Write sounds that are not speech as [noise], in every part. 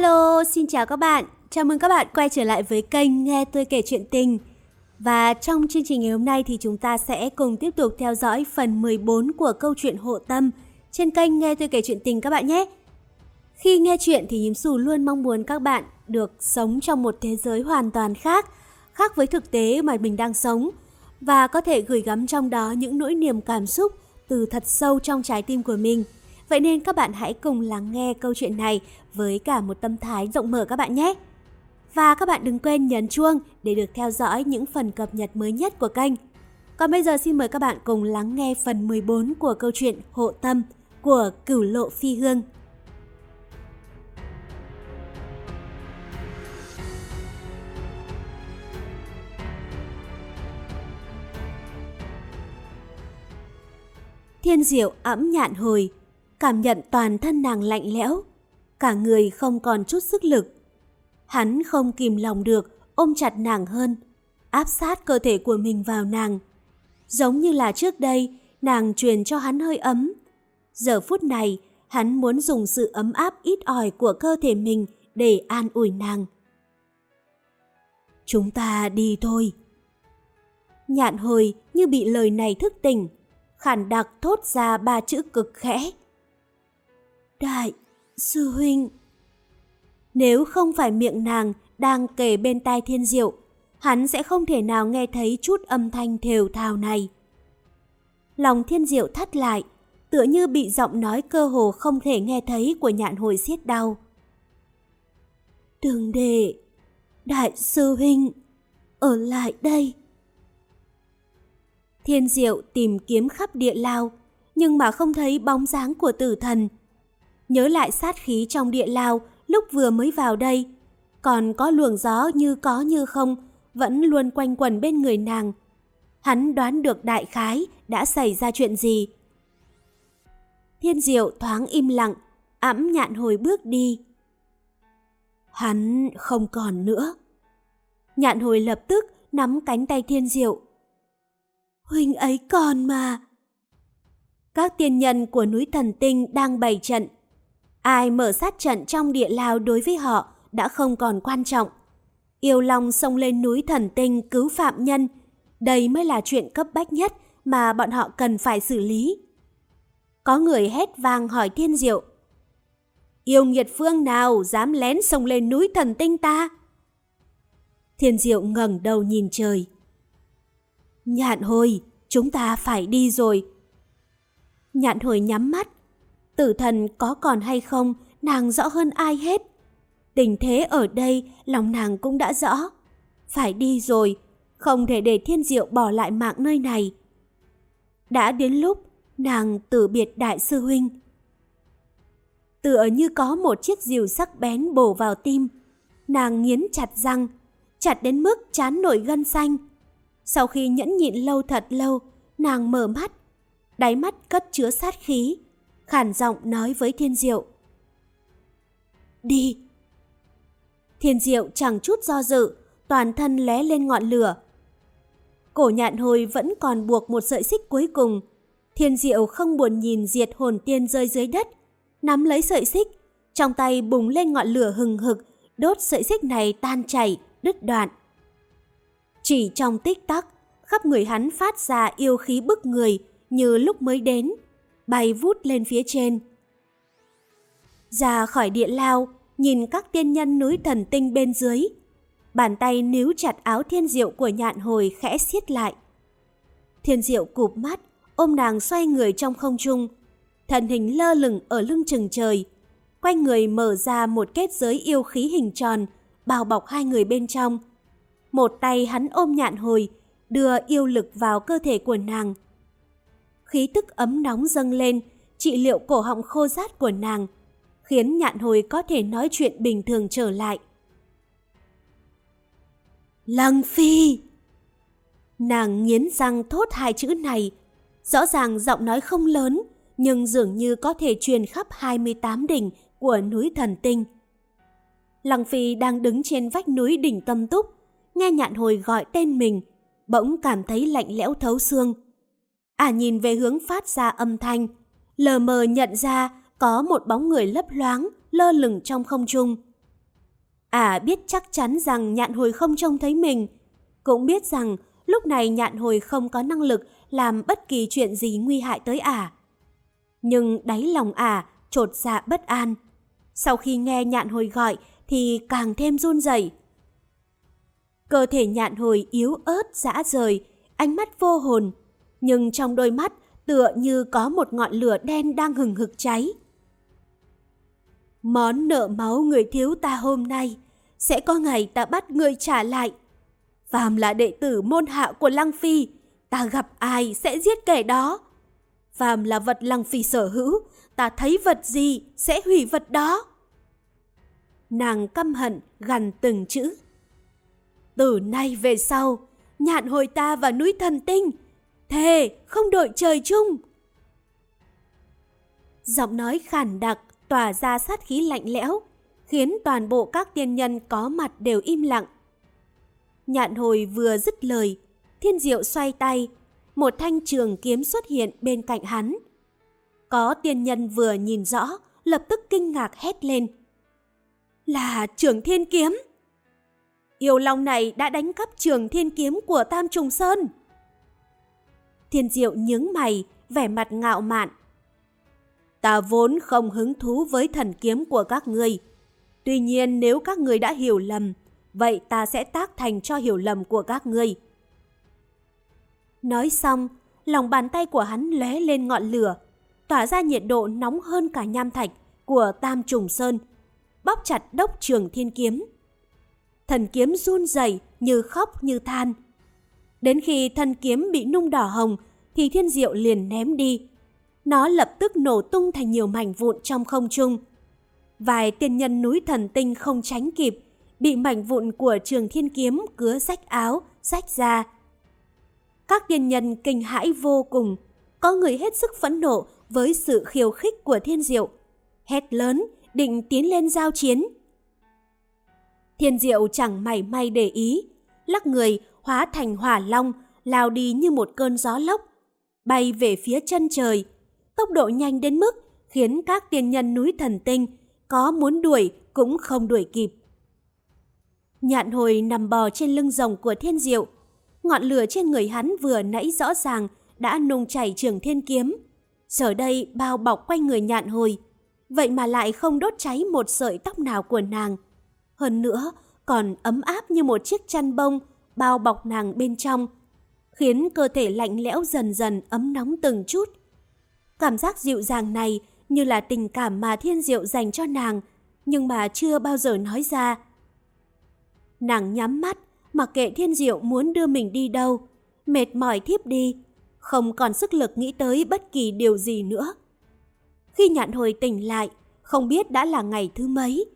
Hello, xin chào các bạn. Chào mừng các bạn quay trở lại với kênh Nghe tôi kể chuyện tình. Và trong chương trình ngày hôm nay thì chúng ta sẽ cùng tiếp tục theo dõi phần 14 của câu chuyện Hộ Tâm trên kênh Nghe tôi kể chuyện tình các bạn nhé. Khi nghe chuyện thì Nhím Xù luôn mong muốn các bạn được sống trong một thế giới hoàn toàn khác, khác với thực tế mà mình đang sống và có thể gửi gắm trong đó những nỗi niềm cảm xúc từ thật sâu trong trái tim của mình. Vậy nên các bạn hãy cùng lắng nghe câu chuyện này với cả một tâm thái rộng mở các bạn nhé. Và các bạn đừng quên nhấn chuông để được theo dõi những phần cập nhật mới nhất của kênh. Còn bây giờ xin mời các bạn cùng lắng nghe phần 14 của câu chuyện Hộ Tâm của Cửu Lộ Phi Hương. Thiên diệu ẩm nhạn hồi, cảm nhận toàn thân nàng lạnh lẽo, cả người không còn chút sức lực. Hắn không kìm lòng được, ôm chặt nàng hơn, áp sát cơ thể của mình vào nàng. Giống như là trước đây, nàng truyền cho hắn hơi ấm. Giờ phút này, hắn muốn dùng sự ấm áp ít ỏi của cơ thể mình để an ủi nàng. Chúng ta đi thôi. Nhạn hồi như bị lời này thức tỉnh, khản đặc thốt ra ba chữ cực khẽ. Đại sư huynh. Nếu không phải miệng nàng đang kề bên tai thiên diệu, hắn sẽ không thể nào nghe thấy chút âm thanh thều thào này. Lòng thiên diệu thắt lại, tựa như bị giọng nói cơ hồ không thể nghe thấy của nhạn hồi xiết đau. Đừng để, đại sư huynh, ở lại đây. Thiên diệu tìm kiếm khắp địa lao, nhưng mà không thấy bóng dáng của tử thần. Nhớ lại sát khí trong địa lao lúc vừa mới vào đây, còn có luồng gió như có như không, vẫn luôn quanh quẩn bên người nàng. Hắn đoán được đại khái đã xảy ra chuyện gì. Thiên diệu thoáng im lặng, ẵm nhạn hồi bước đi. Hắn không còn nữa. Nhạn hồi lập tức nắm cánh tay thiên diệu. Huynh ấy còn mà. Các tiên nhân của núi thần tinh đang bày trận. Ai mở sát trận trong địa lao đối với họ đã không còn quan trọng. Yêu Long xông lên núi thần tinh cứu phạm nhân. Đây mới là chuyện cấp bách nhất mà bọn họ cần phải xử lý. Có người hét vang hỏi thiên diệu. Yêu nghiệt phương nào dám lén xông lên núi thần tinh ta? Thiên diệu ngẩng đầu nhìn trời. Nhạn hồi, chúng ta phải đi rồi. Nhạn hồi nhắm mắt. Tử thần có còn hay không, nàng rõ hơn ai hết. Tình thế ở đây, lòng nàng cũng đã rõ. Phải đi rồi, không thể để thiên diệu bỏ lại mạng nơi này. Đã đến lúc nàng từ biệt đại sư huynh. Tựa như có một chiếc rìu sắc bén bổ vào tim, nàng nghiến chặt răng, chặt đến mức chán nổi gân xanh. Sau khi nhẫn nhịn lâu thật lâu, nàng mở mắt, đáy mắt cất chứa sát khí, khản giọng nói với Thiên Diệu. Đi! Thiên Diệu chẳng chút do dự, toàn thân lé lên ngọn lửa. Cổ nhạn hồi vẫn còn buộc một sợi xích cuối cùng. Thiên Diệu không buồn nhìn diệt hồn tiên rơi dưới đất, nắm lấy sợi xích, trong tay bùng lên ngọn lửa hừng hực, đốt sợi xích này tan chảy, đứt đoạn. Chỉ trong tích tắc, khắp người hắn phát ra yêu khí bức người như lúc mới đến, bay vút lên phía trên. Ra khỏi địa lao, nhìn các tiên nhân núi thần tinh bên dưới. Bàn tay níu chặt áo thiên diệu của nhạn hồi khẽ siết lại. Thiên diệu cụp mắt, ôm nàng xoay người trong không trung. Thần hình lơ lửng ở lưng chừng trời. Quanh người mở ra một kết giới yêu khí hình tròn, bao bọc hai người bên trong. Một tay hắn ôm nhạn hồi, đưa yêu lực vào cơ thể của nàng. Khí tức ấm nóng dâng lên, trị liệu cổ họng khô rát của nàng, khiến nhạn hồi có thể nói chuyện bình thường trở lại. Lăng Phi! Nàng nghiến răng thốt hai chữ này, rõ ràng giọng nói không lớn, nhưng dường như có thể truyền khắp 28 đỉnh của núi thần tinh. Lăng Phi đang đứng trên vách núi đỉnh tâm túc, nghe nhạn hồi gọi tên mình, bỗng cảm thấy lạnh lẽo thấu xương. À nhìn về hướng phát ra âm thanh, lờ mờ nhận ra có một bóng người lấp loáng, lơ lửng trong không trung. À biết chắc chắn rằng nhạn hồi không trông thấy mình, cũng biết rằng lúc này nhạn hồi không có năng lực làm bất kỳ chuyện gì nguy hại tới ả. Nhưng đáy lòng ả trột dạ bất an. Sau khi nghe nhạn hồi gọi thì càng thêm run rẩy. Cơ thể nhạn hồi yếu ớt dã rời, ánh mắt vô hồn, nhưng trong đôi mắt tựa như có một ngọn lửa đen đang hừng hực cháy. Món nợ máu người thiếu ta hôm nay, sẽ có ngày ta bắt người trả lại. Phàm là đệ tử môn hạ của Lăng Phi, ta gặp ai sẽ giết kẻ đó. Phàm là vật Lăng Phi sở hữu, ta thấy vật gì sẽ hủy vật đó. Nàng căm hận gằn từng chữ. Từ nay về sau, nhạn hồi ta và núi thần tinh, thề không đội trời chung. Giọng nói khản đặc tỏa ra sát khí lạnh lẽo, khiến toàn bộ các tiên nhân có mặt đều im lặng. Nhạn hồi vừa dứt lời, thiên diệu xoay tay, một thanh trường kiếm xuất hiện bên cạnh hắn. Có tiên nhân vừa nhìn rõ, lập tức kinh ngạc hét lên. Là trường thiên kiếm! Yêu long này đã đánh cắp trường thiên kiếm của Tam Trùng Sơn. Thiên diệu nhướng mày, vẻ mặt ngạo mạn. Ta vốn không hứng thú với thần kiếm của các ngươi. Tuy nhiên nếu các ngươi đã hiểu lầm, vậy ta sẽ tác thành cho hiểu lầm của các ngươi. Nói xong, lòng bàn tay của hắn lóe lên ngọn lửa, tỏa ra nhiệt độ nóng hơn cả nham thạch của Tam Trùng Sơn, bóp chặt đốc trường thiên kiếm. Thần kiếm run rẩy như khóc như than. Đến khi thân kiếm bị nung đỏ hồng thì thiên diệu liền ném đi. Nó lập tức nổ tung thành nhiều mảnh vụn trong không trung. Vài tiên nhân núi thần tinh không tránh kịp, bị mảnh vụn của trường thiên kiếm cứa rách áo, rách ra. Các tiên nhân kinh hãi vô cùng, có người hết sức phẫn nộ với sự khiêu khích của thiên diệu. Hét lớn, định tiến lên giao chiến. Thiên diệu chẳng mảy may để ý, lắc người hóa thành hỏa long, lao đi như một cơn gió lốc, bay về phía chân trời. Tốc độ nhanh đến mức khiến các tiên nhân núi thần tinh có muốn đuổi cũng không đuổi kịp. Nhạn hồi nằm bò trên lưng rồng của thiên diệu. Ngọn lửa trên người hắn vừa nãy rõ ràng đã nung chảy trường thiên kiếm. Giờ đây bao bọc quanh người nhạn hồi. Vậy mà lại không đốt cháy một sợi tóc nào của nàng. Hơn nữa, còn ấm áp như một chiếc chăn bông bao bọc nàng bên trong, khiến cơ thể lạnh lẽo dần dần ấm nóng từng chút. Cảm giác dịu dàng này như là tình cảm mà thiên diệu dành cho nàng, nhưng mà chưa bao giờ nói ra. Nàng nhắm mắt, mặc kệ thiên diệu muốn đưa mình đi đâu, mệt mỏi thiếp đi, không còn sức lực nghĩ tới bất kỳ điều gì nữa. Khi nhạn hồi tỉnh lại, không biết đã là ngày thứ mấy.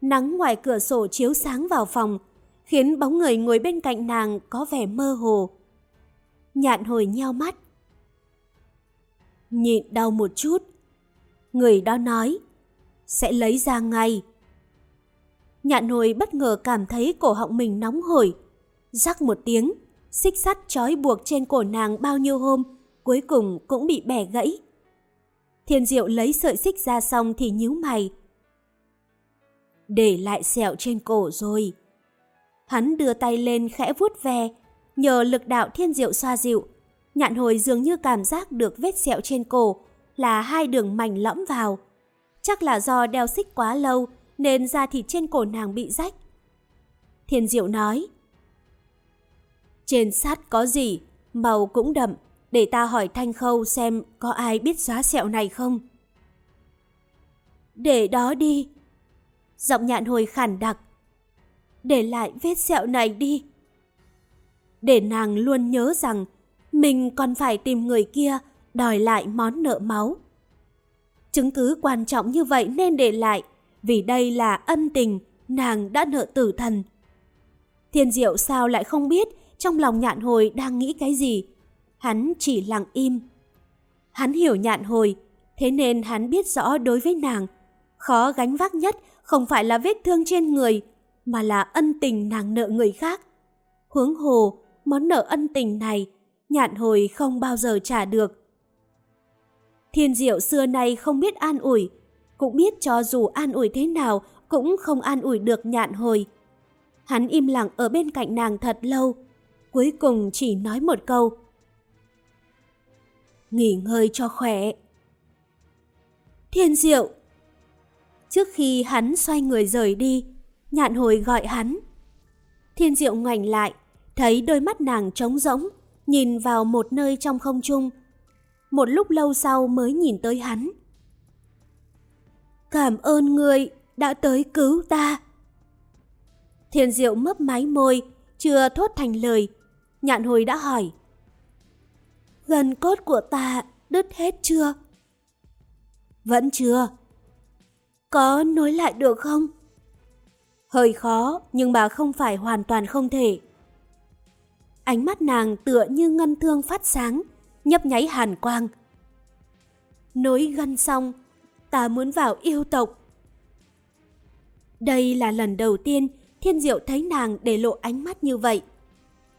Nắng ngoài cửa sổ chiếu sáng vào phòng, khiến bóng người ngồi bên cạnh nàng có vẻ mơ hồ. Nhạn hồi nheo mắt. Nhịn đau một chút. Người đó nói, sẽ lấy ra ngay. Nhạn hồi bất ngờ cảm thấy cổ họng mình nóng hổi. Rắc một tiếng, xích sắt trói buộc trên cổ nàng bao nhiêu hôm, cuối cùng cũng bị bẻ gãy. Thiên diệu lấy sợi xích ra xong thì nhíu mày. Để lại sẹo trên cổ rồi. Hắn đưa tay lên khẽ vuốt ve, nhờ lực đạo thiên diệu xoa dịu. Nhạn hồi dường như cảm giác được vết sẹo trên cổ là hai đường mảnh lõm vào. Chắc là do đeo xích quá lâu nên da thịt trên cổ nàng bị rách. Thiên diệu nói, Trên sát có gì, màu cũng đậm, để ta hỏi Thanh Khâu xem có ai biết xóa sẹo này không. Để đó đi. Giọng nhạn hồi khản đặc. Để lại vết sẹo này đi. Để nàng luôn nhớ rằng mình còn phải tìm người kia đòi lại món nợ máu. Chứng cứ quan trọng như vậy nên để lại vì đây là ân tình nàng đã nợ tử thần. Thiên diệu sao lại không biết trong lòng nhạn hồi đang nghĩ cái gì hắn chỉ lặng im. Hắn hiểu nhạn hồi, thế nên hắn biết rõ đối với nàng, khó gánh vác nhất không phải là vết thương trên người, mà là ân tình nàng nợ người khác. Huống hồ, món nợ ân tình này, nhạn hồi không bao giờ trả được. Thiên diệu xưa nay không biết an ủi, cũng biết cho dù an ủi thế nào cũng không an ủi được nhạn hồi. Hắn im lặng ở bên cạnh nàng thật lâu, cuối cùng chỉ nói một câu. Nghỉ ngơi cho khỏe. Thiên diệu! Trước khi hắn xoay người rời đi, nhạn hồi gọi hắn. Thiên diệu ngoảnh lại, thấy đôi mắt nàng trống rỗng, nhìn vào một nơi trong không trung. Một lúc lâu sau mới nhìn tới hắn. Cảm ơn người đã tới cứu ta. Thiên diệu mấp máy môi, chưa thốt thành lời. Nhạn hồi đã hỏi. Gần cốt của ta đứt hết chưa? Vẫn chưa. Có nối lại được không? Hơi khó, nhưng bà không phải hoàn toàn không thể. Ánh mắt nàng tựa như ngân thương phát sáng, nhấp nháy hàn quang. Nối gân xong, ta muốn vào yêu tộc. Đây là lần đầu tiên Thiên Diệu thấy nàng để lộ ánh mắt như vậy.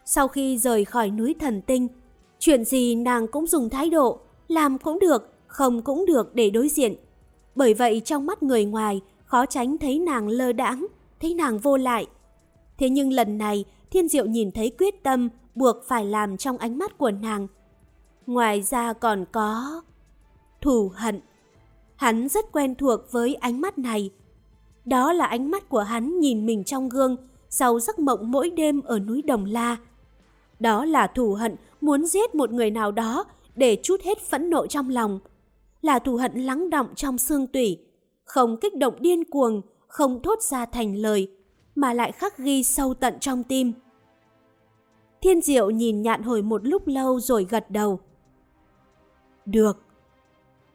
Sau khi rời khỏi núi thần tinh, chuyện gì nàng cũng dùng thái độ, làm cũng được, không cũng được để đối diện. Bởi vậy trong mắt người ngoài, khó tránh thấy nàng lơ đãng, thấy nàng vô lại. Thế nhưng lần này, Thiên Diệu nhìn thấy quyết tâm buộc phải làm trong ánh mắt của nàng. Ngoài ra còn có... thù hận. Hắn rất quen thuộc với ánh mắt này. Đó là ánh mắt của hắn nhìn mình trong gương sau giấc mộng mỗi đêm ở núi Đồng La. Đó là thù hận muốn giết một người nào đó để chút hết phẫn nộ trong lòng. Là thù hận lắng động trong xương tủy, không kích động điên cuồng, không thốt ra thành lời, mà lại khắc ghi sâu tận trong tim. Thiên Diệu nhìn nhạn hồi một lúc lâu rồi gật đầu. Được.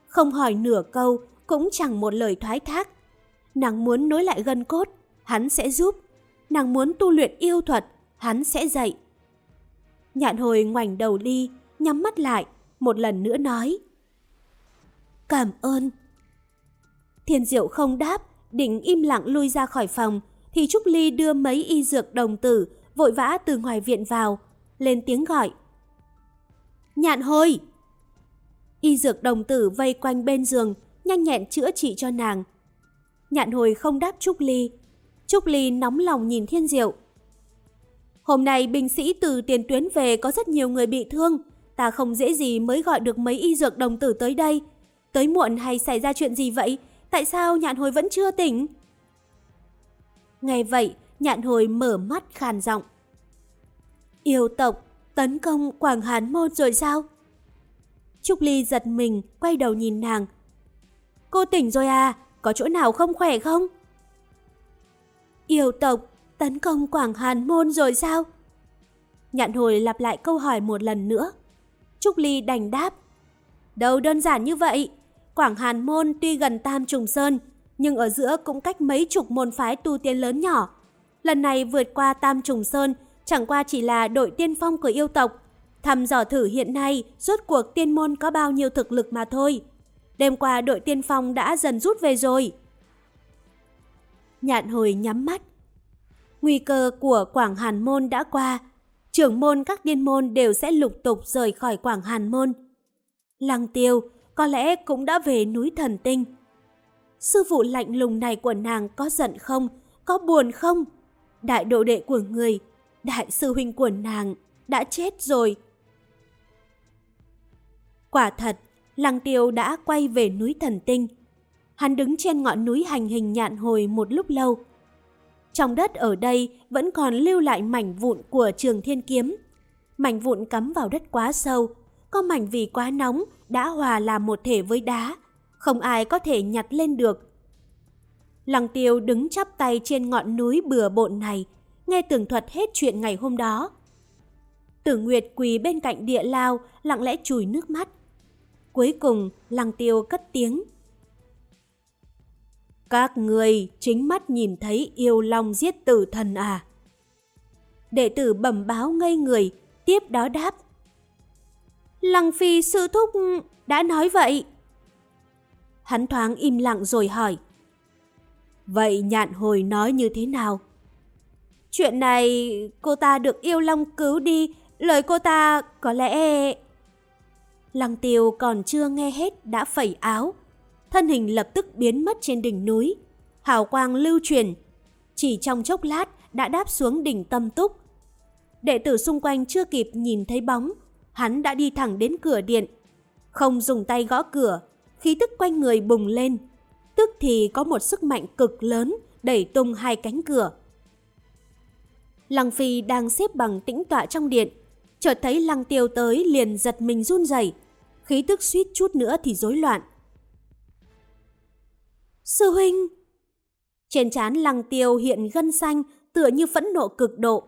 Không hỏi nửa câu, cũng chẳng một lời thoái thác. Nàng muốn nối lại gân cốt, hắn sẽ giúp. Nàng muốn tu luyện yêu thuật, hắn sẽ dạy. Nhạn hồi ngoảnh đầu đi, nhắm mắt lại, một lần nữa nói. Cảm ơn. Thiên Diệu không đáp, định im lặng lui ra khỏi phòng, thì Trúc Ly đưa mấy y dược đồng tử vội vã từ ngoài viện vào, lên tiếng gọi. Nhạn hồi! Y dược đồng tử vây quanh bên giường, nhanh nhẹn chữa trị cho nàng. Nhạn hồi không đáp Trúc Ly. Trúc Ly nóng lòng nhìn Thiên Diệu. Hôm nay binh sĩ từ tiền tuyến về có rất nhiều người bị thương. Ta không dễ gì mới gọi được mấy y dược đồng tử tới đây. Tới muộn hay xảy ra chuyện gì vậy? Tại sao nhạn hồi vẫn chưa tỉnh? Ngày vậy, nhạn hồi mở mắt khàn giọng. Yêu tộc tấn công Quảng Hán Môn rồi sao? Trúc Ly giật mình, quay đầu nhìn nàng. Cô tỉnh rồi à? Có chỗ nào không khỏe không? Yêu tộc tấn công Quảng Hàn Môn rồi sao? Nhạn hồi lặp lại câu hỏi một lần nữa. Trúc Ly đành đáp. Đâu đơn giản như vậy. Quảng Hàn Môn tuy gần Tam Trùng Sơn, nhưng ở giữa cũng cách mấy chục môn phái tu tiên lớn nhỏ. Lần này vượt qua Tam Trùng Sơn chẳng qua chỉ là đội tiên phong của yêu tộc. Thăm dò thử hiện nay rốt cuộc tiên môn có bao nhiêu thực lực mà thôi. Đêm qua đội tiên phong đã dần rút về rồi. Nhạn hồi nhắm mắt. Nguy cơ của Quảng Hàn Môn đã qua. Trưởng môn các tiên môn đều sẽ lục tục rời khỏi Quảng Hàn Môn. Lăng tiêu có lẽ cũng đã về núi thần tinh. Sư phụ lạnh lùng này của nàng có giận không? Có buồn không? Đại đồ đệ của người đại sư huynh của nàng đã chết rồi. Quả thật, Lăng Tiêu đã quay về núi Thần Tinh. Hắn đứng trên ngọn núi hành hình nhạn hồi một lúc lâu. Trong đất ở đây vẫn còn lưu lại mảnh vụn của trường thiên kiếm. Mảnh vụn cắm vào đất quá sâu, có mảnh vì quá nóng đã hòa làm một thể với đá, không ai có thể nhặt lên được. Lăng tiêu đứng chắp tay trên ngọn núi bừa bộn này, nghe tường thuật hết chuyện ngày hôm đó. Tử Nguyệt quỳ bên cạnh địa lao, lặng lẽ chùi nước mắt. Cuối cùng, lăng tiêu cất tiếng. Các người chính mắt nhìn thấy yêu long giết tử thần à? Đệ tử bẩm báo ngây người, tiếp đó đáp. Lăng phi sư thúc đã nói vậy. Hắn thoáng im lặng rồi hỏi. Vậy nhạn hồi nói như thế nào? Chuyện này cô ta được yêu long cứu đi, lời cô ta có lẽ... Lăng tiêu còn chưa nghe hết đã phẩy áo. thân hình lập tức biến mất trên đỉnh núi. Hào quang lưu truyền, chỉ trong chốc lát đã đáp xuống đỉnh tâm túc. Đệ tử xung quanh chưa kịp nhìn thấy bóng, hắn đã đi thẳng đến cửa điện. Không dùng tay gõ cửa, khí tức quanh người bùng lên. Tức thì có một sức mạnh cực lớn đẩy tung hai cánh cửa. Lăng Phi đang xếp bằng tĩnh tọa trong điện, chợt thấy Lăng Tiêu tới liền giật mình run rẩy, khí tức suýt chút nữa thì rối loạn. Sư huynh! Trên trán Lăng Tiêu hiện gân xanh tựa như phẫn nộ cực độ.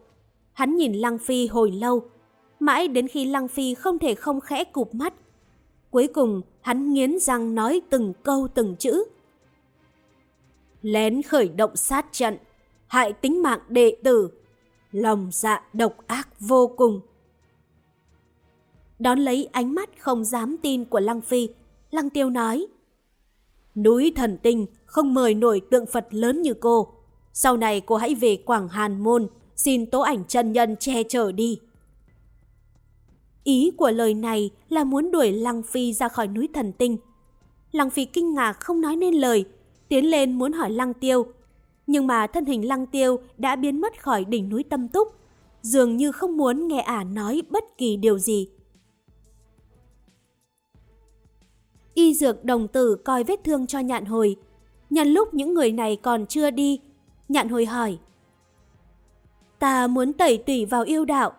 Hắn nhìn Lăng Phi hồi lâu, mãi đến khi Lăng Phi không thể không khẽ cụp mắt. Cuối cùng hắn nghiến răng nói từng câu từng chữ. Lén khởi động sát trận, hại tính mạng đệ tử, lòng dạ độc ác vô cùng. Đón lấy ánh mắt không dám tin của Lăng Phi, Lăng Tiêu nói. Núi thần tinh không mời nổi tượng Phật lớn như cô. Sau này cô hãy về Quảng Hàn Môn, xin tố ảnh chân nhân che chở đi. Ý của lời này là muốn đuổi Lăng Phi ra khỏi núi thần tinh. Lăng Phi kinh ngạc không nói nên lời, tiến lên muốn hỏi Lăng Tiêu. Nhưng mà thân hình Lăng Tiêu đã biến mất khỏi đỉnh núi tâm túc, dường như không muốn nghe ả nói bất kỳ điều gì. Y dược đồng tử coi vết thương cho nhạn hồi. Nhân lúc những người này còn chưa đi, nhạn hồi hỏi. Ta muốn tẩy tủy vào yêu đạo,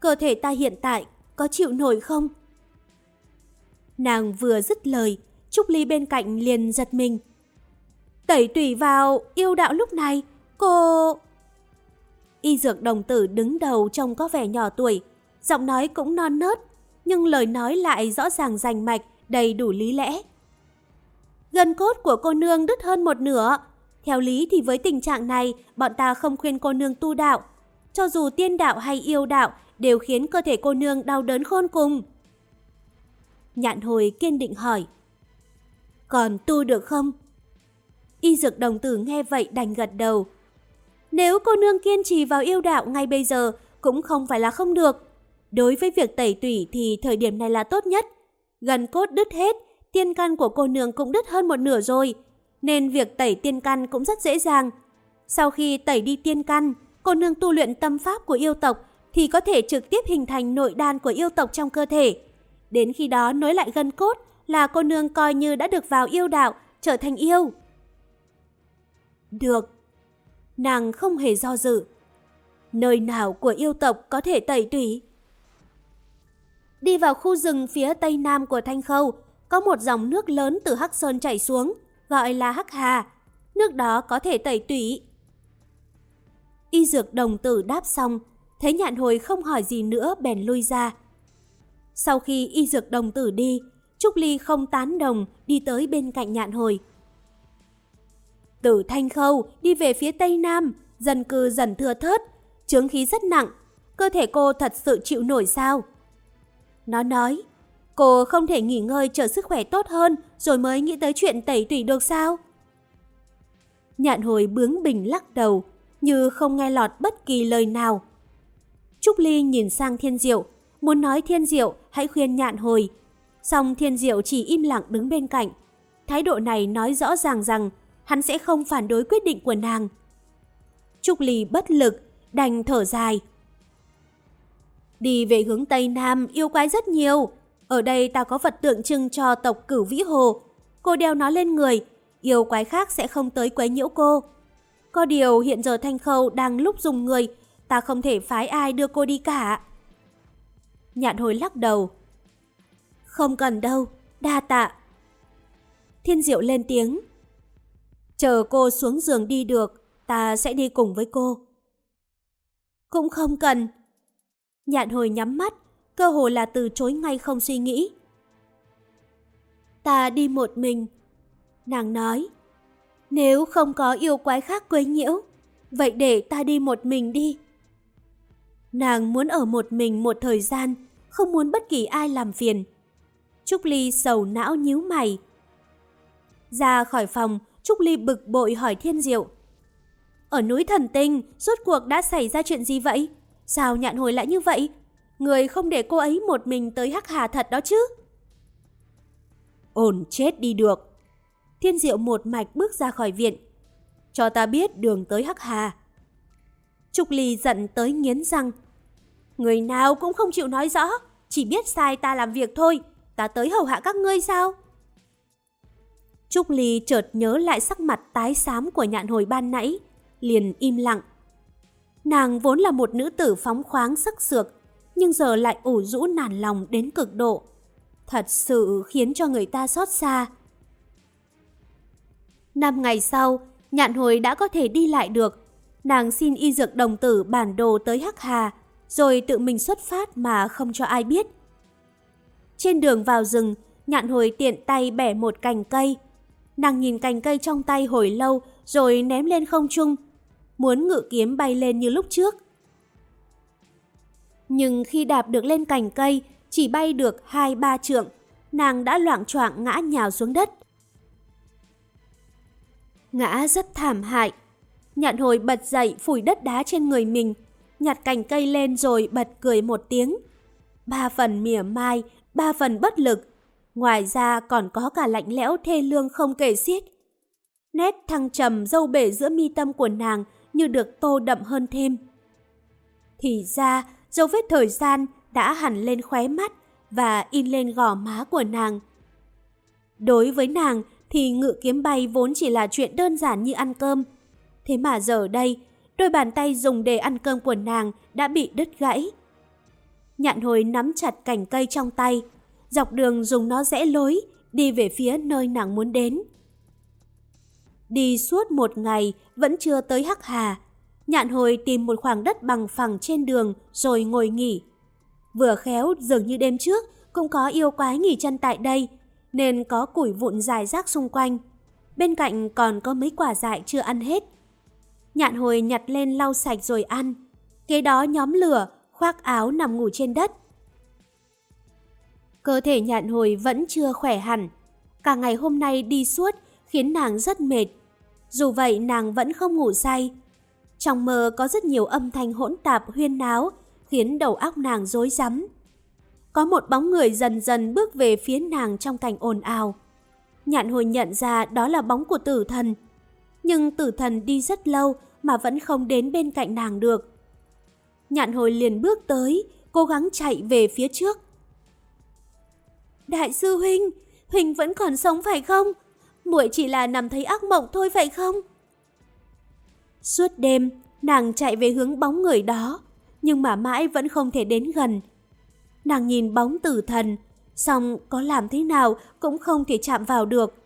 cơ thể ta hiện tại có chịu nổi không? Nàng vừa dứt lời, Trúc Ly bên cạnh liền giật mình. Tẩy tùy vào yêu đạo lúc này, cô... Y dược đồng tử đứng đầu trông có vẻ nhỏ tuổi, giọng nói cũng non nớt, nhưng lời nói lại rõ ràng rành mạch, đầy đủ lý lẽ. Gần cốt của cô nương đứt hơn một nửa. Theo lý thì với tình trạng này, bọn ta không khuyên cô nương tu đạo. Cho dù tiên đạo hay yêu đạo đều khiến cơ thể cô nương đau đớn khôn cùng. Nhạn hồi kiên định hỏi. Còn tu được không? Y dược đồng tử nghe vậy đành gật đầu. Nếu cô nương kiên trì vào yêu đạo ngay bây giờ cũng không phải là không được. Đối với việc tẩy tủy thì thời điểm này là tốt nhất gần cốt đứt hết, tiên căn của cô nương cũng đứt hơn một nửa rồi, nên việc tẩy tiên căn cũng rất dễ dàng. Sau khi tẩy đi tiên căn, cô nương tu luyện tâm pháp của yêu tộc thì có thể trực tiếp hình thành nội đan của yêu tộc trong cơ thể. Đến khi đó nối lại gân cốt là cô nương coi như đã được vào yêu đạo, trở thành yêu. Được. Nàng không hề do dự. Nơi nào của yêu tộc có thể tẩy tủy? Đi vào khu rừng phía tây nam của Thanh Khâu, có một dòng nước lớn từ Hắc Sơn chảy xuống, gọi là Hắc Hà. Nước đó có thể tẩy tủy. Y dược đồng tử đáp xong, thấy nhạn hồi không hỏi gì nữa bèn lui ra. Sau khi y dược đồng tử đi, Trúc Ly không tán đồng đi tới bên cạnh nhạn hồi. Từ Thanh Khâu đi về phía Tây Nam, dân cư dần thưa thớt, chướng khí rất nặng. Cơ thể cô thật sự chịu nổi sao? Nó nói, cô không thể nghỉ ngơi chờ sức khỏe tốt hơn rồi mới nghĩ tới chuyện tẩy tủy được sao? Nhạn hồi bướng bình lắc đầu, như không nghe lọt bất kỳ lời nào. Trúc Ly nhìn sang Thiên Diệu, muốn nói Thiên Diệu hãy khuyên nhạn hồi. Xong Thiên Diệu chỉ im lặng đứng bên cạnh. Thái độ này nói rõ ràng rằng hắn sẽ không phản đối quyết định của nàng. Trúc Ly bất lực, đành thở dài. Đi về hướng Tây Nam yêu quái rất nhiều. Ở đây ta có vật tượng trưng cho tộc cửu vĩ hồ. Cô đeo nó lên người, yêu quái khác sẽ không tới quấy nhiễu cô. Có điều hiện giờ Thanh Khâu đang lúc dùng người, ta không thể phái ai đưa cô đi cả. Nhạn hồi lắc đầu. Không cần đâu, đa tạ. Thiên diệu lên tiếng. Chờ cô xuống giường đi được, ta sẽ đi cùng với cô. Cũng không cần, Nhạn hồi nhắm mắt, cơ hồ là từ chối ngay không suy nghĩ. Ta đi một mình. Nàng nói, nếu không có yêu quái khác quấy nhiễu, vậy để ta đi một mình đi. Nàng muốn ở một mình một thời gian, không muốn bất kỳ ai làm phiền. Trúc Ly sầu não nhíu mày. Ra khỏi phòng, Trúc Ly bực bội hỏi Thiên Diệu. Ở núi thần tinh, rốt cuộc đã xảy ra chuyện gì vậy? Sao nhạn hồi lại như vậy? Người không để cô ấy một mình tới hắc hà thật đó chứ? Ổn chết đi được. Thiên Diệu một mạch bước ra khỏi viện. Cho ta biết đường tới Hắc Hà. Trúc Ly giận tới nghiến răng. Người nào cũng không chịu nói rõ, chỉ biết sai ta làm việc thôi. Ta tới hầu hạ các ngươi sao? Trúc Ly chợt nhớ lại sắc mặt tái xám của nhạn hồi ban nãy, liền im lặng. Nàng vốn là một nữ tử phóng khoáng sắc sược, nhưng giờ lại ủ rũ nản lòng đến cực độ. Thật sự khiến cho người ta xót xa. Năm ngày sau, nhạn hồi đã có thể đi lại được. Nàng xin y dược đồng tử bản đồ tới Hắc Hà, rồi tự mình xuất phát mà không cho ai biết. Trên đường vào rừng, nhạn hồi tiện tay bẻ một cành cây. Nàng nhìn cành cây trong tay hồi lâu rồi ném lên không trung, muốn ngự kiếm bay lên như lúc trước. Nhưng khi đạp được lên cành cây, chỉ bay được hai ba trượng, nàng đã loạn choạng ngã nhào xuống đất. Ngã rất thảm hại. Nhạn hồi bật dậy phủi đất đá trên người mình, nhặt cành cây lên rồi bật cười một tiếng. Ba phần mỉa mai, ba phần bất lực. Ngoài ra còn có cả lạnh lẽo thê lương không kể xiết. Nét thăng trầm dâu bể giữa mi tâm của nàng như được tô đậm hơn thêm. Thì ra, dấu vết thời gian đã hẳn lên khóe mắt và in lên gò má của nàng. Đối với nàng thì ngự kiếm bay vốn chỉ là chuyện đơn giản như ăn cơm. Thế mà giờ đây, đôi bàn tay dùng để ăn cơm của nàng đã bị đứt gãy. Nhạn hồi nắm chặt cành cây trong tay, dọc đường dùng nó rẽ lối, đi về phía nơi nàng muốn đến. Đi suốt một ngày vẫn chưa tới Hắc Hà, nhạn hồi tìm một khoảng đất bằng phẳng trên đường rồi ngồi nghỉ. Vừa khéo dường như đêm trước cũng có yêu quái nghỉ chân tại đây, nên có củi vụn dài rác xung quanh. Bên cạnh còn có mấy quả dại chưa ăn hết. Nhạn hồi nhặt lên lau sạch rồi ăn. Kế đó nhóm lửa, khoác áo nằm ngủ trên đất. Cơ thể nhạn hồi vẫn chưa khỏe hẳn. Cả ngày hôm nay đi suốt khiến nàng rất mệt. Dù vậy nàng vẫn không ngủ say. Trong mơ có rất nhiều âm thanh hỗn tạp huyên náo khiến đầu óc nàng rối rắm. Có một bóng người dần dần bước về phía nàng trong cảnh ồn ào. Nhạn hồi nhận ra đó là bóng của tử thần. Nhưng tử thần đi rất lâu mà vẫn không đến bên cạnh nàng được. Nhạn hồi liền bước tới, cố gắng chạy về phía trước. Đại sư Huynh, Huynh vẫn còn sống phải không? muội chỉ là nằm thấy ác mộng thôi phải không? Suốt đêm, nàng chạy về hướng bóng người đó, nhưng mà mãi vẫn không thể đến gần. Nàng nhìn bóng tử thần, xong có làm thế nào cũng không thể chạm vào được.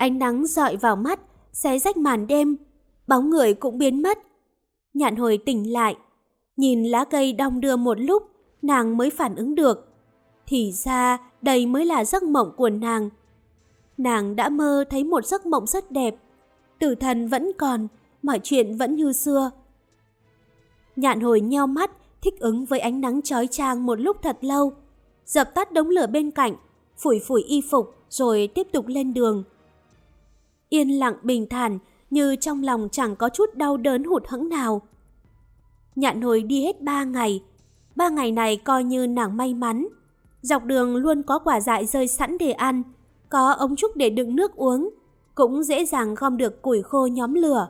Ánh nắng dọi vào mắt, xé rách màn đêm, bóng người cũng biến mất. Nhạn hồi tỉnh lại, nhìn lá cây đong đưa một lúc, nàng mới phản ứng được. Thì ra đây mới là giấc mộng của nàng. Nàng đã mơ thấy một giấc mộng rất đẹp. Tử thần vẫn còn, mọi chuyện vẫn như xưa. Nhạn hồi nheo mắt, thích ứng với ánh nắng chói chang một lúc thật lâu. Dập tắt đống lửa bên cạnh, phủi phủi y phục rồi tiếp tục lên đường. Yên lặng bình thản như trong lòng chẳng có chút đau đớn hụt hẫng nào. Nhạn hồi đi hết ba ngày. Ba ngày này coi như nàng may mắn. Dọc đường luôn có quả dại rơi sẵn để ăn, có ống trúc để đựng nước uống, cũng dễ dàng gom được củi khô nhóm lửa.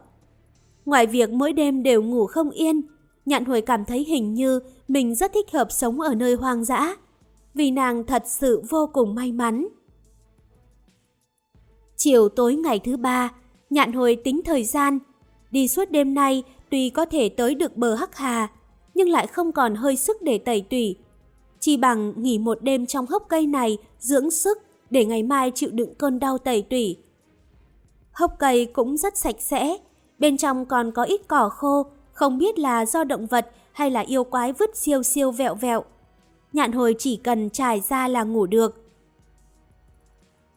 Ngoài việc mỗi đêm đều ngủ không yên, Nhạn Hồi cảm thấy hình như mình rất thích hợp sống ở nơi hoang dã, vì nàng thật sự vô cùng may mắn. Chiều tối ngày thứ ba, Nhạn Hồi tính thời gian, đi suốt đêm nay tuy có thể tới được bờ Hắc Hà, nhưng lại không còn hơi sức để tẩy tủy. Chỉ bằng nghỉ một đêm trong hốc cây này dưỡng sức để ngày mai chịu đựng cơn đau tẩy tủy. Hốc cây cũng rất sạch sẽ, bên trong còn có ít cỏ khô, không biết là do động vật hay là yêu quái vứt siêu siêu vẹo vẹo. Nhạn hồi chỉ cần trải ra là ngủ được.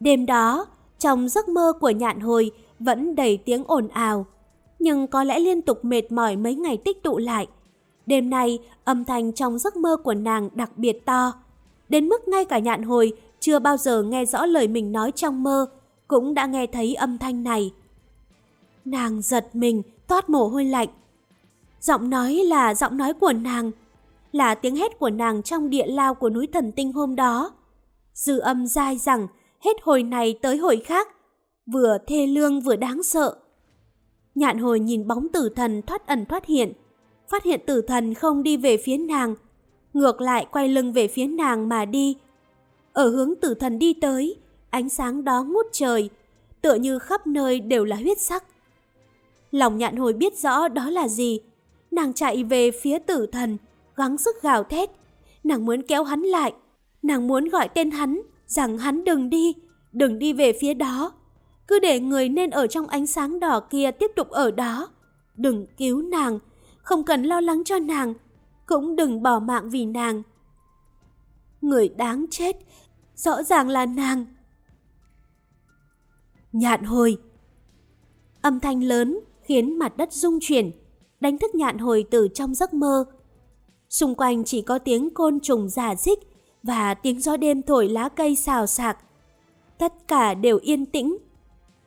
Đêm đó, trong giấc mơ của nhạn hồi vẫn đầy tiếng ồn ào, nhưng có lẽ liên tục mệt mỏi mấy ngày tích tụ lại. Đêm nay, âm thanh trong giấc mơ của nàng đặc biệt to, đến mức ngay cả nhạn hồi chưa bao giờ nghe rõ lời mình nói trong mơ, cũng đã nghe thấy âm thanh này. Nàng giật mình, toát mồ hôi lạnh. Giọng nói là giọng nói của nàng, là tiếng hét của nàng trong địa lao của núi thần tinh hôm đó. Dư âm dai rằng, hết hồi này tới hồi khác, vừa thê lương vừa đáng sợ. Nhạn hồi nhìn bóng tử thần thoát ẩn thoát hiện, phát hiện tử thần không đi về phía nàng, ngược lại quay lưng về phía nàng mà đi. Ở hướng tử thần đi tới, ánh sáng đó ngút trời, tựa như khắp nơi đều là huyết sắc. Lòng nhạn hồi biết rõ đó là gì. Nàng chạy về phía tử thần, gắng sức gào thét. Nàng muốn kéo hắn lại. Nàng muốn gọi tên hắn, rằng hắn đừng đi, đừng đi về phía đó. Cứ để người nên ở trong ánh sáng đỏ kia tiếp tục ở đó. Đừng cứu nàng, không cần lo lắng cho nàng, cũng đừng bỏ mạng vì nàng. Người đáng chết, rõ ràng là nàng. Nhạn hồi Âm thanh lớn khiến mặt đất rung chuyển, đánh thức nhạn hồi từ trong giấc mơ. Xung quanh chỉ có tiếng côn trùng giả dích và tiếng gió đêm thổi lá cây xào xạc. Tất cả đều yên tĩnh.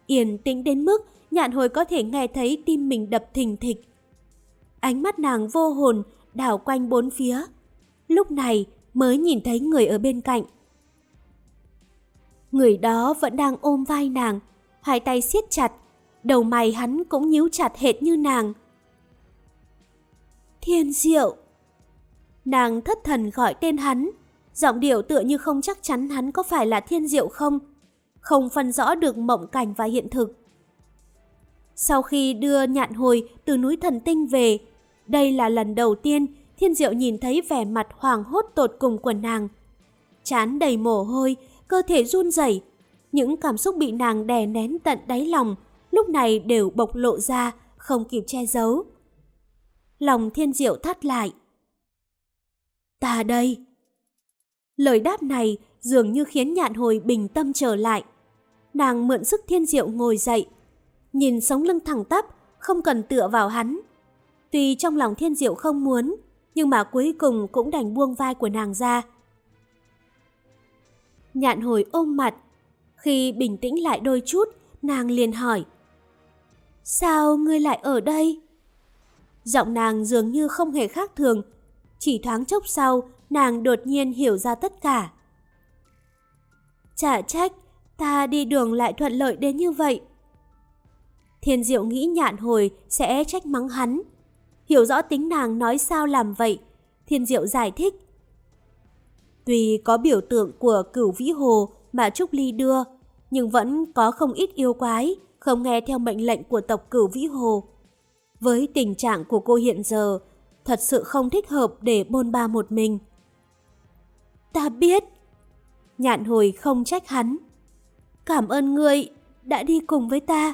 Yên tĩnh đến mức nhạn hồi có thể nghe thấy tim mình đập thình thịch. Ánh mắt nàng vô hồn đảo quanh bốn phía. Lúc này mới nhìn thấy người ở bên cạnh. Người đó vẫn đang ôm vai nàng, hai tay siết chặt, đầu mày hắn cũng nhíu chặt hệt như nàng. Thiên diệu! Nàng thất thần gọi tên hắn, giọng điệu tựa như không chắc chắn hắn có phải là thiên diệu không, không phân rõ được mộng cảnh và hiện thực. Sau khi đưa nhạn hồi từ núi thần tinh về, đây là lần đầu tiên thiên diệu nhìn thấy vẻ mặt hoàng hốt tột cùng của nàng. Chán đầy mồ hôi, cơ thể run rẩy, những cảm xúc bị nàng đè nén tận đáy lòng lúc này đều bộc lộ ra, không kịp che giấu. Lòng thiên diệu thắt lại. Ta đây. Lời đáp này dường như khiến nhạn hồi bình tâm trở lại. Nàng mượn sức thiên diệu ngồi dậy, nhìn sống lưng thẳng tắp, không cần tựa vào hắn. Tuy trong lòng thiên diệu không muốn, nhưng mà cuối cùng cũng đành buông vai của nàng ra. Nhạn hồi ôm mặt, khi bình tĩnh lại đôi chút, nàng liền hỏi. Sao ngươi lại ở đây? Giọng nàng dường như không hề khác thường. Chỉ thoáng chốc sau, nàng đột nhiên hiểu ra tất cả. Chả trách, ta đi đường lại thuận lợi đến như vậy. Thiên diệu nghĩ nhạn hồi sẽ trách mắng hắn. Hiểu rõ tính nàng nói sao làm vậy, thiên diệu giải thích. Tuy có biểu tượng của cửu vĩ hồ mà Trúc Ly đưa, nhưng vẫn có không ít yêu quái không nghe theo mệnh lệnh của tộc cửu vĩ hồ. Với tình trạng của cô hiện giờ, thật sự không thích hợp để bôn ba một mình. Ta biết. Nhạn hồi không trách hắn. Cảm ơn ngươi đã đi cùng với ta.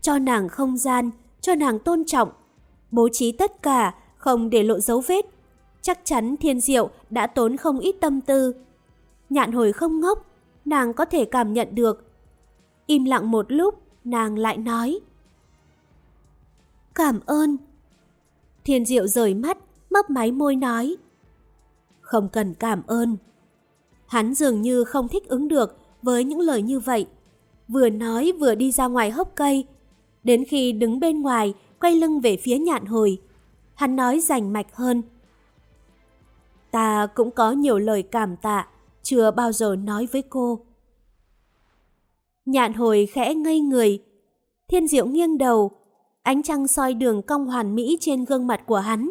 Cho nàng không gian, cho nàng tôn trọng, bố trí tất cả, không để lộ dấu vết. Chắc chắn thiên diệu đã tốn không ít tâm tư. Nhạn hồi không ngốc, nàng có thể cảm nhận được Im lặng một lúc, nàng lại nói. Cảm ơn. Thiên diệu rời mắt, mấp máy môi nói. Không cần cảm ơn. Hắn dường như không thích ứng được với những lời như vậy. Vừa nói vừa đi ra ngoài hốc cây. Đến khi đứng bên ngoài, quay lưng về phía nhạn hồi. Hắn nói rành mạch hơn. Ta cũng có nhiều lời cảm tạ, chưa bao giờ nói với cô. Nhạn hồi khẽ ngây người. Thiên diệu nghiêng đầu, ánh trăng soi đường cong hoàn mỹ trên gương mặt của hắn.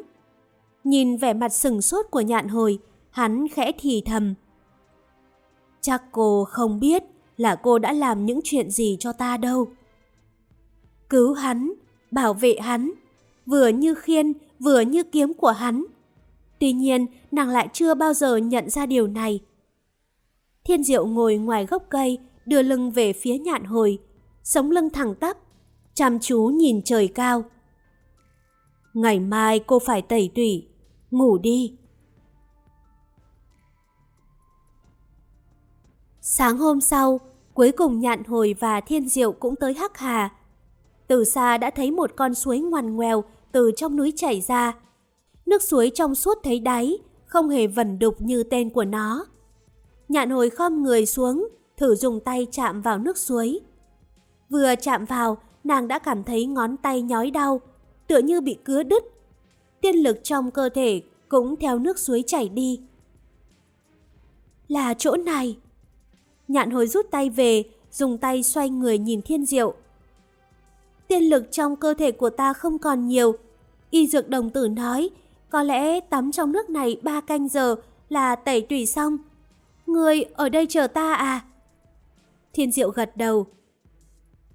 Nhìn vẻ mặt sừng sốt của nhạn hồi, hắn khẽ thì thầm. Chắc cô không biết là cô đã làm những chuyện gì cho ta đâu. Cứu hắn, bảo vệ hắn, vừa như khiên, vừa như kiếm của hắn. Tuy nhiên, nàng lại chưa bao giờ nhận ra điều này. Thiên diệu ngồi ngoài gốc cây, đưa lưng về phía nhạn hồi, sống lưng thẳng tắp, chăm chú nhìn trời cao. Ngày mai cô phải tẩy tủy, ngủ đi. Sáng hôm sau, cuối cùng nhạn hồi và thiên diệu cũng tới Hắc Hà. Từ xa đã thấy một con suối ngoằn ngoèo từ trong núi chảy ra. Nước suối trong suốt thấy đáy, không hề vẩn đục như tên của nó. Nhạn hồi khom người xuống, thử dùng tay chạm vào nước suối. Vừa chạm vào, nàng đã cảm thấy ngón tay nhói đau, tựa như bị cứa đứt. Tiên lực trong cơ thể cũng theo nước suối chảy đi. Là chỗ này. Nhạn hồi rút tay về, dùng tay xoay người nhìn thiên diệu. Tiên lực trong cơ thể của ta không còn nhiều. Y dược đồng tử nói, có lẽ tắm trong nước này ba canh giờ là tẩy tủy xong. Người ở đây chờ ta à? Thiên diệu gật đầu.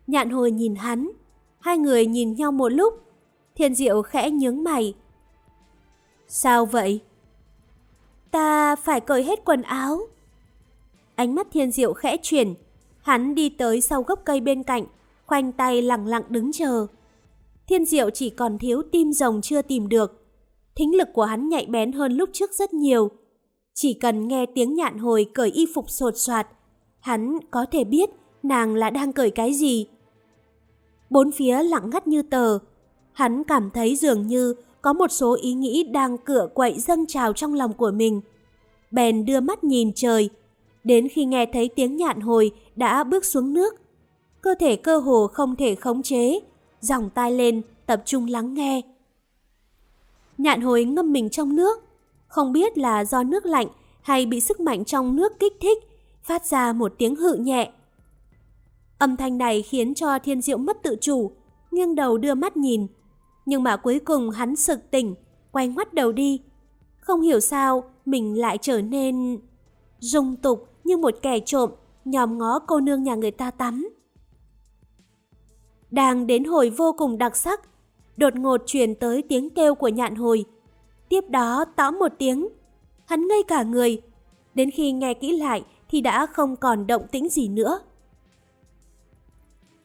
Nhạn hồi nhìn hắn, hai người nhìn nhau một lúc. Thiên diệu khẽ nhướng mày. Sao vậy? Ta phải cởi hết quần áo. Ánh mắt thiên diệu khẽ chuyển, hắn đi tới sau gốc cây bên cạnh, khoanh tay lặng lặng đứng chờ. Thiên diệu chỉ còn thiếu tim rồng chưa tìm được. Thính lực của hắn nhạy bén hơn lúc trước rất nhiều. Chỉ cần nghe tiếng nhạn hồi cởi y phục sột soạt, hắn có thể biết nàng là đang cởi cái gì. Bốn phía lặng ngắt như tờ, hắn cảm thấy dường như có một số ý nghĩ đang cựa quậy dâng trào trong lòng của mình. Bèn đưa mắt nhìn trời, đến khi nghe thấy tiếng nhạn hồi đã bước xuống nước. Cơ thể cơ hồ không thể khống chế, dòng tai lên tập trung lắng nghe. Nhạn hồi ngâm mình trong nước, không biết là do nước lạnh hay bị sức mạnh trong nước kích thích, phát ra một tiếng hự nhẹ. Âm thanh này khiến cho thiên diệu mất tự chủ, nghiêng đầu đưa mắt nhìn. Nhưng mà cuối cùng hắn sực tỉnh, quay ngoắt đầu đi. Không hiểu sao mình lại trở nên... dung tục như một kẻ trộm, nhòm ngó cô nương nhà người ta tắm. Đang đến hồi vô cùng đặc sắc, đột ngột truyền tới tiếng kêu của nhạn hồi. Tiếp đó tõ một tiếng, hắn ngây cả người. Đến khi nghe kỹ lại thì đã không còn động tĩnh gì nữa.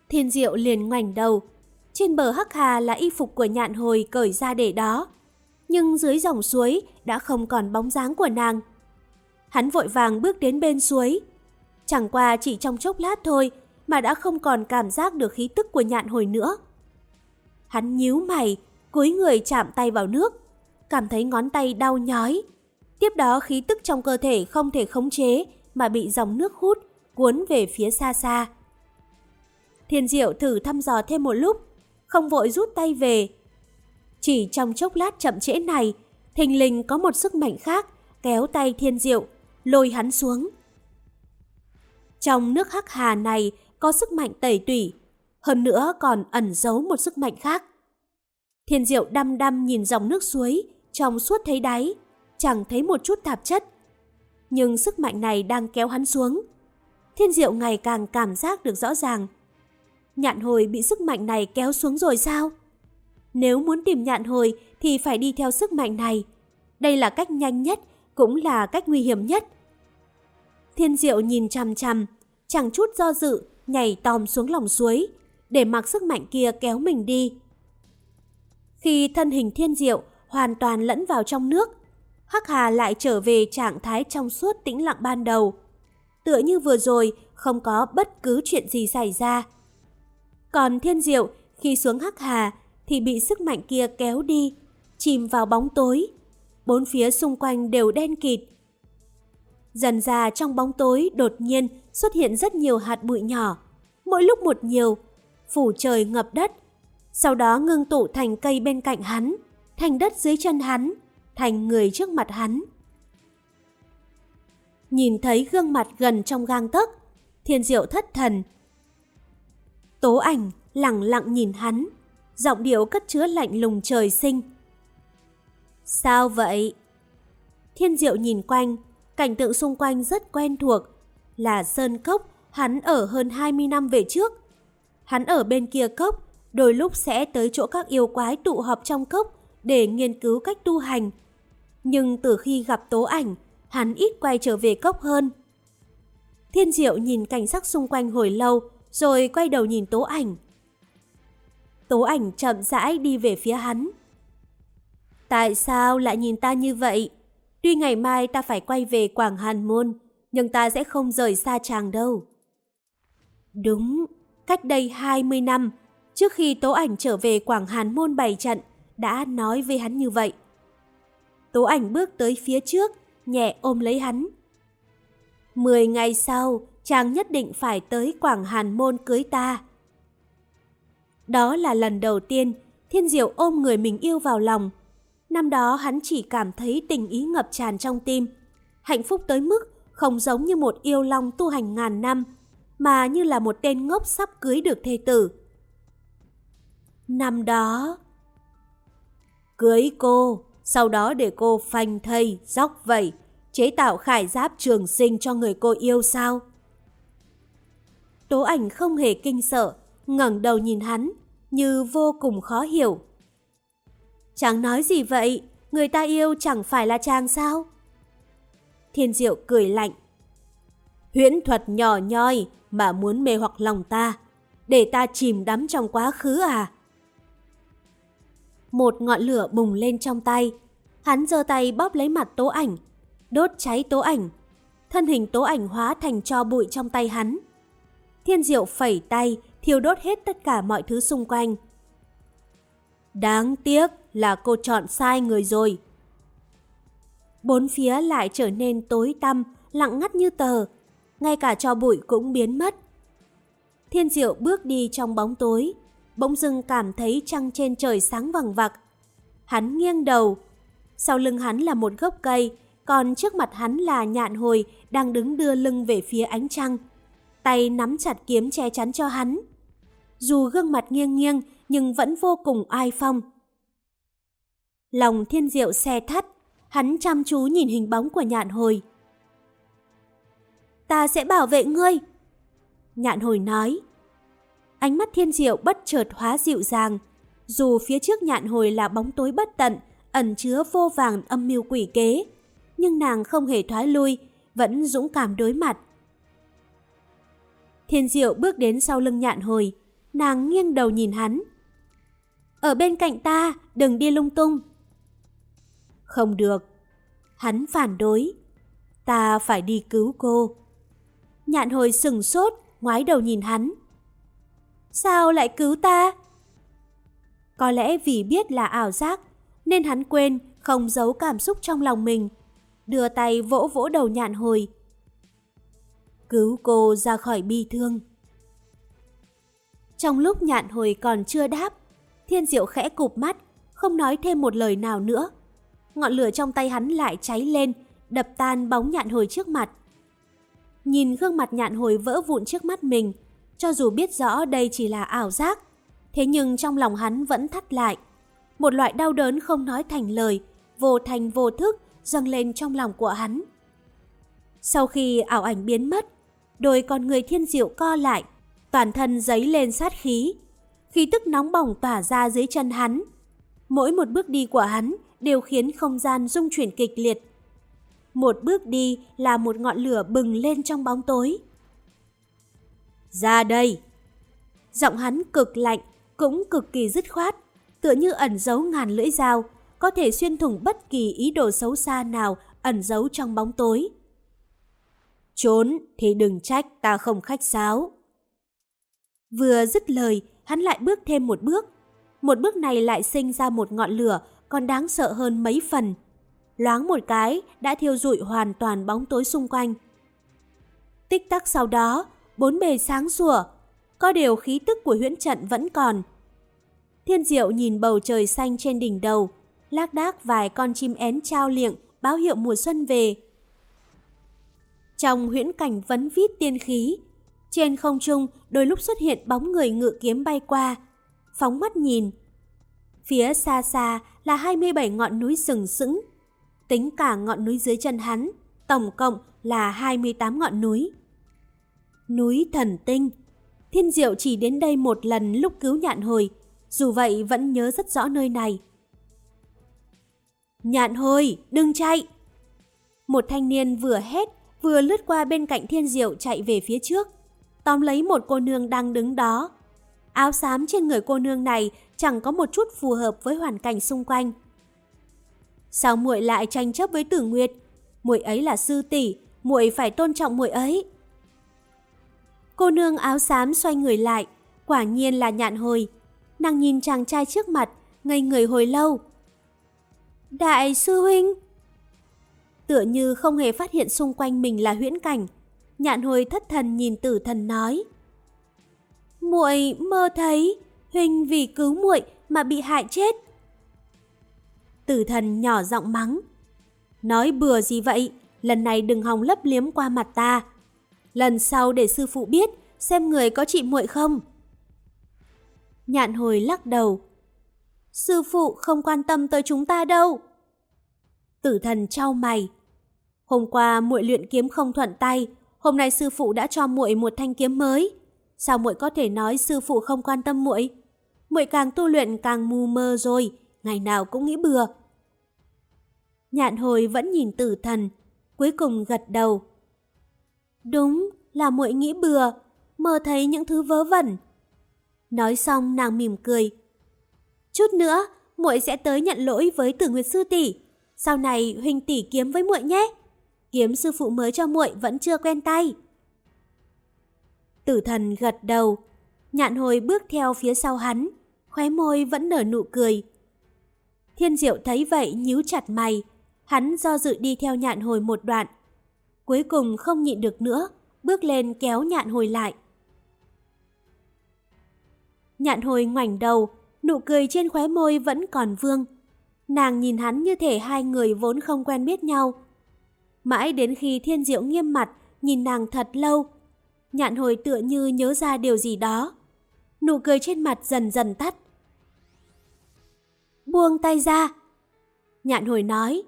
Thiên diệu liền ngoảnh đầu. Trên bờ hắc hà là y phục của nhạn hồi cởi ra để đó. Nhưng dưới dòng suối đã không còn bóng dáng của nàng. Hắn vội vàng bước đến bên suối. Chẳng qua chỉ trong chốc lát thôi mà đã không còn cảm giác được khí tức của nhạn hồi nữa. Hắn nhíu mày, cúi người chạm tay vào nước, cảm thấy ngón tay đau nhói. Tiếp đó khí tức trong cơ thể không thể khống chế mà bị dòng nước hút, cuốn về phía xa xa. Thiên Diệu thử thăm dò thêm một lúc, không vội rút tay về. Chỉ trong chốc lát chậm trễ này, thình lình có một sức mạnh khác kéo tay Thiên Diệu, lôi hắn xuống. Trong nước hắc hà này có sức mạnh tẩy tủy, hơn nữa còn ẩn giấu một sức mạnh khác. Thiên Diệu đăm đăm nhìn dòng nước suối, trong suốt thấy đáy, chẳng thấy một chút tạp chất. Nhưng sức mạnh này đang kéo hắn xuống. Thiên Diệu ngày càng cảm giác được rõ ràng. Nhạn hồi bị sức mạnh này kéo xuống rồi sao? Nếu muốn tìm nhạn hồi thì phải đi theo sức mạnh này. Đây là cách nhanh nhất, cũng là cách nguy hiểm nhất. Thiên Diệu nhìn chằm chằm, chẳng chút do dự, nhảy tòm xuống lòng suối, để mặc sức mạnh kia kéo mình đi. Khi thân hình thiên diệu hoàn toàn lẫn vào trong nước, Hắc Hà lại trở về trạng thái trong suốt tĩnh lặng ban đầu. Tựa như vừa rồi không có bất cứ chuyện gì xảy ra. Còn thiên diệu khi xuống Hắc Hà thì bị sức mạnh kia kéo đi, chìm vào bóng tối. Bốn phía xung quanh đều đen kịt. Dần ra trong bóng tối đột nhiên xuất hiện rất nhiều hạt bụi nhỏ, mỗi lúc một nhiều, phủ trời ngập đất, sau đó ngưng tụ thành cây bên cạnh hắn, thành đất dưới chân hắn, thành người trước mặt hắn. Nhìn thấy gương mặt gần trong gang tấc, thiên diệu thất thần. Tố ảnh lặng lặng nhìn hắn, giọng điệu cất chứa lạnh lùng trời sinh. Sao vậy? Thiên diệu nhìn quanh, cảnh tượng xung quanh rất quen thuộc, là sơn cốc hắn ở hơn 20 năm về trước. Hắn ở bên kia cốc, đôi lúc sẽ tới chỗ các yêu quái tụ họp trong cốc để nghiên cứu cách tu hành. Nhưng từ khi gặp tố ảnh, hắn ít quay trở về cốc hơn. Thiên diệu nhìn cảnh sắc xung quanh hồi lâu, rồi quay đầu nhìn tố ảnh. Tố ảnh chậm rãi đi về phía hắn. Tại sao lại nhìn ta như vậy? Tuy ngày mai ta phải quay về Quảng Hàn Môn, nhưng ta sẽ không rời xa chàng đâu. Đúng, cách đây 20 năm, trước khi Tố Ảnh trở về Quảng Hàn Môn bày trận, đã nói với hắn như vậy. Tố Ảnh bước tới phía trước, nhẹ ôm lấy hắn. Mười ngày sau, chàng nhất định phải tới Quảng Hàn Môn cưới ta. Đó là lần đầu tiên Thiên Diệu ôm người mình yêu vào lòng. Năm đó hắn chỉ cảm thấy tình ý ngập tràn trong tim. Hạnh phúc tới mức không giống như một yêu long tu hành ngàn năm, mà như là một tên ngốc sắp cưới được thê tử. Năm đó... Cưới cô, sau đó để cô phanh thây, dóc vẩy, chế tạo khải giáp trường sinh cho người cô yêu sao? Tố ảnh không hề kinh sợ, ngẩng đầu nhìn hắn, như vô cùng khó hiểu. Chàng nói gì vậy? Người ta yêu chẳng phải là chàng sao? Thiên diệu cười lạnh. Huyễn thuật nhỏ nhoi mà muốn mê hoặc lòng ta, để ta chìm đắm trong quá khứ à? Một ngọn lửa bùng lên trong tay, hắn giơ tay bóp lấy mặt tố ảnh, đốt cháy tố ảnh. Thân hình tố ảnh hóa thành cho bụi trong tay hắn. Thiên diệu phẩy tay, thiêu đốt hết tất cả mọi thứ xung quanh. Đáng tiếc là cô chọn sai người rồi. Bốn phía lại trở nên tối tăm, lặng ngắt như tờ. Ngay cả cho bụi cũng biến mất. Thiên diệu bước đi trong bóng tối, bỗng dưng cảm thấy trăng trên trời sáng vằng vặc. Hắn nghiêng đầu. Sau lưng hắn là một gốc cây, còn trước mặt hắn là nhạn hồi đang đứng đưa lưng về phía ánh trăng. Tay nắm chặt kiếm che chắn cho hắn. Dù gương mặt nghiêng nghiêng nhưng vẫn vô cùng ai phong. Lòng thiên diệu xe thắt, hắn chăm chú nhìn hình bóng của nhạn hồi. Ta sẽ bảo vệ ngươi. Nhạn hồi nói. Ánh mắt thiên diệu bất chợt hóa dịu dàng. Dù phía trước nhạn hồi là bóng tối bất tận, ẩn chứa vô vàng âm mưu quỷ kế, nhưng nàng không hề thoái lui, vẫn dũng cảm đối mặt. Thiên diệu bước đến sau lưng nhạn hồi, nàng nghiêng đầu nhìn hắn. Ở bên cạnh ta, đừng đi lung tung. Không được. Hắn phản đối. Ta phải đi cứu cô. Nhạn hồi sừng sốt, ngoái đầu nhìn hắn. Sao lại cứu ta? Có lẽ vì biết là ảo giác, nên hắn quên không giấu cảm xúc trong lòng mình. Đưa tay vỗ vỗ đầu nhạn hồi. Cứu cô ra khỏi bi thương. Trong lúc nhạn hồi còn chưa đáp, thiên diệu khẽ cụp mắt, không nói thêm một lời nào nữa. Ngọn lửa trong tay hắn lại cháy lên, đập tan bóng nhạn hồi trước mặt. Nhìn gương mặt nhạn hồi vỡ vụn trước mắt mình, cho dù biết rõ đây chỉ là ảo giác, thế nhưng trong lòng hắn vẫn thắt lại. Một loại đau đớn không nói thành lời, vô thành vô thức dâng lên trong lòng của hắn. Sau khi ảo ảnh biến mất, đôi con người thiên diệu co lại, toàn thân giấy lên sát khí. Khí tức nóng bỏng tỏa ra dưới chân hắn. Mỗi một bước đi của hắn đều khiến không gian rung chuyển kịch liệt. Một bước đi là một ngọn lửa bừng lên trong bóng tối. Ra đây! Giọng hắn cực lạnh, cũng cực kỳ dứt khoát, tựa như ẩn giấu ngàn lưỡi dao, có thể xuyên thủng bất kỳ ý đồ xấu xa nào ẩn giấu trong bóng tối. Trốn thì đừng trách ta không khách sáo. Vừa dứt lời, hắn lại bước thêm một bước. Một bước này lại sinh ra một ngọn lửa còn đáng sợ hơn mấy phần. Loáng một cái đã thiêu rụi hoàn toàn bóng tối xung quanh. Tích tắc sau đó, bốn bề sáng sủa, có điều khí tức của huyễn trận vẫn còn. Thiên diệu nhìn bầu trời xanh trên đỉnh đầu, lác đác vài con chim én trao liệng báo hiệu mùa xuân về. Trong huyễn cảnh vấn vít tiên khí, trên không trung đôi lúc xuất hiện bóng người ngự kiếm bay qua. Phóng mắt nhìn. Phía xa xa là 27 ngọn núi sừng sững. Tính cả ngọn núi dưới chân hắn, tổng cộng là 28 ngọn núi. Núi Thần Tinh Thiên Diệu chỉ đến đây một lần lúc cứu nhạn hồi, dù vậy vẫn nhớ rất rõ nơi này. Nhạn hồi, đừng chạy! Một thanh niên vừa hét, vừa lướt qua bên cạnh Thiên Diệu chạy về phía trước tóm lấy một cô nương đang đứng đó. Áo xám trên người cô nương này chẳng có một chút phù hợp với hoàn cảnh xung quanh. Sao muội lại tranh chấp với Tử Nguyệt? Muội ấy là sư tỷ, muội phải tôn trọng muội ấy. Cô nương áo xám xoay người lại, quả nhiên là nhạn hồi. Nàng nhìn chàng trai trước mặt, ngây người hồi lâu. Đại sư huynh! Tựa như không hề phát hiện xung quanh mình là huyễn cảnh, Nhạn hồi thất thần nhìn tử thần nói. muội mơ thấy, huynh vì cứu muội mà bị hại chết. Tử thần nhỏ giọng mắng. Nói bừa gì vậy, lần này đừng hòng lấp liếm qua mặt ta. Lần sau để sư phụ biết xem người có chị muội không. Nhạn hồi lắc đầu. Sư phụ không quan tâm tới chúng ta đâu. Tử thần trao mày. Hôm qua muội luyện kiếm không thuận tay, hôm nay sư phụ đã cho muội một thanh kiếm mới. Sao muội có thể nói sư phụ không quan tâm muội? Muội càng tu luyện càng mù mơ rồi, ngày nào cũng nghĩ bừa. Nhạn hồi vẫn nhìn tử thần, cuối cùng gật đầu. Đúng, là muội nghĩ bừa, mơ thấy những thứ vớ vẩn. Nói xong nàng mỉm cười. Chút nữa, muội sẽ tới nhận lỗi với Tử Nguyệt sư tỷ. Sau này huynh tỷ kiếm với muội nhé. Kiếm sư phụ mới cho muội vẫn chưa quen tay. Tử thần gật đầu, nhạn hồi bước theo phía sau hắn, khóe môi vẫn nở nụ cười. Thiên diệu thấy vậy nhíu chặt mày, hắn do dự đi theo nhạn hồi một đoạn. Cuối cùng không nhịn được nữa, bước lên kéo nhạn hồi lại. Nhạn hồi ngoảnh đầu, nụ cười trên khóe môi vẫn còn vương. Nàng nhìn hắn như thể hai người vốn không quen biết nhau. Mãi đến khi thiên diệu nghiêm mặt, nhìn nàng thật lâu. Nhạn hồi tựa như nhớ ra điều gì đó. Nụ cười trên mặt dần dần tắt. Buông tay ra. Nhạn hồi nói,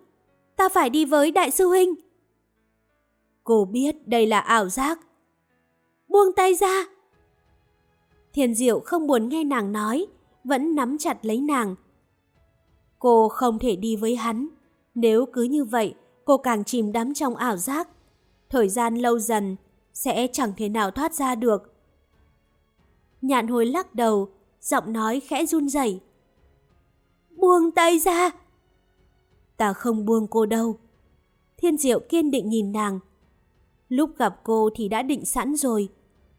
ta phải đi với đại sư huynh. Cô biết đây là ảo giác. Buông tay ra. Thiên diệu không buồn nghe nàng nói, vẫn nắm chặt lấy nàng. Cô không thể đi với hắn. Nếu cứ như vậy, cô càng chìm đắm trong ảo giác. Thời gian lâu dần, sẽ chẳng thể nào thoát ra được. Nhạn hồi lắc đầu, giọng nói khẽ run rẩy. Buông tay ra! Ta không buông cô đâu. Thiên diệu kiên định nhìn nàng. Lúc gặp cô thì đã định sẵn rồi.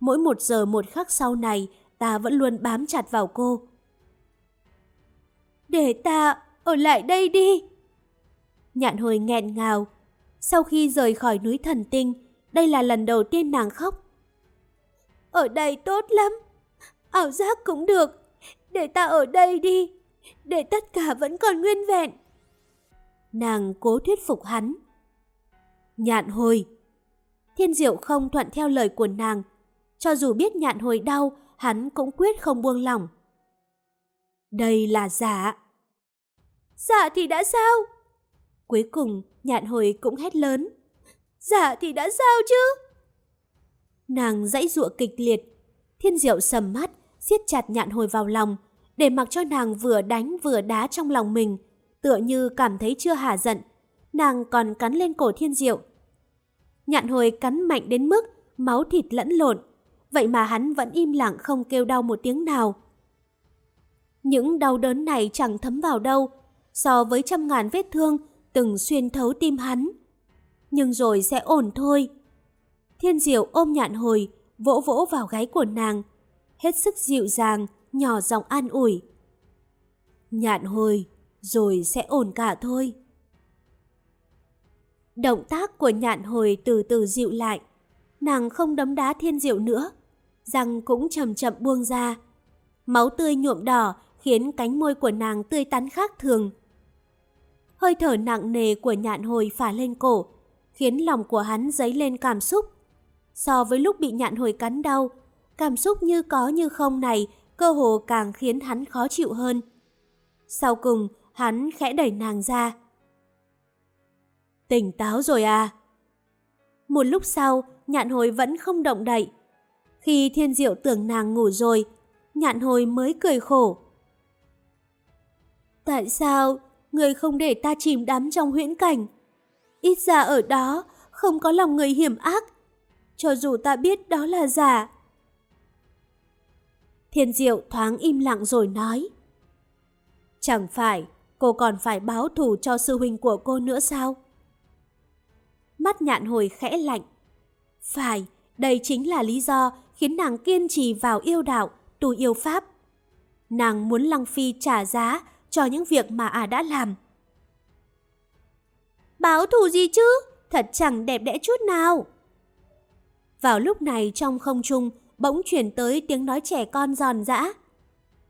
Mỗi một giờ một khắc sau này, ta vẫn luôn bám chặt vào cô. Để ta ở lại đây đi. Nhạn hồi nghẹn ngào. Sau khi rời khỏi núi thần tinh, đây là lần đầu tiên nàng khóc. Ở đây tốt lắm. Ảo giác cũng được. Để ta ở đây đi. Để tất cả vẫn còn nguyên vẹn. Nàng cố thuyết phục hắn. Nhạn hồi. Thiên diệu không thuận theo lời của nàng. Cho dù biết nhạn hồi đau, hắn cũng quyết không buông lỏng. Đây là giả. Giả thì đã sao? Cuối cùng, nhạn hồi cũng hét lớn. Dạ thì đã sao chứ? Nàng dãy dụa kịch liệt. Thiên diệu sầm mắt, siết chặt nhạn hồi vào lòng, để mặc cho nàng vừa đánh vừa đá trong lòng mình, tựa như cảm thấy chưa hả giận. Nàng còn cắn lên cổ thiên diệu. Nhạn hồi cắn mạnh đến mức máu thịt lẫn lộn, vậy mà hắn vẫn im lặng không kêu đau một tiếng nào. Những đau đớn này chẳng thấm vào đâu, so với trăm ngàn vết thương từng xuyên thấu tim hắn. Nhưng rồi sẽ ổn thôi. Thiên diệu ôm nhạn hồi, vỗ vỗ vào gáy của nàng, hết sức dịu dàng, nhỏ giọng an ủi. Nhạn hồi, rồi sẽ ổn cả thôi. Động tác của nhạn hồi từ từ dịu lại, nàng không đấm đá thiên diệu nữa, răng cũng chậm chậm buông ra. Máu tươi nhuộm đỏ khiến cánh môi của nàng tươi tắn khác thường. Hơi thở nặng nề của nhạn hồi phả lên cổ, khiến lòng của hắn dấy lên cảm xúc. So với lúc bị nhạn hồi cắn đau, cảm xúc như có như không này cơ hồ càng khiến hắn khó chịu hơn. Sau cùng, hắn khẽ đẩy nàng ra. Tỉnh táo rồi à? Một lúc sau, nhạn hồi vẫn không động đậy. Khi thiên diệu tưởng nàng ngủ rồi, nhạn hồi mới cười khổ. Tại sao người không để ta chìm đắm trong huyễn cảnh? Ít ra ở đó không có lòng người hiểm ác, cho dù ta biết đó là giả. Thiên diệu thoáng im lặng rồi nói. Chẳng phải cô còn phải báo thù cho sư huynh của cô nữa sao? Mắt nhạn hồi khẽ lạnh. Phải, đây chính là lý do khiến nàng kiên trì vào yêu đạo, tu yêu pháp. Nàng muốn Lăng Phi trả giá cho những việc mà ả à đã làm. Báo thù gì chứ? Thật chẳng đẹp đẽ chút nào. Vào lúc này trong không trung bỗng chuyển tới tiếng nói trẻ con giòn giã.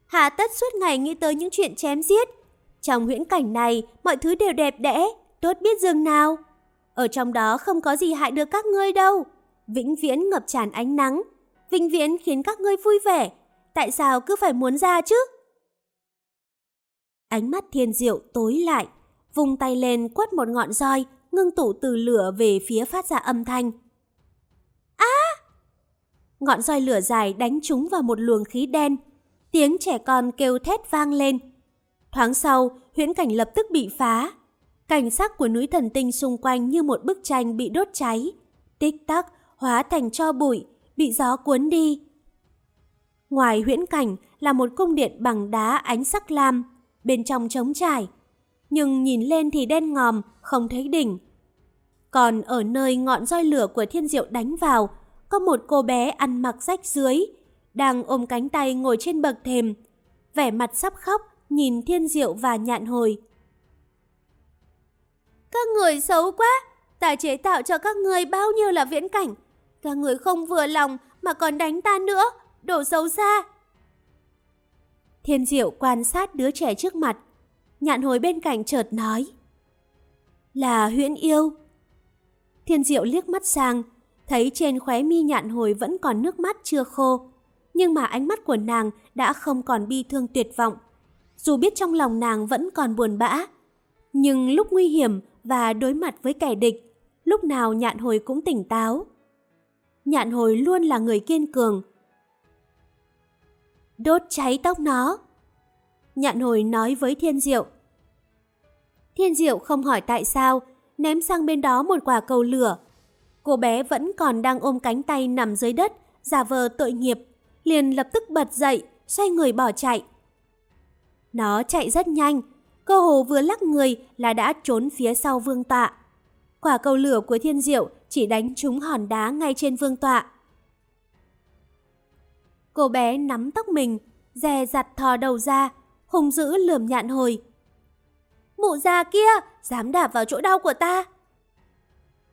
hà tất suốt ngày nghĩ tới những chuyện chém giết. Trong huyễn cảnh này, mọi thứ đều đẹp đẽ, tốt biết dường nào. Ở trong đó không có gì hại được các ngươi đâu. Vĩnh viễn ngập tràn ánh nắng. Vĩnh viễn khiến các ngươi vui vẻ. Tại sao cứ phải muốn ra chứ? Ánh mắt thiên diệu tối lại. Vùng tay lên quất một ngọn roi, ngưng tụ từ lửa về phía phát ra âm thanh. Á! Ngọn roi lửa dài đánh trúng vào một luồng khí đen. Tiếng trẻ con kêu thét vang lên. Thoáng sau, huyễn cảnh lập tức bị phá. Cảnh sắc của núi thần tinh xung quanh như một bức tranh bị đốt cháy. Tích tắc, hóa thành cho bụi, bị gió cuốn đi. Ngoài huyễn cảnh là một cung điện bằng đá ánh sắc lam, bên trong trống trải. Nhưng nhìn lên thì đen ngòm, không thấy đỉnh. Còn ở nơi ngọn roi lửa của thiên diệu đánh vào, có một cô bé ăn mặc rách dưới, đang ôm cánh tay ngồi trên bậc thềm, vẻ mặt sắp khóc, nhìn thiên diệu và nhạn hồi. Các người xấu quá, ta chế tạo cho các người bao nhiêu là viễn cảnh. Các người không vừa lòng mà còn đánh ta nữa, đổ xấu xa. Thiên diệu quan sát đứa trẻ trước mặt, nhạn hồi bên cạnh chợt nói. Là huyễn yêu. Thiên diệu liếc mắt sang, thấy trên khóe mi nhạn hồi vẫn còn nước mắt chưa khô. Nhưng mà ánh mắt của nàng đã không còn bi thương tuyệt vọng. Dù biết trong lòng nàng vẫn còn buồn bã, nhưng lúc nguy hiểm và đối mặt với kẻ địch, lúc nào nhạn hồi cũng tỉnh táo. Nhạn hồi luôn là người kiên cường. Đốt cháy tóc nó. Nhạn hồi nói với Thiên Diệu. Thiên Diệu không hỏi tại sao, ném sang bên đó một quả cầu lửa. Cô bé vẫn còn đang ôm cánh tay nằm dưới đất, giả vờ tội nghiệp, liền lập tức bật dậy, xoay người bỏ chạy. Nó chạy rất nhanh, cơ hồ vừa lắc người là đã trốn phía sau vương tọa. Quả cầu lửa của thiên diệu chỉ đánh trúng hòn đá ngay trên vương tọa. Cô bé nắm tóc mình, dè dặt thò đầu ra, hùng dữ lườm nhạn hồi. Mụ già kia, dám đạp vào chỗ đau của ta.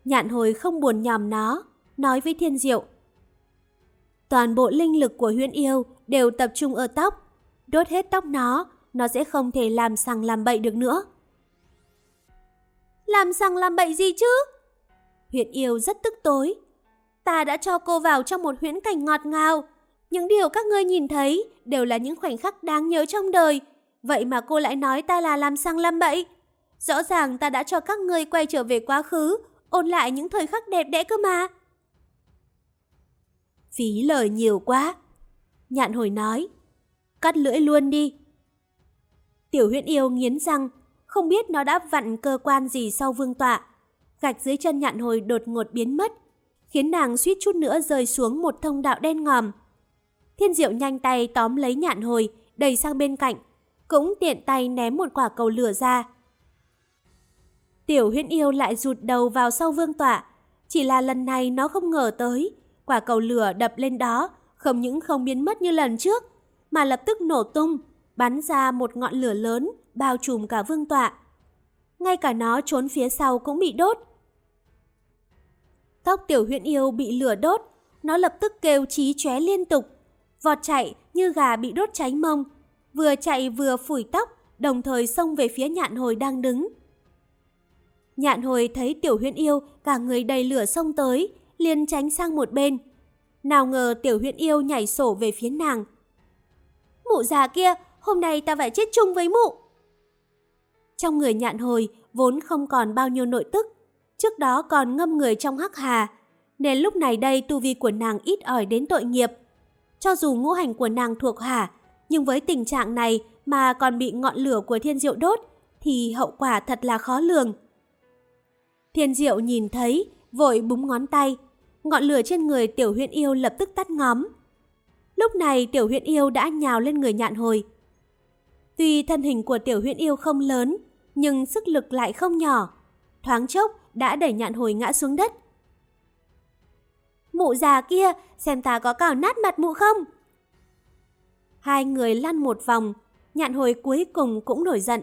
Nhạn hồi không buồn nhòm nó, nói với thiên diệu. Toàn bộ linh lực của huyễn yêu đều tập trung ở tóc. Đốt hết tóc nó, nó sẽ không thể làm sằng làm bậy được nữa. Làm sằng làm bậy gì chứ? Huyễn yêu rất tức tối. Ta đã cho cô vào trong một huyễn cảnh ngọt ngào. Những điều các ngươi nhìn thấy đều là những khoảnh khắc đáng nhớ trong đời. Vậy mà cô lại nói ta là làm sang làm bậy. Rõ ràng ta đã cho các ngươi quay trở về quá khứ, ôn lại những thời khắc đẹp đẽ cơ mà. Phí lời nhiều quá. Nhạn hồi nói, cắt lưỡi luôn đi. Tiểu huyễn yêu nghiến răng, không biết nó đã vặn cơ quan gì sau vương tọa. Gạch dưới chân nhạn hồi đột ngột biến mất, khiến nàng suýt chút nữa rơi xuống một thông đạo đen ngòm. Thiên diệu nhanh tay tóm lấy nhạn hồi, đẩy sang bên cạnh, cũng tiện tay ném một quả cầu lửa ra. Tiểu huyễn yêu lại rụt đầu vào sau vương tọa, chỉ là lần này nó không ngờ tới, quả cầu lửa đập lên đó, không những không biến mất như lần trước, mà lập tức nổ tung, bắn ra một ngọn lửa lớn, bao trùm cả vương tọa. Ngay cả nó trốn phía sau cũng bị đốt. Tóc tiểu huyện yêu bị lửa đốt, nó lập tức kêu chí chóe liên tục, vọt chạy như gà bị đốt cháy mông, vừa chạy vừa phủi tóc, đồng thời xông về phía nhạn hồi đang đứng. Nhạn hồi thấy tiểu huyện yêu cả người đầy lửa xông tới, liền tránh sang một bên. Nào ngờ tiểu huyện yêu nhảy sổ về phía nàng. Mụ già kia, hôm nay ta phải chết chung với mụ. Trong người nhạn hồi vốn không còn bao nhiêu nội tức, trước đó còn ngâm người trong hắc hà, nên lúc này đây tu vi của nàng ít ỏi đến tội nghiệp. Cho dù ngũ hành của nàng thuộc hỏa, nhưng với tình trạng này mà còn bị ngọn lửa của thiên diệu đốt, thì hậu quả thật là khó lường. Thiên diệu nhìn thấy, vội búng ngón tay, ngọn lửa trên người tiểu huyện yêu lập tức tắt ngóm. Lúc này tiểu huyện yêu đã nhào lên người nhạn hồi, Tuy thân hình của tiểu huyện yêu không lớn, nhưng sức lực lại không nhỏ. Thoáng chốc đã đẩy nhạn hồi ngã xuống đất. Mụ già kia, xem ta có cào nát mặt mụ không? Hai người lăn một vòng, nhạn hồi cuối cùng cũng nổi giận.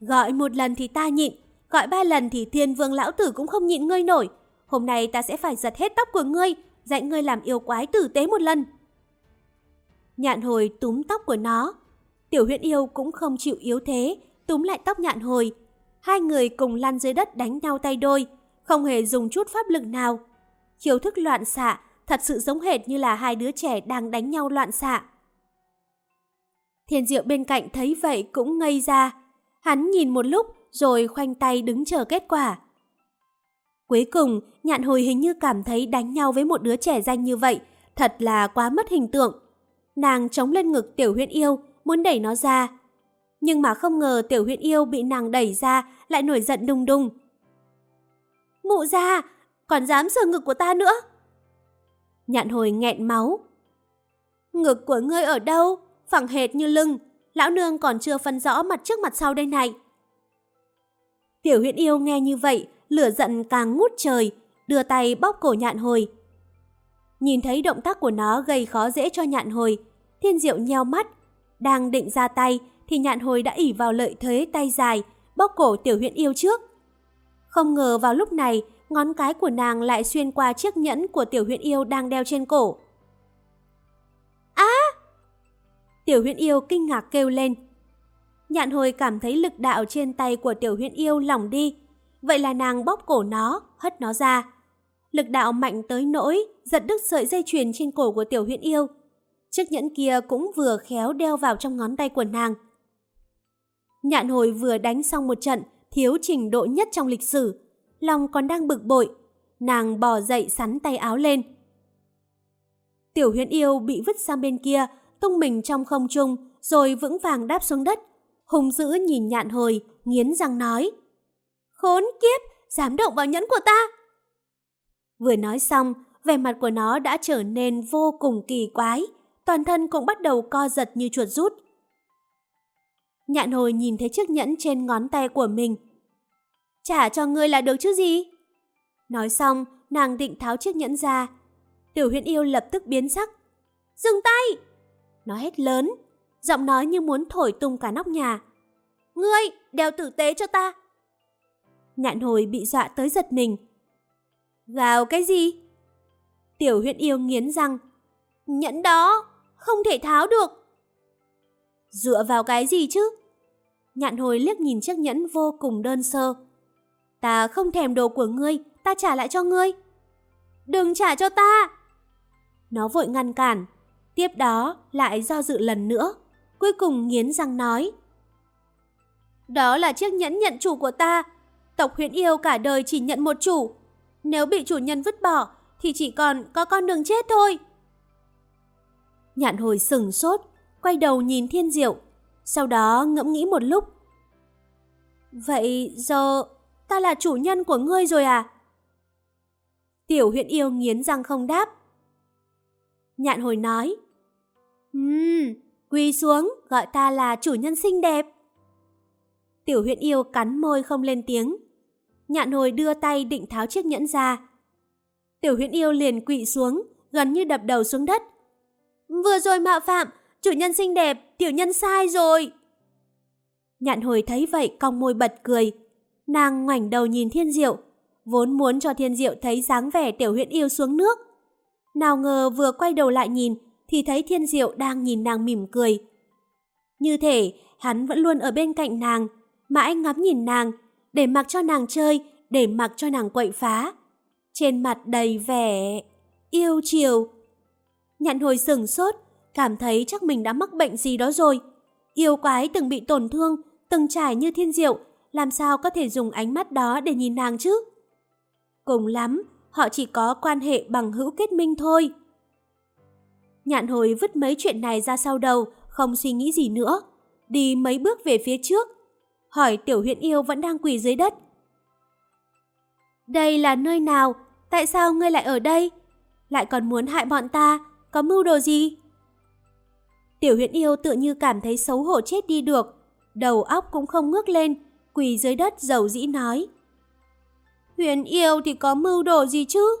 Gọi một lần thì ta nhịn, gọi ba lần thì thiên vương lão tử cũng không nhịn ngươi nổi. Hôm nay ta sẽ phải giật hết tóc của ngươi, dạy ngươi làm yêu quái tử tế một lần. Nhạn hồi túm tóc của nó, Tiểu huyện yêu cũng không chịu yếu thế, túm lại tóc nhạn hồi. hai người cùng lăn dưới đất đánh nhau tay đôi, không hề dùng chút pháp lực nào. Chiêu thức loạn xạ thật sự giống hệt như là hai đứa trẻ đang đánh nhau loạn xạ. Thiên Diệu bên cạnh thấy vậy cũng ngây ra. Hắn nhìn một lúc rồi khoanh tay đứng chờ kết quả. Cuối cùng, nhạn hồi hình như cảm thấy đánh nhau với một đứa trẻ danh như vậy, thật là quá mất hình tượng. Nàng chống lên ngực tiểu huyễn yêu, muốn đẩy nó ra. Nhưng mà không ngờ tiểu huyễn yêu bị nàng đẩy ra, lại nổi giận đùng đùng. Mụ ra, còn dám sờ ngực của ta nữa. Nhạn hồi nghẹn máu. Ngực của ngươi ở đâu? Phẳng hệt như lưng, lão nương còn chưa phân rõ mặt trước mặt sau đây này. Tiểu huyện yêu nghe như vậy, lửa giận càng ngút trời, đưa tay bóp cổ nhạn hồi. Nhìn thấy động tác của nó gây khó dễ cho nhạn hồi, thiên diệu nheo mắt, đang định ra tay thì nhạn hồi đã ỉ vào lợi thế tay dài, bóp cổ tiểu huyện yêu trước. Không ngờ vào lúc này, ngón cái của nàng lại xuyên qua chiếc nhẫn của tiểu huyện yêu đang đeo trên cổ. Á! Tiểu huyện yêu kinh ngạc kêu lên. Nhạn hồi cảm thấy lực đạo trên tay của tiểu huyện yêu lỏng đi, Vậy là nàng bóp cổ nó, hất nó ra. Lực đạo mạnh tới nỗi, giật đứt sợi dây chuyền trên cổ của tiểu huyện yêu. Chiếc nhẫn kia cũng vừa khéo đeo vào trong ngón tay của nàng. Nhạn hồi vừa đánh xong một trận, thiếu trình độ nhất trong lịch sử. Lòng còn đang bực bội. Nàng bò dậy sắn tay áo lên. Tiểu Huyễn yêu bị vứt sang bên kia, tung mình trong không trung, rồi vững vàng đáp xuống đất. Hùng dữ nhìn nhạn hồi, nghiến răng nói. Khốn kiếp, dám động vào nhẫn của ta. Vừa nói xong, vẻ mặt của nó đã trở nên vô cùng kỳ quái, toàn thân cũng bắt đầu co giật như chuột rút. Nhạn hồi nhìn thấy chiếc nhẫn trên ngón tay của mình. Trả cho ngươi là được chứ gì? Nói xong, nàng định tháo chiếc nhẫn ra. Tiểu huyễn yêu lập tức biến sắc. Dừng tay! Nó hét lớn, giọng nói như muốn thổi tung cả nóc nhà. Ngươi, đeo tử tế cho ta, Nhạn hồi bị dọa tới giật mình. Gào cái gì? Tiểu huyện yêu nghiến răng. Nhẫn đó, không thể tháo được. Dựa vào cái gì chứ? Nhạn hồi liếc nhìn chiếc nhẫn vô cùng đơn sơ. Ta không thèm đồ của ngươi, ta trả lại cho ngươi. Đừng trả cho ta! Nó vội ngăn cản. Tiếp đó lại do dự lần nữa. Cuối cùng nghiến răng nói. Đó là chiếc nhẫn nhận chủ của ta, Tộc huyễn yêu cả đời chỉ nhận một chủ. Nếu bị chủ nhân vứt bỏ thì chỉ còn có con đường chết thôi. Nhạn hồi sừng sốt, quay đầu nhìn thiên diệu, sau đó ngẫm nghĩ một lúc. Vậy giờ ta là chủ nhân của ngươi rồi à? Tiểu huyện yêu nghiến răng không đáp. Nhạn hồi nói. Ừm, quỳ xuống, gọi ta là chủ nhân xinh đẹp. Tiểu huyện yêu cắn môi không lên tiếng. Nhạn hồi đưa tay định tháo chiếc nhẫn ra. Tiểu huyễn yêu liền quỵ xuống, gần như đập đầu xuống đất. Vừa rồi mạo phạm, chủ nhân xinh đẹp, tiểu nhân sai rồi. Nhạn hồi thấy vậy cong môi bật cười. Nàng ngoảnh đầu nhìn thiên diệu, vốn muốn cho thiên diệu thấy dáng vẻ tiểu huyễn yêu xuống nước. Nào ngờ vừa quay đầu lại nhìn, thì thấy thiên diệu đang nhìn nàng mỉm cười. Như thể hắn vẫn luôn ở bên cạnh nàng, mãi ngắm nhìn nàng, để mặc cho nàng chơi, để mặc cho nàng quậy phá. Trên mặt đầy vẻ yêu chiều. Nhạn hồi sừng sốt, cảm thấy chắc mình đã mắc bệnh gì đó rồi. Yêu quái từng bị tổn thương, từng trải như thiên diệu, làm sao có thể dùng ánh mắt đó để nhìn nàng chứ? Cùng lắm, họ chỉ có quan hệ bằng hữu kết minh thôi. Nhạn hồi vứt mấy chuyện này ra sau đầu, không suy nghĩ gì nữa. Đi mấy bước về phía trước, hỏi tiểu huyện yêu vẫn đang quỳ dưới đất. Đây là nơi nào? Tại sao ngươi lại ở đây? Lại còn muốn hại bọn ta? Có mưu đồ gì? Tiểu huyện yêu tự như cảm thấy xấu hổ chết đi được. Đầu óc cũng không ngước lên, quỳ dưới đất dầu dĩ nói. Huyền yêu thì có mưu đồ gì chứ?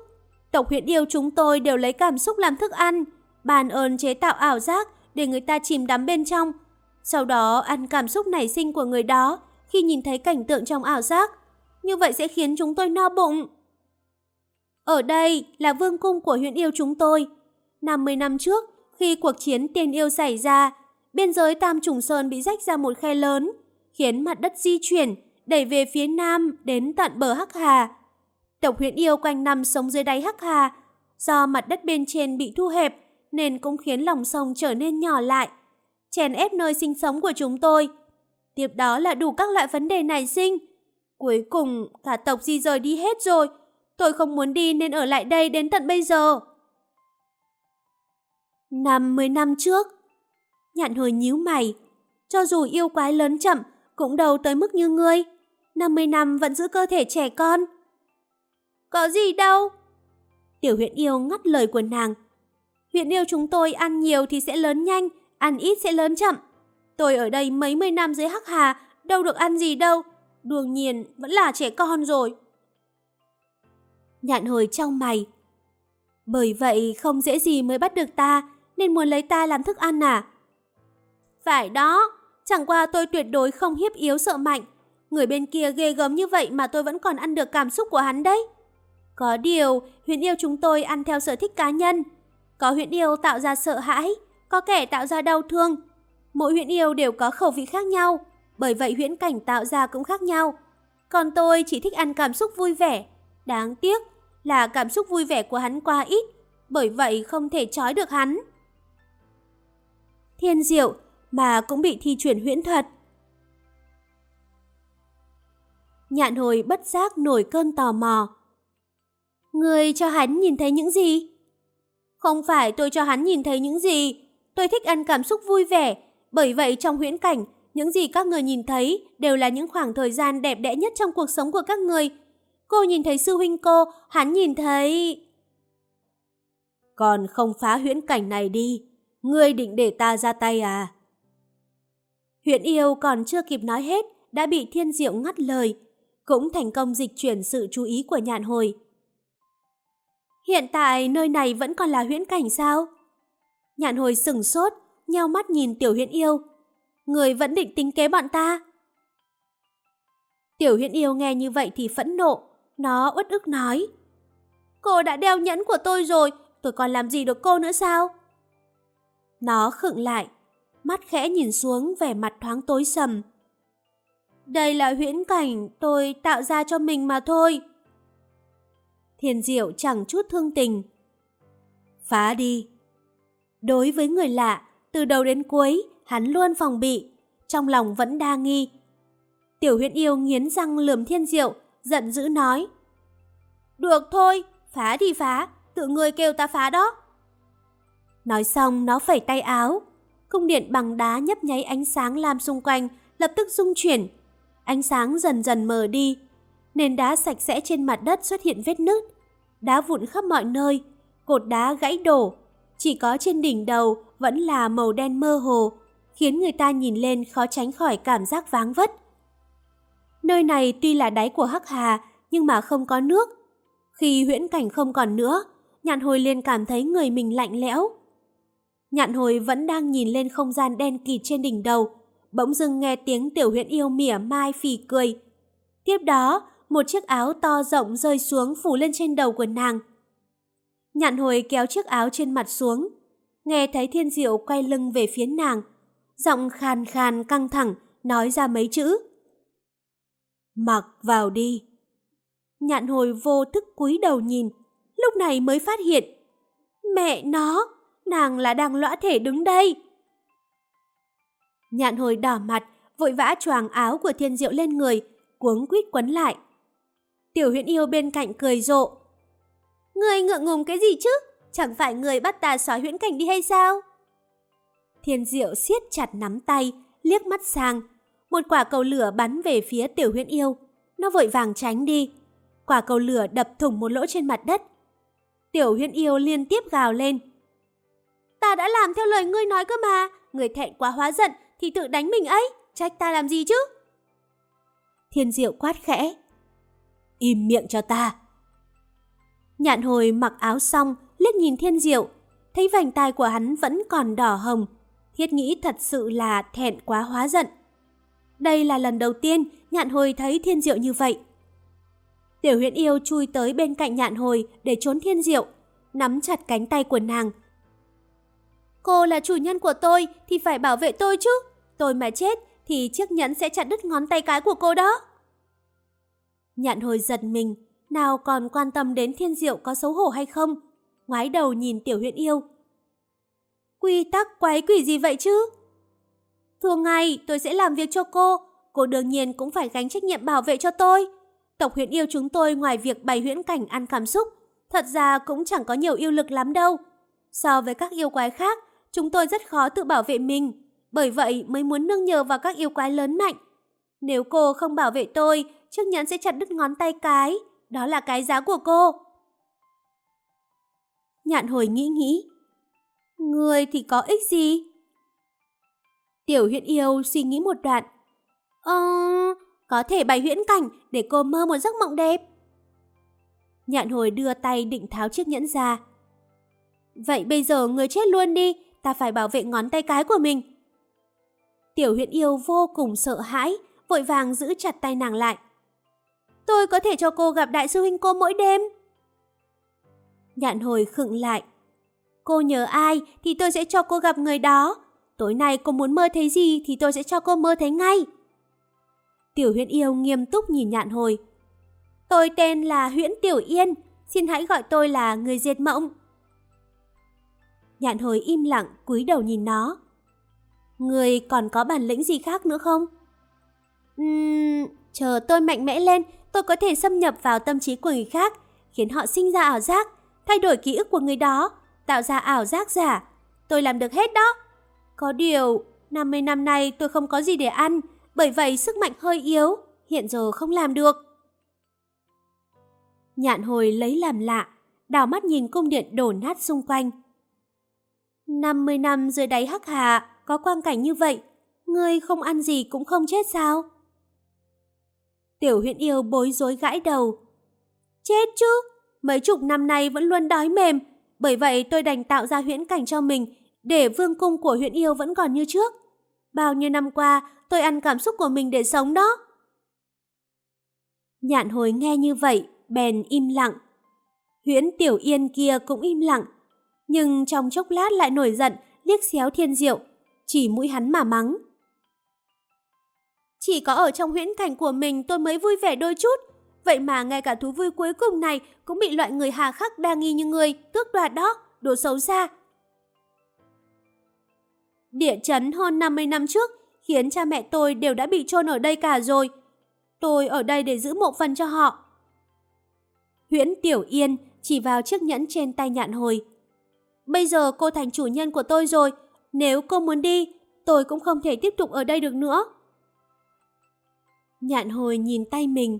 Tộc huyện yêu chúng tôi đều lấy cảm xúc làm thức ăn, bàn ơn chế tạo ảo giác để người ta chìm đắm bên trong, sau đó ăn cảm xúc nảy sinh của người đó khi nhìn thấy cảnh tượng trong ảo giác. Như vậy sẽ khiến chúng tôi no bụng. Ở đây là vương cung của huyện yêu chúng tôi. 50 năm trước, khi cuộc chiến tiền yêu xảy ra, biên giới Tam Trùng Sơn bị rách ra một khe lớn, khiến mặt đất di chuyển, đẩy về phía nam đến tận bờ Hắc Hà. Tộc huyện yêu quanh năm sống dưới đáy Hắc Hà, do mặt đất bên trên bị thu hẹp nên cũng khiến lòng sông trở nên nhỏ lại, chèn ép nơi sinh sống của chúng tôi. Tiếp đó là đủ các loại vấn đề nảy sinh. Cuối cùng cả tộc di rời đi hết rồi, tôi không muốn đi nên ở lại đây đến tận bây giờ. Năm mười năm trước, nhạn hồi nhíu mày, cho dù yêu quái lớn chậm cũng đâu tới mức như ngươi. 50 năm vẫn giữ cơ thể trẻ con. Có gì đâu. Tiểu huyện yêu ngắt lời của nàng. Huyện yêu chúng tôi ăn nhiều thì sẽ lớn nhanh, ăn ít sẽ lớn chậm. Tôi ở đây mấy mươi năm dưới hắc hà, đâu được ăn gì đâu. Đương nhiên vẫn là trẻ con rồi. Nhạn hồi trong mày. Bởi vậy không dễ gì mới bắt được ta, nên muốn lấy ta làm thức ăn à? Phải đó, chẳng qua tôi tuyệt đối không hiếp yếu sợ mạnh. Người bên kia ghê gớm như vậy mà tôi vẫn còn ăn được cảm xúc của hắn đấy. Có điều, huyện yêu chúng tôi ăn theo sở thích cá nhân. Có huyện yêu tạo ra sợ hãi, có kẻ tạo ra đau thương. Mỗi huyện yêu đều có khẩu vị khác nhau, bởi vậy huyễn cảnh tạo ra cũng khác nhau. Còn tôi chỉ thích ăn cảm xúc vui vẻ. Đáng tiếc là cảm xúc vui vẻ của hắn quá ít, bởi vậy không thể trói được hắn. Thiên diệu mà cũng bị thi chuyển huyễn thuật. Nhạn hồi bất giác nổi cơn tò mò. Người cho hắn nhìn thấy những gì? Không phải tôi cho hắn nhìn thấy những gì. Tôi thích ăn cảm xúc vui vẻ. Bởi vậy trong huyễn cảnh, những gì các người nhìn thấy đều là những khoảng thời gian đẹp đẽ nhất trong cuộc sống của các người. Cô nhìn thấy sư huynh cô, hắn nhìn thấy... Còn không phá huyễn cảnh này đi. Ngươi định để ta ra tay à? Huyện yêu còn chưa kịp nói hết, đã bị thiên diệu ngắt lời, cũng thành công dịch chuyển sự chú ý của nhạn hồi. Hiện tại nơi này vẫn còn là huyễn cảnh sao? Nhạn hồi sừng sốt, nheo mắt nhìn tiểu huyện yêu. Người vẫn định tính kế bọn ta. Tiểu huyện yêu nghe như vậy thì phẫn nộ, nó uất ức nói. Cô đã đeo nhẫn của tôi rồi, tôi còn làm gì được cô nữa sao? Nó khựng lại, mắt khẽ nhìn xuống vẻ mặt thoáng tối sầm. Đây là huyễn cảnh tôi tạo ra cho mình mà thôi. Thiên diệu chẳng chút thương tình. Phá đi. Đối với người lạ, từ đầu đến cuối, hắn luôn phòng bị, trong lòng vẫn đa nghi. Tiểu huyễn yêu nghiến răng lườm thiên diệu, giận dữ nói. Được thôi, phá thì phá, tự người kêu ta phá đó. Nói xong nó phẩy tay áo, cung điện bằng đá nhấp nháy ánh sáng lam xung quanh, lập tức rung chuyển. Ánh sáng dần dần mờ đi, nền đá sạch sẽ trên mặt đất xuất hiện vết nứt, đá vụn khắp mọi nơi, cột đá gãy đổ, chỉ có trên đỉnh đầu vẫn là màu đen mơ hồ, khiến người ta nhìn lên khó tránh khỏi cảm giác váng vất. Nơi này tuy là đáy của Hắc Hà, nhưng mà không có nước. Khi huyễn cảnh không còn nữa, nhạn hồi liền cảm thấy người mình lạnh lẽo. Nhạn hồi vẫn đang nhìn lên không gian đen kịt trên đỉnh đầu, bỗng dưng nghe tiếng tiểu huyện yêu mỉa mai phì cười. Tiếp đó, một chiếc áo to rộng rơi xuống phủ lên trên đầu của nàng. Nhạn hồi kéo chiếc áo trên mặt xuống, nghe thấy thiên diệu quay lưng về phía nàng, giọng khàn khàn căng thẳng nói ra mấy chữ. Mặc vào đi. Nhạn hồi vô thức cúi đầu nhìn, lúc này mới phát hiện. Mẹ nó, nàng là đang lõa thể đứng đây. Nhạn hồi đỏ mặt, vội vã choàng áo của thiên diệu lên người, cuống quýt quấn lại. Tiểu huyện yêu bên cạnh cười rộ. Người ngượng ngùng cái gì chứ? Chẳng phải người bắt ta xóa huyễn cảnh đi hay sao? Thiên diệu siết chặt nắm tay, liếc mắt sang. Một quả cầu lửa bắn về phía tiểu huyễn yêu. Nó vội vàng tránh đi. Quả cầu lửa đập thủng một lỗ trên mặt đất. Tiểu huyễn yêu liên tiếp gào lên. Ta đã làm theo lời ngươi nói cơ mà. Người thẹn quá hóa giận thì tự đánh mình ấy. Trách ta làm gì chứ? Thiên diệu quát khẽ. Im miệng cho ta. Nhạn hồi mặc áo xong, liếc nhìn thiên diệu. Thấy vành tai của hắn vẫn còn đỏ hồng. Thiết nghĩ thật sự là thẹn quá hóa giận. Đây là lần đầu tiên nhạn hồi thấy thiên diệu như vậy. Tiểu huyện yêu chui tới bên cạnh nhạn hồi để trốn thiên diệu, nắm chặt cánh tay của nàng, Cô là chủ nhân của tôi thì phải bảo vệ tôi chứ. Tôi mà chết thì chiếc nhẫn sẽ chặt đứt ngón tay cái của cô đó. Nhạn hồi giật mình, nào còn quan tâm đến thiên diệu có xấu hổ hay không. Ngoái đầu nhìn tiểu huyện yêu. Quy tắc quái quỷ gì vậy chứ? Thường ngày tôi sẽ làm việc cho cô, cô đương nhiên cũng phải gánh trách nhiệm bảo vệ cho tôi. Tộc huyện yêu chúng tôi ngoài việc bày huyễn cảnh ăn cảm xúc, thật ra cũng chẳng có nhiều yêu lực lắm đâu. So với các yêu quái khác, chúng tôi rất khó tự bảo vệ mình, bởi vậy mới muốn nương nhờ vào các yêu quái lớn mạnh. Nếu cô không bảo vệ tôi, chiếc nhẫn sẽ chặt đứt ngón tay cái, đó là cái giá của cô. Nhạn hồi nghĩ nghĩ. Người thì có ích gì? Tiểu huyện yêu suy nghĩ một đoạn. Ờ, có thể bày huyễn cảnh để cô mơ một giấc mộng đẹp. Nhạn hồi đưa tay định tháo chiếc nhẫn ra. Vậy bây giờ người chết luôn đi, ta phải bảo vệ ngón tay cái của mình. Tiểu huyện yêu vô cùng sợ hãi, vội vàng giữ chặt tay nàng lại. Tôi có thể cho cô gặp đại sư huynh cô mỗi đêm. Nhạn hồi khựng lại. Cô nhớ ai thì tôi sẽ cho cô gặp người đó. Tối nay cô muốn mơ thấy gì thì tôi sẽ cho cô mơ thấy ngay. Tiểu huyễn yêu nghiêm túc nhìn nhạn hồi. Tôi tên là Huyễn Tiểu Yên, xin hãy gọi tôi là người diệt mộng. Nhạn hồi im lặng, cúi đầu nhìn nó. Người còn có bản lĩnh gì khác nữa không? Uhm, chờ tôi mạnh mẽ lên, tôi có thể xâm nhập vào tâm trí của người khác, khiến họ sinh ra ảo giác, thay đổi ký ức của người đó, tạo ra ảo giác giả. Tôi làm được hết đó. Có điều, 50 năm nay tôi không có gì để ăn, bởi vậy sức mạnh hơi yếu, hiện giờ không làm được. Nhạn hồi lấy làm lạ, đào mắt nhìn cung điện đổ nát xung quanh. 50 năm dưới đáy hắc hà, có quang cảnh như vậy, ngươi không ăn gì cũng không chết sao? Tiểu huyện yêu bối rối gãi đầu. Chết chứ, mấy chục năm nay vẫn luôn đói mềm, bởi vậy tôi đành tạo ra huyễn cảnh cho mình để vương cung của huyện yêu vẫn còn như trước. Bao nhiêu năm qua, tôi ăn cảm xúc của mình để sống đó. Nhạn hồi nghe như vậy, bèn im lặng. Huyễn Tiểu Yên kia cũng im lặng, nhưng trong chốc lát lại nổi giận, liếc xéo thiên diệu, chỉ mũi hắn mà mắng. Chỉ có ở trong huyễn cảnh của mình tôi mới vui vẻ đôi chút, vậy mà ngay cả thú vui cuối cùng này cũng bị loại người hà khắc đa nghi như người tước đoạt đó, đồ xấu xa. Địa chấn hơn 50 năm trước khiến cha mẹ tôi đều đã bị chôn ở đây cả rồi. Tôi ở đây để giữ một phần cho họ. Huyễn Tiểu Yên chỉ vào chiếc nhẫn trên tay nhạn hồi. Bây giờ cô thành chủ nhân của tôi rồi, nếu cô muốn đi, tôi cũng không thể tiếp tục ở đây được nữa. Nhạn hồi nhìn tay mình.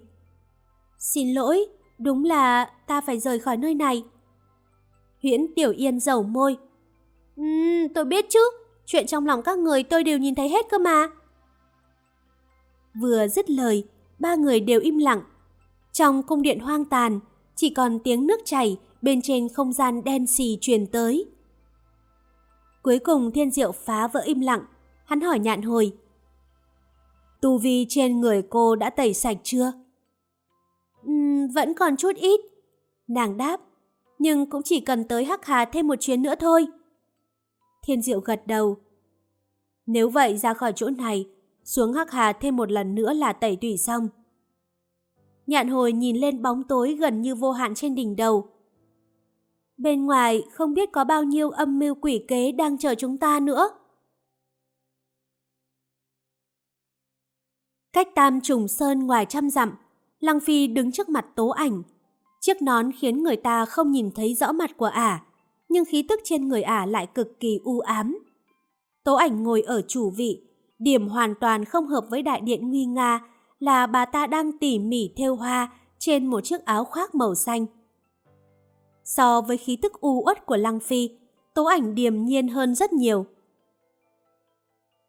Xin lỗi, đúng là ta phải rời khỏi nơi này. Huyễn Tiểu Yên dầu môi. Ừm, tôi biết chứ, chuyện trong lòng các người tôi đều nhìn thấy hết cơ mà. Vừa dứt lời, ba người đều im lặng. Trong cung điện hoang tàn, chỉ còn tiếng nước chảy bên trên không gian đen xì truyền tới. Cuối cùng thiên diệu phá vỡ im lặng, hắn hỏi nhạn hồi. Tu vi trên người cô đã tẩy sạch chưa? Uhm, vẫn còn chút ít. Nàng đáp, nhưng cũng chỉ cần tới Hắc Hà thêm một chuyến nữa thôi. Thiên Diệu gật đầu. Nếu vậy ra khỏi chỗ này, xuống Hắc Hà thêm một lần nữa là tẩy tủy xong. Nhạn hồi nhìn lên bóng tối gần như vô hạn trên đỉnh đầu. Bên ngoài không biết có bao nhiêu âm mưu quỷ kế đang chờ chúng ta nữa. Cách tam trùng sơn ngoài trăm dặm, Lăng Phi đứng trước mặt tố ảnh. Chiếc nón khiến người ta không nhìn thấy rõ mặt của ả, nhưng khí tức trên người ả lại cực kỳ u ám. Tố ảnh ngồi ở chủ vị, điểm hoàn toàn không hợp với đại điện nguy nga là bà ta đang tỉ mỉ thêu hoa trên một chiếc áo khoác màu xanh. So với khí tức u uất của Lăng Phi, tố ảnh điềm nhiên hơn rất nhiều.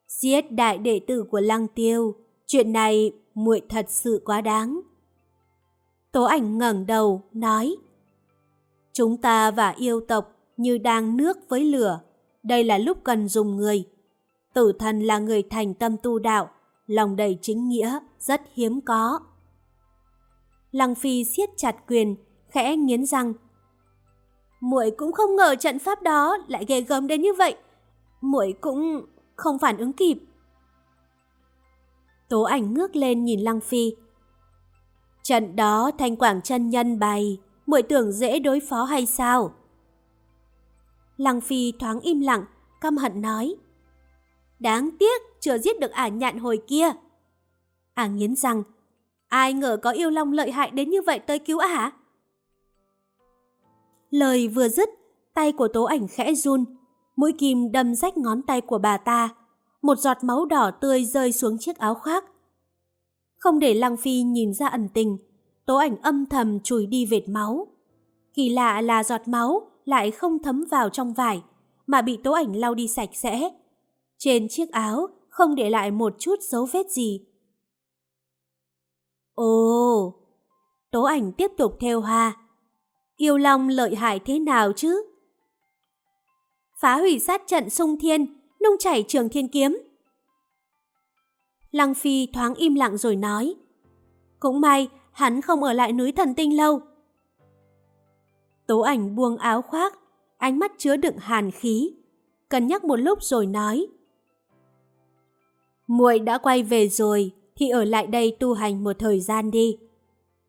Giết đại đệ tử của Lăng Tiêu, chuyện này muội thật sự quá đáng. Tố ảnh ngẩng đầu, nói Chúng ta và yêu tộc như đang nước với lửa, đây là lúc cần dùng người. Tử thần là người thành tâm tu đạo, lòng đầy chính nghĩa, rất hiếm có. Lăng Phi siết chặt quyền, khẽ nghiến răng. Muội cũng không ngờ trận pháp đó lại ghê gớm đến như vậy. Muội cũng không phản ứng kịp. Tố ảnh ngước lên nhìn Lăng Phi. Trận đó thanh quảng chân nhân bày, muội tưởng dễ đối phó hay sao? Lăng Phi thoáng im lặng, căm hận nói. Đáng tiếc, chưa giết được ả nhạn hồi kia. Ả nghiến rằng, ai ngờ có yêu long lợi hại đến như vậy tới cứu ả? Lời vừa dứt, tay của tố ảnh khẽ run, mũi kim đâm rách ngón tay của bà ta. Một giọt máu đỏ tươi rơi xuống chiếc áo khoác. Không để Lăng Phi nhìn ra ẩn tình, tố ảnh âm thầm chùi đi vệt máu. Kỳ lạ là giọt máu lại không thấm vào trong vải, mà bị tố ảnh lau đi sạch sẽ. Trên chiếc áo không để lại một chút dấu vết gì. Ồ, tố ảnh tiếp tục theo hoa. Yêu Long lợi hại thế nào chứ? Phá hủy sát trận sung thiên, nung chảy trường thiên kiếm. Lăng Phi thoáng im lặng rồi nói. Cũng may, hắn không ở lại núi thần tinh lâu. Tố ảnh buông áo khoác, ánh mắt chứa đựng hàn khí. Cân nhắc một lúc rồi nói. muội đã quay về rồi, thì ở lại đây tu hành một thời gian đi.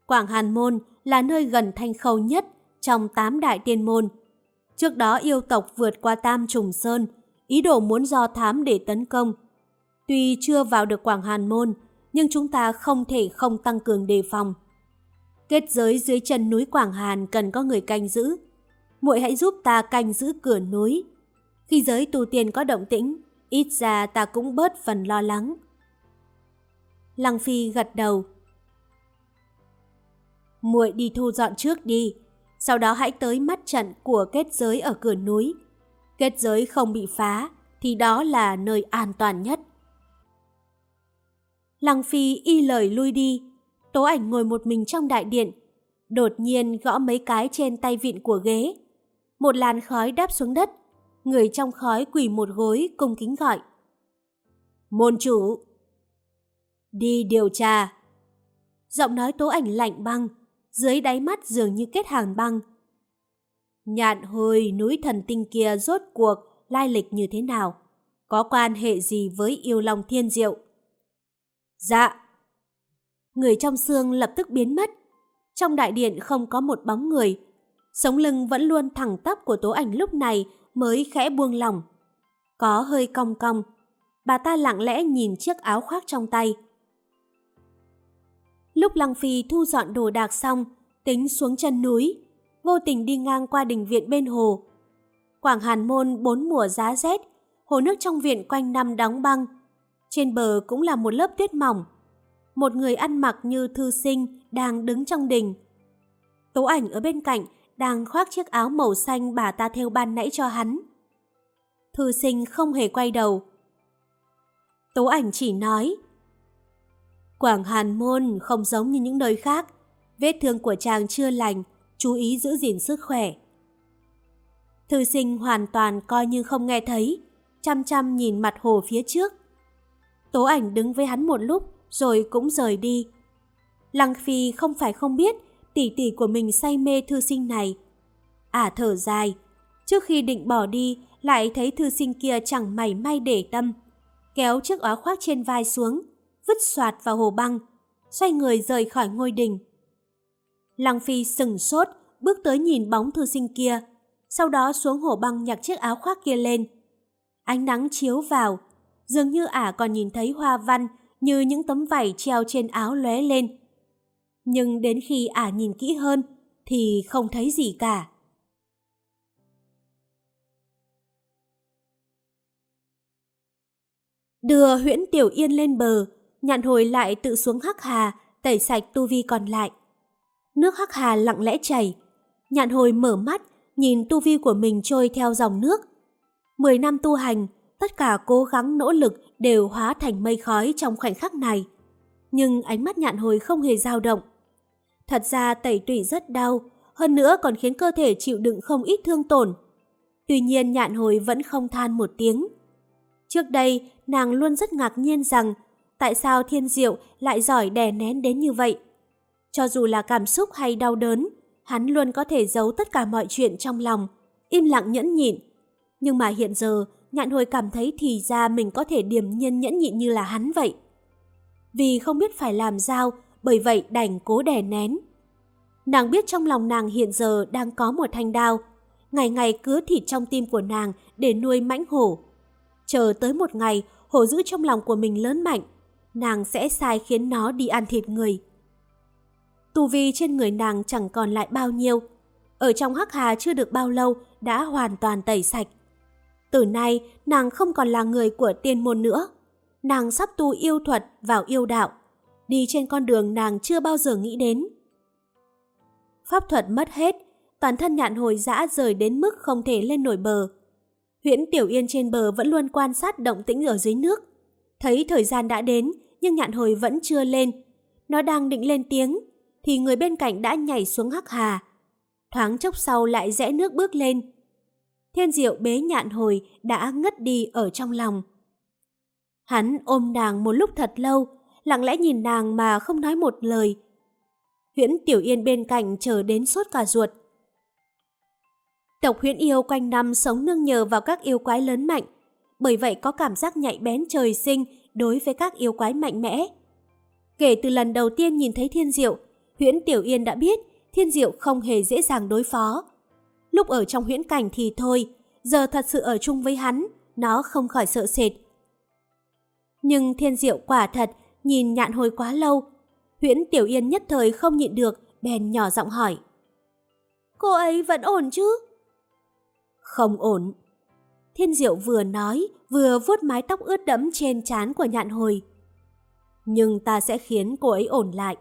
Quảng Hàn Môn là nơi gần thanh khâu nhất trong tám đại tiên môn. Trước đó yêu tộc vượt qua Tam Trùng Sơn, ý đồ muốn do thám để tấn công. Tuy chưa vào được Quảng Hàn Môn, nhưng chúng ta không thể không tăng cường đề phòng. Kết giới dưới chân núi Quảng Hàn cần có người canh giữ. muội hãy giúp ta canh giữ cửa núi. Khi giới tu tiên có động tĩnh, ít ra ta cũng bớt phần lo lắng. Lăng Phi gật đầu. muội đi thu dọn trước đi, sau đó hãy tới mắt trận của kết giới ở cửa núi. Kết giới không bị phá, thì đó là nơi an toàn nhất. Lăng Phi y lời lui đi, Tố ảnh ngồi một mình trong đại điện, đột nhiên gõ mấy cái trên tay vịn của ghế. Một làn khói đáp xuống đất, người trong khói quỳ một gối cung kính gọi. Môn chủ! Đi điều tra! Giọng nói tố ảnh lạnh băng, dưới đáy mắt dường như kết hàng băng. Nhạn hồi núi thần tinh kia rốt cuộc lai lịch như thế nào? Có quan hệ gì với yêu lòng thiên diệu? Dạ! Người trong xương lập tức biến mất. Trong đại điện không có một bóng người. Sống lưng vẫn luôn thẳng tắp của tố ảnh lúc này mới khẽ buông lỏng. Có hơi cong cong. Bà ta lặng lẽ nhìn chiếc áo khoác trong tay. Lúc Lăng Phi thu dọn đồ đạc xong, tính xuống chân núi, vô tình đi ngang qua đình viện bên hồ. Quảng Hàn Môn bốn mùa giá rét, hồ nước trong viện quanh năm đóng băng. Trên bờ cũng là một lớp tuyết mỏng. Một người ăn mặc như thư sinh đang đứng trong đình. Tố ảnh ở bên cạnh đang khoác chiếc áo màu xanh bà ta theo ban nãy cho hắn. Thư sinh không hề quay đầu. Tố ảnh chỉ nói Quảng Hàn Môn không giống như những nơi khác. Vết thương của chàng chưa lành, chú ý giữ gìn sức khỏe. Thư sinh hoàn toàn coi như không nghe thấy, chăm chăm nhìn mặt hồ phía trước. Tố ảnh đứng với hắn một lúc rồi cũng rời đi. Lăng Phi không phải không biết tỷ tỷ của mình say mê thư sinh này. à thở dài, trước khi định bỏ đi lại thấy thư sinh kia chẳng mảy may để tâm. Kéo chiếc áo khoác trên vai xuống, vứt soạt vào hồ băng, xoay người rời khỏi ngôi đình. Lăng Phi sừng sốt, bước tới nhìn bóng thư sinh kia, sau đó xuống hồ băng nhặt chiếc áo khoác kia lên. Ánh nắng chiếu vào, dường như ả còn nhìn thấy hoa văn như những tấm vải treo trên áo lóe lên. Nhưng đến khi ả nhìn kỹ hơn thì không thấy gì cả. Đưa huyễn Tiểu Yên lên bờ, nhạn hồi lại tự xuống hắc hà, tẩy sạch tu vi còn lại. Nước hắc hà lặng lẽ chảy. Nhạn hồi mở mắt, nhìn tu vi của mình trôi theo dòng nước. Mười năm tu hành, tất cả cố gắng nỗ lực đều hóa thành mây khói trong khoảnh khắc này. Nhưng ánh mắt nhạn hồi không hề dao động. Thật ra tẩy tủy rất đau, hơn nữa còn khiến cơ thể chịu đựng không ít thương tổn. Tuy nhiên nhạn hồi vẫn không than một tiếng. Trước đây, nàng luôn rất ngạc nhiên rằng tại sao thiên diệu lại giỏi đè nén đến như vậy. Cho dù là cảm xúc hay đau đớn, hắn luôn có thể giấu tất cả mọi chuyện trong lòng, im lặng nhẫn nhịn. Nhưng mà hiện giờ, nhạn hồi cảm thấy thì ra mình có thể điềm nhiên nhẫn nhịn như là hắn vậy. Vì không biết phải làm sao, bởi vậy đành cố đè nén. Nàng biết trong lòng nàng hiện giờ đang có một thanh đao, ngày ngày cứa thịt trong tim của nàng để nuôi mãnh hổ. Chờ tới một ngày, hổ giữ trong lòng của mình lớn mạnh, nàng sẽ sai khiến nó đi ăn thịt người. Tu vi trên người nàng chẳng còn lại bao nhiêu, ở trong hắc hà chưa được bao lâu đã hoàn toàn tẩy sạch. Từ nay, nàng không còn là người của tiên môn nữa. Nàng sắp tu yêu thuật vào yêu đạo, đi trên con đường nàng chưa bao giờ nghĩ đến. Pháp thuật mất hết, toàn thân nhạn hồi dã rời đến mức không thể lên nổi bờ. Huyễn Tiểu Yên trên bờ vẫn luôn quan sát động tĩnh ở dưới nước. Thấy thời gian đã đến, nhưng nhạn hồi vẫn chưa lên. Nó đang định lên tiếng, thì người bên cạnh đã nhảy xuống hắc hà. Thoáng chốc sau lại rẽ nước bước lên. Thiên diệu bế nhạn hồi đã ngất đi ở trong lòng. Hắn ôm nàng một lúc thật lâu, lặng lẽ nhìn nàng mà không nói một lời. Huyễn Tiểu Yên bên cạnh chờ đến sốt cả ruột. Tộc huyễn yêu quanh năm sống nương nhờ vào các yêu quái lớn mạnh, bởi vậy có cảm giác nhạy bén trời sinh đối với các yêu quái mạnh mẽ. Kể từ lần đầu tiên nhìn thấy thiên diệu, huyễn Tiểu Yên đã biết thiên diệu không hề dễ dàng đối phó. Lúc ở trong huyễn cảnh thì thôi, giờ thật sự ở chung với hắn, nó không khỏi sợ sệt. Nhưng thiên diệu quả thật nhìn nhạn hồi quá lâu. Huyễn Tiểu Yên nhất thời không nhịn được, bèn nhỏ giọng hỏi. Cô ấy vẫn ổn chứ? Không ổn. Thiên diệu vừa nói, vừa vuốt mái tóc ướt đẫm trên trán của nhạn hồi. Nhưng ta sẽ khiến cô ấy ổn lại.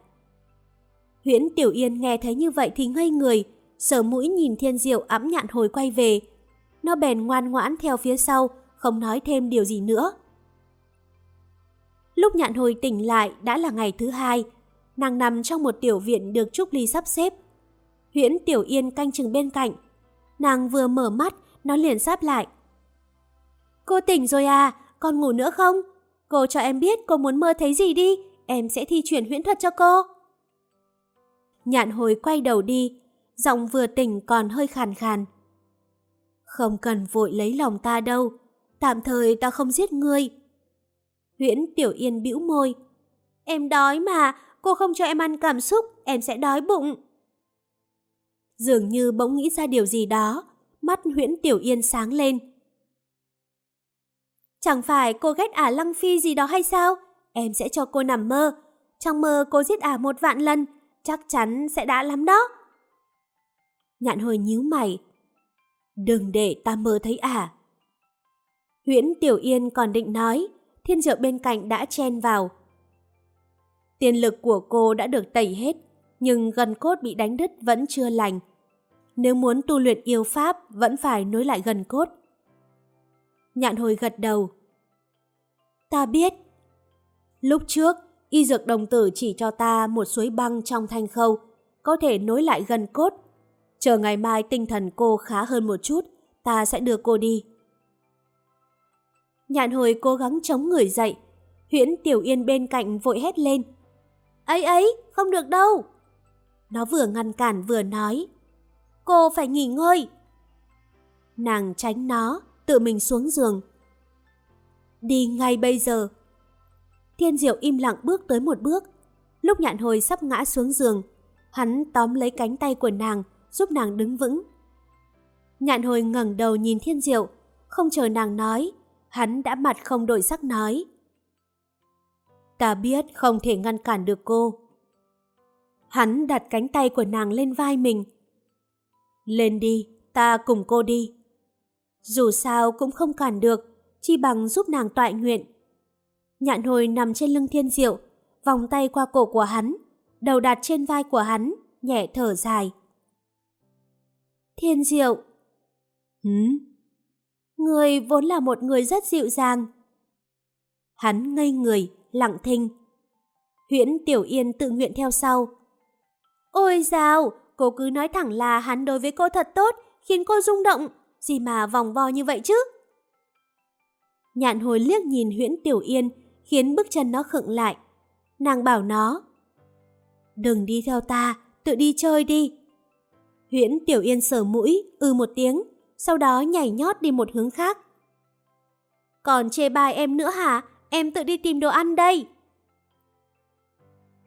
Huyễn Tiểu Yên nghe thấy như vậy thì ngây người, sờ mũi nhìn thiên diệu ẵm nhạn hồi quay về. Nó bèn ngoan ngoãn theo phía sau, không nói thêm điều gì nữa. Lúc nhạn hồi tỉnh lại đã là ngày thứ hai. Nàng nằm trong một tiểu viện được Trúc Ly sắp xếp. Huyễn Tiểu Yên canh chừng bên cạnh. Nàng vừa mở mắt, nó liền sáp lại. Cô tỉnh rồi à, còn ngủ nữa không? Cô cho em biết cô muốn mơ thấy gì đi, em sẽ thi chuyển huyễn thuật cho cô. Nhạn hồi quay đầu đi, giọng vừa tỉnh còn hơi khàn khàn. Không cần vội lấy lòng ta đâu, tạm thời ta không giết ngươi, Huyễn Tiểu Yên bĩu môi. Em đói mà, cô không cho em ăn cảm xúc, em sẽ đói bụng. Dường như bỗng nghĩ ra điều gì đó, mắt Huyễn Tiểu Yên sáng lên. Chẳng phải cô ghét ả Lăng Phi gì đó hay sao? Em sẽ cho cô nằm mơ. Trong mơ cô giết ả một vạn lần, chắc chắn sẽ đã lắm đó. Nhạn hồi nhíu mày. Đừng để ta mơ thấy ả. Huyễn Tiểu Yên còn định nói, thiên diệu bên cạnh đã chen vào. Tiền lực của cô đã được tẩy hết, nhưng gần cốt bị đánh đứt vẫn chưa lành. Nếu muốn tu luyện yêu pháp, vẫn phải nối lại gần cốt. Nhạn hồi gật đầu. Ta biết. Lúc trước, y dược đồng tử chỉ cho ta một suối băng trong thanh khâu, có thể nối lại gần cốt. Chờ ngày mai tinh thần cô khá hơn một chút, ta sẽ đưa cô đi. Nhạn hồi cố gắng chống người dậy. Huyễn Tiểu Yên bên cạnh vội hét lên. ấy ấy, không được đâu. Nó vừa ngăn cản vừa nói. Cô phải nghỉ ngơi. Nàng tránh nó, tự mình xuống giường. Đi ngay bây giờ. Thiên Diệu im lặng bước tới một bước. Lúc nhạn hồi sắp ngã xuống giường, hắn tóm lấy cánh tay của nàng, giúp nàng đứng vững. Nhạn hồi ngẩng đầu nhìn Thiên Diệu, không chờ nàng nói, hắn đã mặt không đổi sắc nói. Ta biết không thể ngăn cản được cô. Hắn đặt cánh tay của nàng lên vai mình. Lên đi, ta cùng cô đi. Dù sao cũng không cản được, chi bằng giúp nàng tọa nguyện. Nhạn hồi nằm trên lưng thiên diệu, vòng tay qua cổ của hắn, đầu đặt trên vai của hắn, nhẹ thở dài. Thiên diệu. Hứ? Người vốn là một người rất dịu dàng. Hắn ngây người, lặng thinh. Huyễn Tiểu Yên tự nguyện theo sau. Ôi dào, cô cứ nói thẳng là hắn đối với cô thật tốt, khiến cô rung động. Gì mà vòng vo như vậy chứ? Nhạn hồi liếc nhìn Huyễn Tiểu Yên, khiến bước chân nó khựng lại. Nàng bảo nó. Đừng đi theo ta, tự đi chơi đi. Huyễn Tiểu Yên sờ mũi, ư một tiếng, sau đó nhảy nhót đi một hướng khác. Còn chê bai em nữa hả? Em tự đi tìm đồ ăn đây.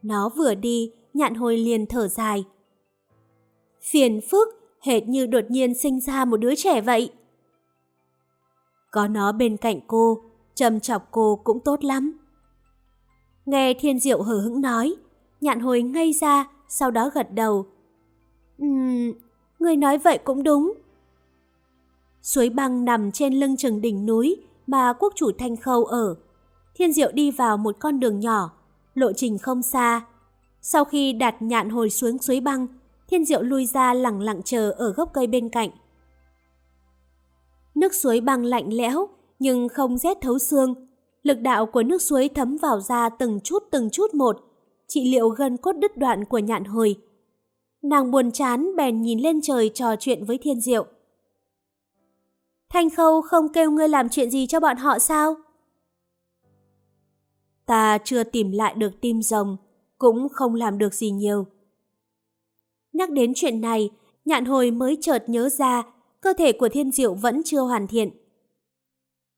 Nó vừa đi, nhạn hồi liền thở dài. Phiền phức, hệt như đột nhiên sinh ra một đứa trẻ vậy. Có nó bên cạnh cô, châm chọc cô cũng tốt lắm. Nghe thiên diệu hờ hững nói, nhạn hồi ngây ra, sau đó gật đầu. Ừm, người nói vậy cũng đúng. Suối băng nằm trên lưng chừng đỉnh núi mà quốc chủ Thanh Khâu ở. Thiên diệu đi vào một con đường nhỏ, lộ trình không xa. Sau khi đặt nhạn hồi xuống suối băng, thiên diệu lui ra lặng lặng chờ ở gốc cây bên cạnh. Nước suối băng lạnh lẽo, nhưng không rét thấu xương. Lực đạo của nước suối thấm vào da từng chút từng chút một, trị liệu gần cốt đứt đoạn của nhạn hồi. Nàng buồn chán bèn nhìn lên trời trò chuyện với thiên diệu. Thanh Khâu không kêu ngươi làm chuyện gì cho bọn họ sao? Ta chưa tìm lại được tim rồng, cũng không làm được gì nhiều. Nhắc đến chuyện này, nhạn hồi mới chợt nhớ ra cơ thể của thiên diệu vẫn chưa hoàn thiện.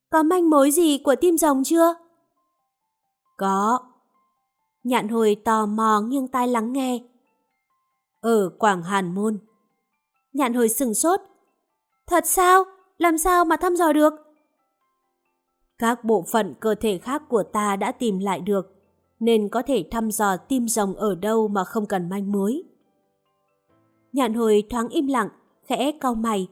Có manh mối gì của tim rồng chưa? Có. Nhạn hồi tò mò nghiêng tai lắng nghe. Ở Quảng Hàn Môn. Nhạn hồi sừng sốt. Thật sao? Làm sao mà thăm dò được? Các bộ phận cơ thể khác của ta đã tìm lại được, nên có thể thăm dò tim rồng ở đâu mà không cần manh mối. Nhạn hồi thoáng im lặng, khẽ cau mày.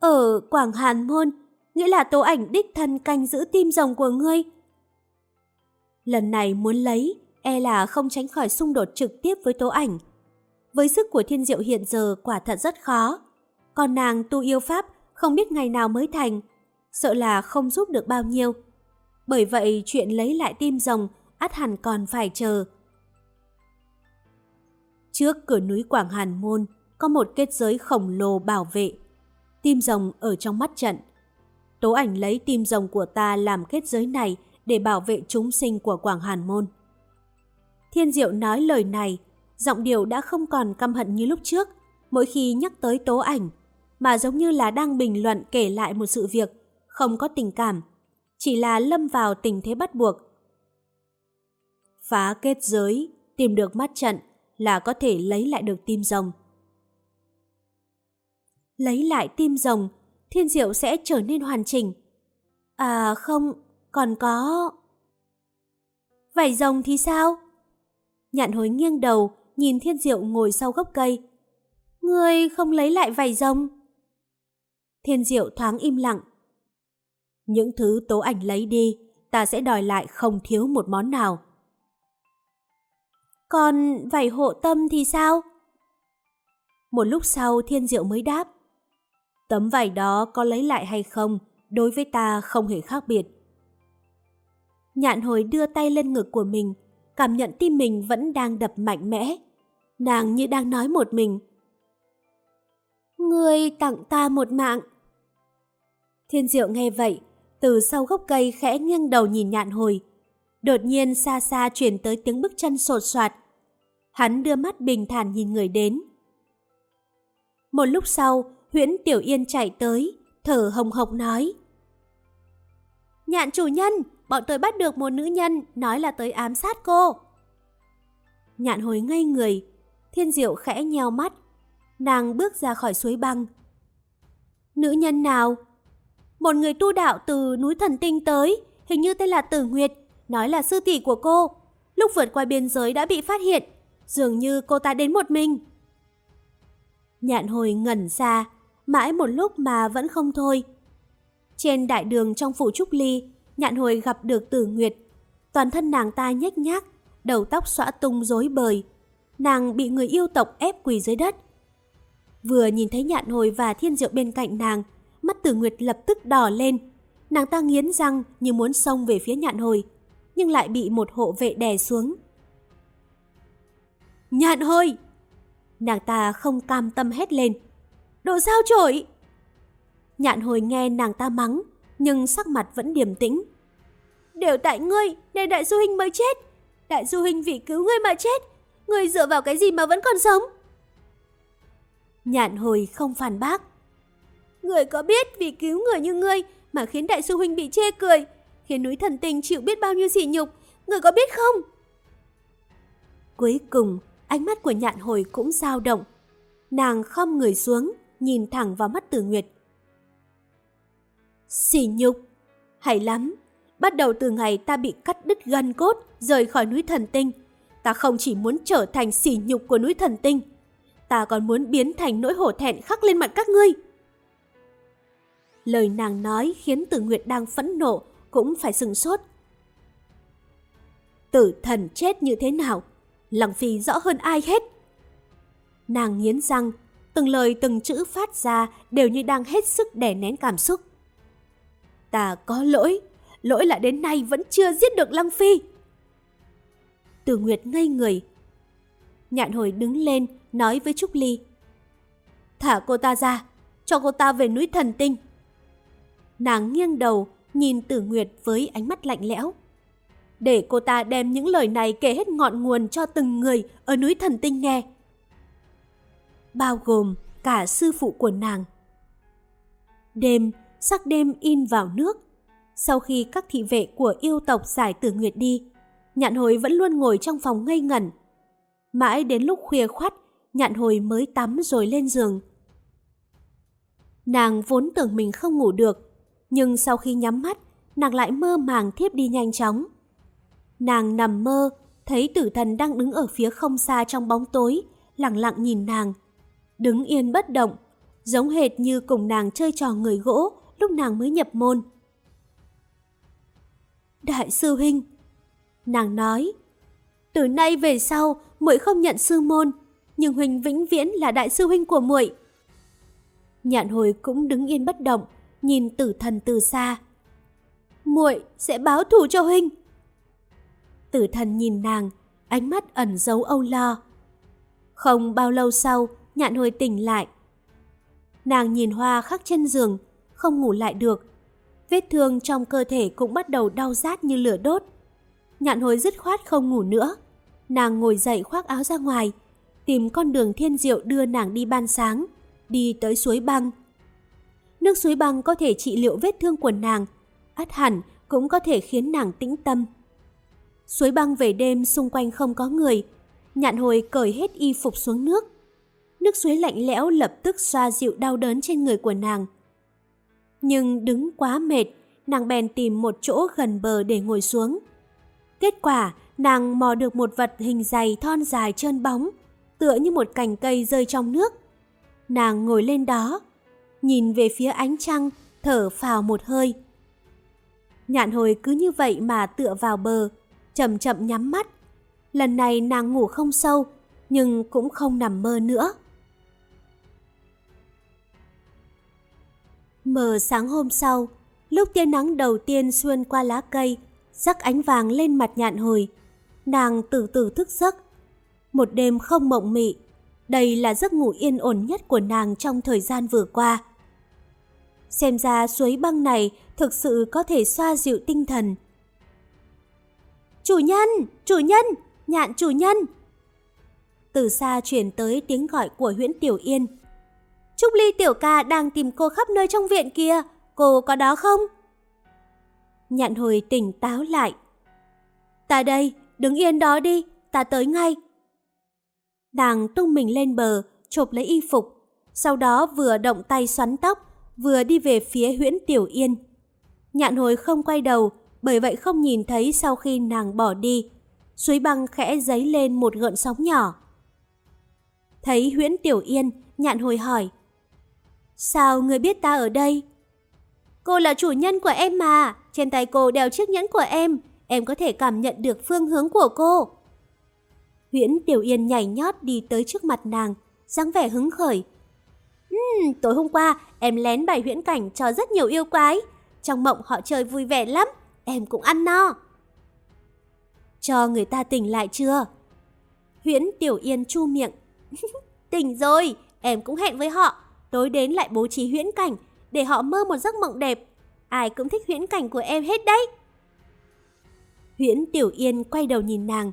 Ở Quảng Hàn Môn, nghĩa là tố ảnh đích thân canh giữ tim rồng của ngươi. Lần này muốn lấy, e là không tránh khỏi xung đột trực tiếp với tố ảnh. Với sức của thiên diệu hiện giờ quả thật rất khó. Còn nàng tu yêu pháp không biết ngày nào mới thành, sợ là không giúp được bao nhiêu. Bởi vậy chuyện lấy lại tim rồng át hẳn còn phải chờ. Trước cửa núi Quảng Hàn Môn có một kết giới khổng lồ bảo vệ. Tim rồng ở trong mắt trận. Tố ảnh lấy tim rồng của ta làm kết giới này để bảo vệ chúng sinh của Quảng Hàn Môn. Thiên Diệu nói lời này, giọng điệu đã không còn căm hận như lúc trước, mỗi khi nhắc tới tố ảnh, mà giống như là đang bình luận kể lại một sự việc, không có tình cảm, chỉ là lâm vào tình thế bắt buộc. Phá kết giới, tìm được mắt trận là có thể lấy lại được tim rồng. Lấy lại tim rồng, thiên diệu sẽ trở nên hoàn chỉnh. À không, còn có... Vảy rồng thì sao? Nhạn hối nghiêng đầu, nhìn thiên diệu ngồi sau gốc cây. Ngươi không lấy lại vảy rồng? Thiên diệu thoáng im lặng. Những thứ tố ảnh lấy đi, ta sẽ đòi lại không thiếu một món nào. Còn vảy hộ tâm thì sao? Một lúc sau thiên diệu mới đáp. Tấm vải đó có lấy lại hay không, đối với ta không hề khác biệt. Nhạn hồi đưa tay lên ngực của mình, cảm nhận tim mình vẫn đang đập mạnh mẽ. Nàng như đang nói một mình. Ngươi tặng ta một mạng. Thiên diệu nghe vậy, từ sau gốc cây khẽ nghiêng đầu nhìn nhạn hồi. Đột nhiên xa xa chuyển tới tiếng bước chân sột soạt. Hắn đưa mắt bình thản nhìn người đến. Một lúc sau, huyễn Tiểu Yên chạy tới, thở hồng hộc nói. Nhạn chủ nhân, bọn tôi bắt được một nữ nhân, nói là tới ám sát cô. Nhạn hồi ngây người, thiên diệu khẽ nheo mắt. Nàng bước ra khỏi suối băng. Nữ nhân nào? Một người tu đạo từ núi thần tinh tới, hình như tên là Tử Nguyệt, nói là sư tỷ của cô. Lúc vượt qua biên giới đã bị phát hiện, dường như cô ta đến một mình. Nhạn hồi ngẩn ra, mãi một lúc mà vẫn không thôi. Trên đại đường trong phủ Trúc Ly, nhạn hồi gặp được Tử Nguyệt. Toàn thân nàng ta nhếch nhác, đầu tóc xõa tung rối bời. Nàng bị người yêu tộc ép quỳ dưới đất. Vừa nhìn thấy nhạn hồi và thiên diệu bên cạnh nàng, mắt Tử Nguyệt lập tức đỏ lên. Nàng ta nghiến răng như muốn xông về phía nhạn hồi, nhưng lại bị một hộ vệ đè xuống. Nhạn hơi Nàng ta không cam tâm hét lên. Độ sao trổi! Nhạn hồi nghe nàng ta mắng, nhưng sắc mặt vẫn điềm tĩnh. Đều tại ngươi, nên đại du hình mới chết. Đại du hình vì cứu ngươi mà chết. Ngươi dựa vào cái gì mà vẫn còn sống? Nhạn hồi không phản bác. Người có biết vì cứu người như ngươi mà khiến đại sư huynh bị chê cười, khiến núi thần tình chịu biết bao nhiêu sỉ nhục, người có biết không? cuối cùng, ánh mắt của nhạn hồi cũng dao động. Nàng khom người xuống, nhìn thẳng vào mắt Tử Nguyệt. sỉ nhục, hay lắm. Bắt đầu từ ngày ta bị cắt đứt gân cốt, rời khỏi núi thần tinh. Ta không chỉ muốn trở thành sỉ nhục của núi thần tinh, ta còn muốn biến thành nỗi hổ thẹn khắc lên mặt các ngươi. Lời nàng nói khiến Tử Nguyệt đang phẫn nộ cũng phải sừng sốt. Tử thần chết như thế nào? Lăng Phi rõ hơn ai hết. Nàng nghiến răng, từng lời từng chữ phát ra đều như đang hết sức đè nén cảm xúc. Ta có lỗi, lỗi là đến nay vẫn chưa giết được Lăng Phi. Từ Nguyệt ngây người. Nhạn hồi đứng lên, nói với Trúc Ly. Thả cô ta ra, cho cô ta về núi thần tinh. Nàng nghiêng đầu, nhìn Tử Nguyệt với ánh mắt lạnh lẽo. Để cô ta đem những lời này kể hết ngọn nguồn cho từng người ở núi thần tinh nghe. Bao gồm cả sư phụ của nàng. Đêm, sắc đêm in vào nước. Sau khi các thị vệ của yêu tộc giải tử nguyệt đi, nhạn hồi vẫn luôn ngồi trong phòng ngây ngẩn. Mãi đến lúc khuya khoắt, nhạn hồi mới tắm rồi lên giường. Nàng vốn tưởng mình không ngủ được, nhưng sau khi nhắm mắt, nàng lại mơ màng thiếp đi nhanh chóng. Nàng nằm mơ, thấy tử thần đang đứng ở phía không xa trong bóng tối, lặng lặng nhìn nàng. Đứng yên bất động, giống hệt như cùng nàng chơi trò người gỗ lúc nàng mới nhập môn. Đại sư huynh, nàng nói, từ nay về sau muội không nhận sư môn, nhưng huynh vĩnh viễn là đại sư huynh của muội. Nhạn hồi cũng đứng yên bất động, nhìn tử thần từ xa. muội sẽ báo thù cho huynh. Tử thần nhìn nàng, ánh mắt ẩn giấu âu lo. Không bao lâu sau, nhạn hồi tỉnh lại. Nàng nhìn hoa khắc trên giường, không ngủ lại được. Vết thương trong cơ thể cũng bắt đầu đau rát như lửa đốt. Nhạn hồi dứt khoát không ngủ nữa. Nàng ngồi dậy khoác áo ra ngoài, tìm con đường thiên diệu đưa nàng đi ban sáng, đi tới suối băng. Nước suối băng có thể trị liệu vết thương của nàng, át hẳn cũng có thể khiến nàng tĩnh tâm. Suối băng về đêm xung quanh không có người, nhạn hồi cởi hết y phục xuống nước. Nước suối lạnh lẽo lập tức xoa dịu đau đớn trên người của nàng. Nhưng đứng quá mệt, nàng bèn tìm một chỗ gần bờ để ngồi xuống. Kết quả, nàng mò được một vật hình dày thon dài trơn bóng, tựa như một cành cây rơi trong nước. Nàng ngồi lên đó, nhìn về phía ánh trăng, thở phào một hơi. Nhạn hồi cứ như vậy mà tựa vào bờ, chậm chậm nhắm mắt. Lần này nàng ngủ không sâu, nhưng cũng không nằm mơ nữa. Mờ sáng hôm sau, lúc tia nắng đầu tiên xuyên qua lá cây, rắc ánh vàng lên mặt nhạn hồi. Nàng từ từ thức giấc. Một đêm không mộng mị, đây là giấc ngủ yên ổn nhất của nàng trong thời gian vừa qua. Xem ra suối băng này thực sự có thể xoa dịu tinh thần. Chủ nhân! Chủ nhân! Nhạn chủ nhân! Từ xa chuyển tới tiếng gọi của huyễn Tiểu Yên. Trúc Ly tiểu ca đang tìm cô khắp nơi trong viện kia, cô có đó không? Nhạn hồi tỉnh táo lại. Ta đây, đứng yên đó đi, ta tới ngay. Nàng tung mình lên bờ, chộp lấy y phục, sau đó vừa động tay xoắn tóc, vừa đi về phía huyễn Tiểu Yên. Nhạn hồi không quay đầu, bởi vậy không nhìn thấy sau khi nàng bỏ đi. Suối băng khẽ giấy lên một gợn sóng nhỏ. Thấy huyễn Tiểu Yên, nhạn hồi hỏi. Sao người biết ta ở đây? Cô là chủ nhân của em mà, trên tay cô đeo chiếc nhẫn của em, em có thể cảm nhận được phương hướng của cô. Huyễn Tiểu Yên nhảy nhót đi tới trước mặt nàng, dáng vẻ hứng khởi. Uhm, tối hôm qua em lén bày huyễn cảnh cho rất nhiều yêu quái. Trong mộng họ chơi vui vẻ lắm, em cũng ăn no. Cho người ta tỉnh lại chưa? Huyễn Tiểu Yên chu miệng. [laughs] tỉnh rồi, em cũng hẹn với họ, tối đến lại bố trí huyễn cảnh để họ mơ một giấc mộng đẹp. Ai cũng thích huyễn cảnh của em hết đấy. Huyễn Tiểu Yên quay đầu nhìn nàng.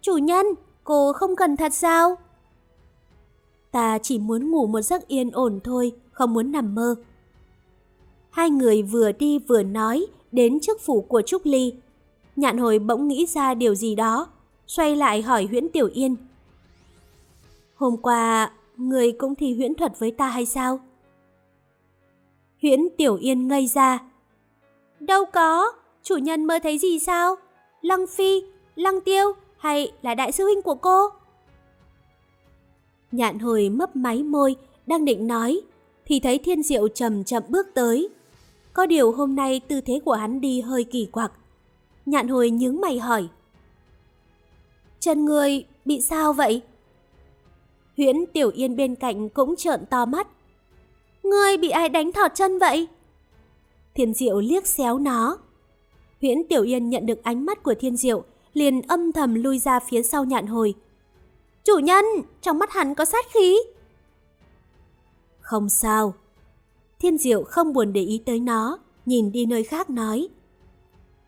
Chủ nhân, cô không cần thật sao? Ta chỉ muốn ngủ một giấc yên ổn thôi, không muốn nằm mơ. Hai người vừa đi vừa nói đến trước phủ của Trúc Ly. Nhạn hồi bỗng nghĩ ra điều gì đó. xoay lại hỏi Huyễn Tiểu Yên. Hôm qua, người cũng thi huyễn thuật với ta hay sao? Huyễn Tiểu Yên ngây ra. Đâu có, chủ nhân mơ thấy gì sao? Lăng Phi, Lăng Tiêu hay là đại sư huynh của cô? Nhạn hồi mấp máy môi, đang định nói, thì thấy thiên diệu chậm chậm bước tới. Có điều hôm nay tư thế của hắn đi hơi kỳ quặc. Nhạn hồi nhướng mày hỏi. Chân người bị sao vậy? Huyễn Tiểu Yên bên cạnh cũng trợn to mắt. Ngươi bị ai đánh thọt chân vậy? Thiên Diệu liếc xéo nó. Huyễn Tiểu Yên nhận được ánh mắt của Thiên Diệu, liền âm thầm lui ra phía sau nhạn hồi. Chủ nhân, trong mắt hắn có sát khí. Không sao. Thiên Diệu không buồn để ý tới nó, nhìn đi nơi khác nói.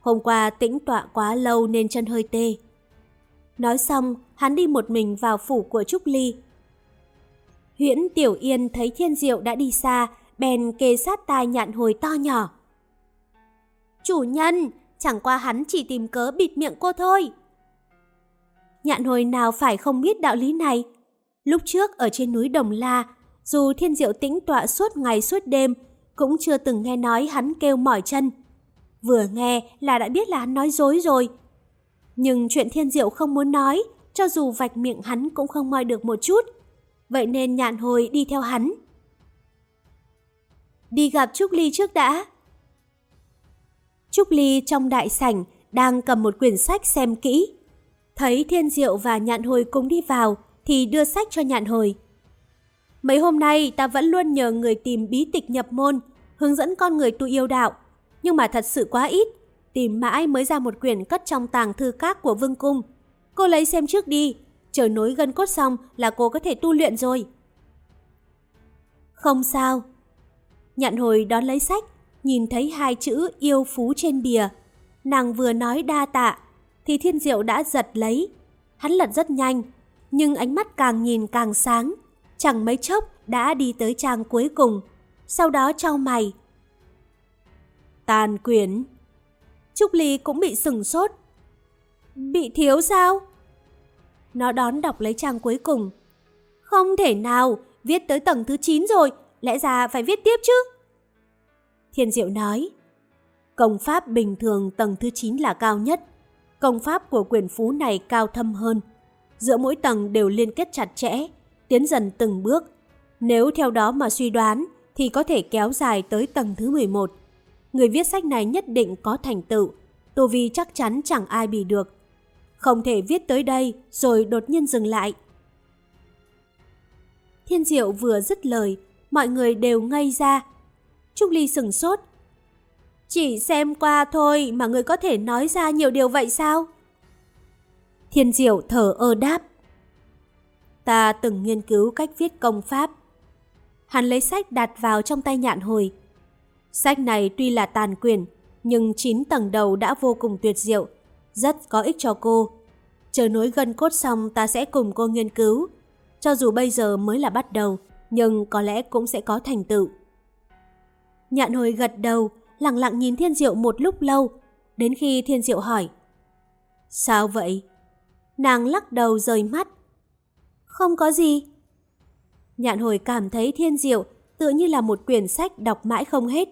Hôm qua tĩnh tọa quá lâu nên chân hơi tê. Nói xong, hắn đi một mình vào phủ của Trúc Ly. Huyễn Tiểu Yên thấy Thiên Diệu đã đi xa, bèn kề sát tai nhạn hồi to nhỏ. Chủ nhân, chẳng qua hắn chỉ tìm cớ bịt miệng cô thôi. Nhạn hồi nào phải không biết đạo lý này. Lúc trước ở trên núi Đồng La, dù Thiên Diệu tĩnh tọa suốt ngày suốt đêm, cũng chưa từng nghe nói hắn kêu mỏi chân. Vừa nghe là đã biết là hắn nói dối rồi. Nhưng chuyện Thiên Diệu không muốn nói, cho dù vạch miệng hắn cũng không moi được một chút. Vậy nên nhạn hồi đi theo hắn. Đi gặp Trúc Ly trước đã. Trúc Ly trong đại sảnh đang cầm một quyển sách xem kỹ. Thấy Thiên Diệu và Nhạn Hồi cùng đi vào thì đưa sách cho Nhạn Hồi. Mấy hôm nay ta vẫn luôn nhờ người tìm bí tịch nhập môn, hướng dẫn con người tu yêu đạo. Nhưng mà thật sự quá ít, tìm mãi mới ra một quyển cất trong tàng thư các của Vương Cung. Cô lấy xem trước đi, chờ nối gân cốt xong là cô có thể tu luyện rồi. Không sao. Nhạn hồi đón lấy sách, nhìn thấy hai chữ yêu phú trên bìa. Nàng vừa nói đa tạ, thì thiên diệu đã giật lấy. Hắn lật rất nhanh, nhưng ánh mắt càng nhìn càng sáng. Chẳng mấy chốc đã đi tới trang cuối cùng, sau đó trao mày. Tàn quyển. Trúc Ly cũng bị sừng sốt. Bị thiếu sao? Nó đón đọc lấy trang cuối cùng. Không thể nào, viết tới tầng thứ 9 rồi, lẽ ra phải viết tiếp chứ. Thiên Diệu nói, công pháp bình thường tầng thứ 9 là cao nhất, công pháp của quyền phú này cao thâm hơn. Giữa mỗi tầng đều liên kết chặt chẽ, tiến dần từng bước. Nếu theo đó mà suy đoán thì có thể kéo dài tới tầng thứ 11. Người viết sách này nhất định có thành tựu, tô vi chắc chắn chẳng ai bị được. Không thể viết tới đây rồi đột nhiên dừng lại. Thiên Diệu vừa dứt lời, mọi người đều ngây ra. Trúc Ly sừng sốt. Chỉ xem qua thôi mà người có thể nói ra nhiều điều vậy sao? Thiên Diệu thở ơ đáp. Ta từng nghiên cứu cách viết công pháp. Hắn lấy sách đặt vào trong tay nhạn hồi. Sách này tuy là tàn quyền, nhưng 9 tầng đầu đã vô cùng tuyệt diệu, rất có ích cho cô. Chờ nối gân cốt xong ta sẽ cùng cô nghiên cứu. Cho dù bây giờ mới là bắt đầu, nhưng có lẽ cũng sẽ có thành tựu. Nhạn hồi gật đầu, lặng lặng nhìn Thiên Diệu một lúc lâu, đến khi Thiên Diệu hỏi. Sao vậy? Nàng lắc đầu rời mắt. Không có gì. Nhạn hồi cảm thấy Thiên Diệu tựa như là một quyển sách đọc mãi không hết.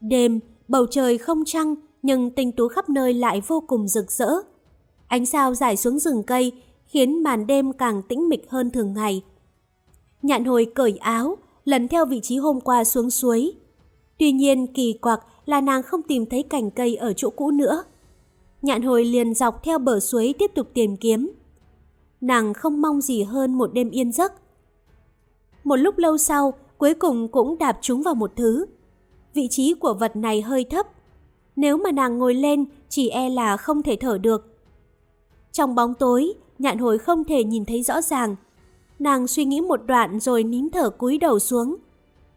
Đêm, bầu trời không trăng, nhưng tinh tú khắp nơi lại vô cùng rực rỡ. Ánh sao rải xuống rừng cây, khiến màn đêm càng tĩnh mịch hơn thường ngày. Nhạn hồi cởi áo, lần theo vị trí hôm qua xuống suối. Tuy nhiên kỳ quặc là nàng không tìm thấy cành cây ở chỗ cũ nữa. Nhạn hồi liền dọc theo bờ suối tiếp tục tìm kiếm. Nàng không mong gì hơn một đêm yên giấc. Một lúc lâu sau, cuối cùng cũng đạp trúng vào một thứ. Vị trí của vật này hơi thấp. Nếu mà nàng ngồi lên, chỉ e là không thể thở được. Trong bóng tối, nhạn hồi không thể nhìn thấy rõ ràng. Nàng suy nghĩ một đoạn rồi nín thở cúi đầu xuống.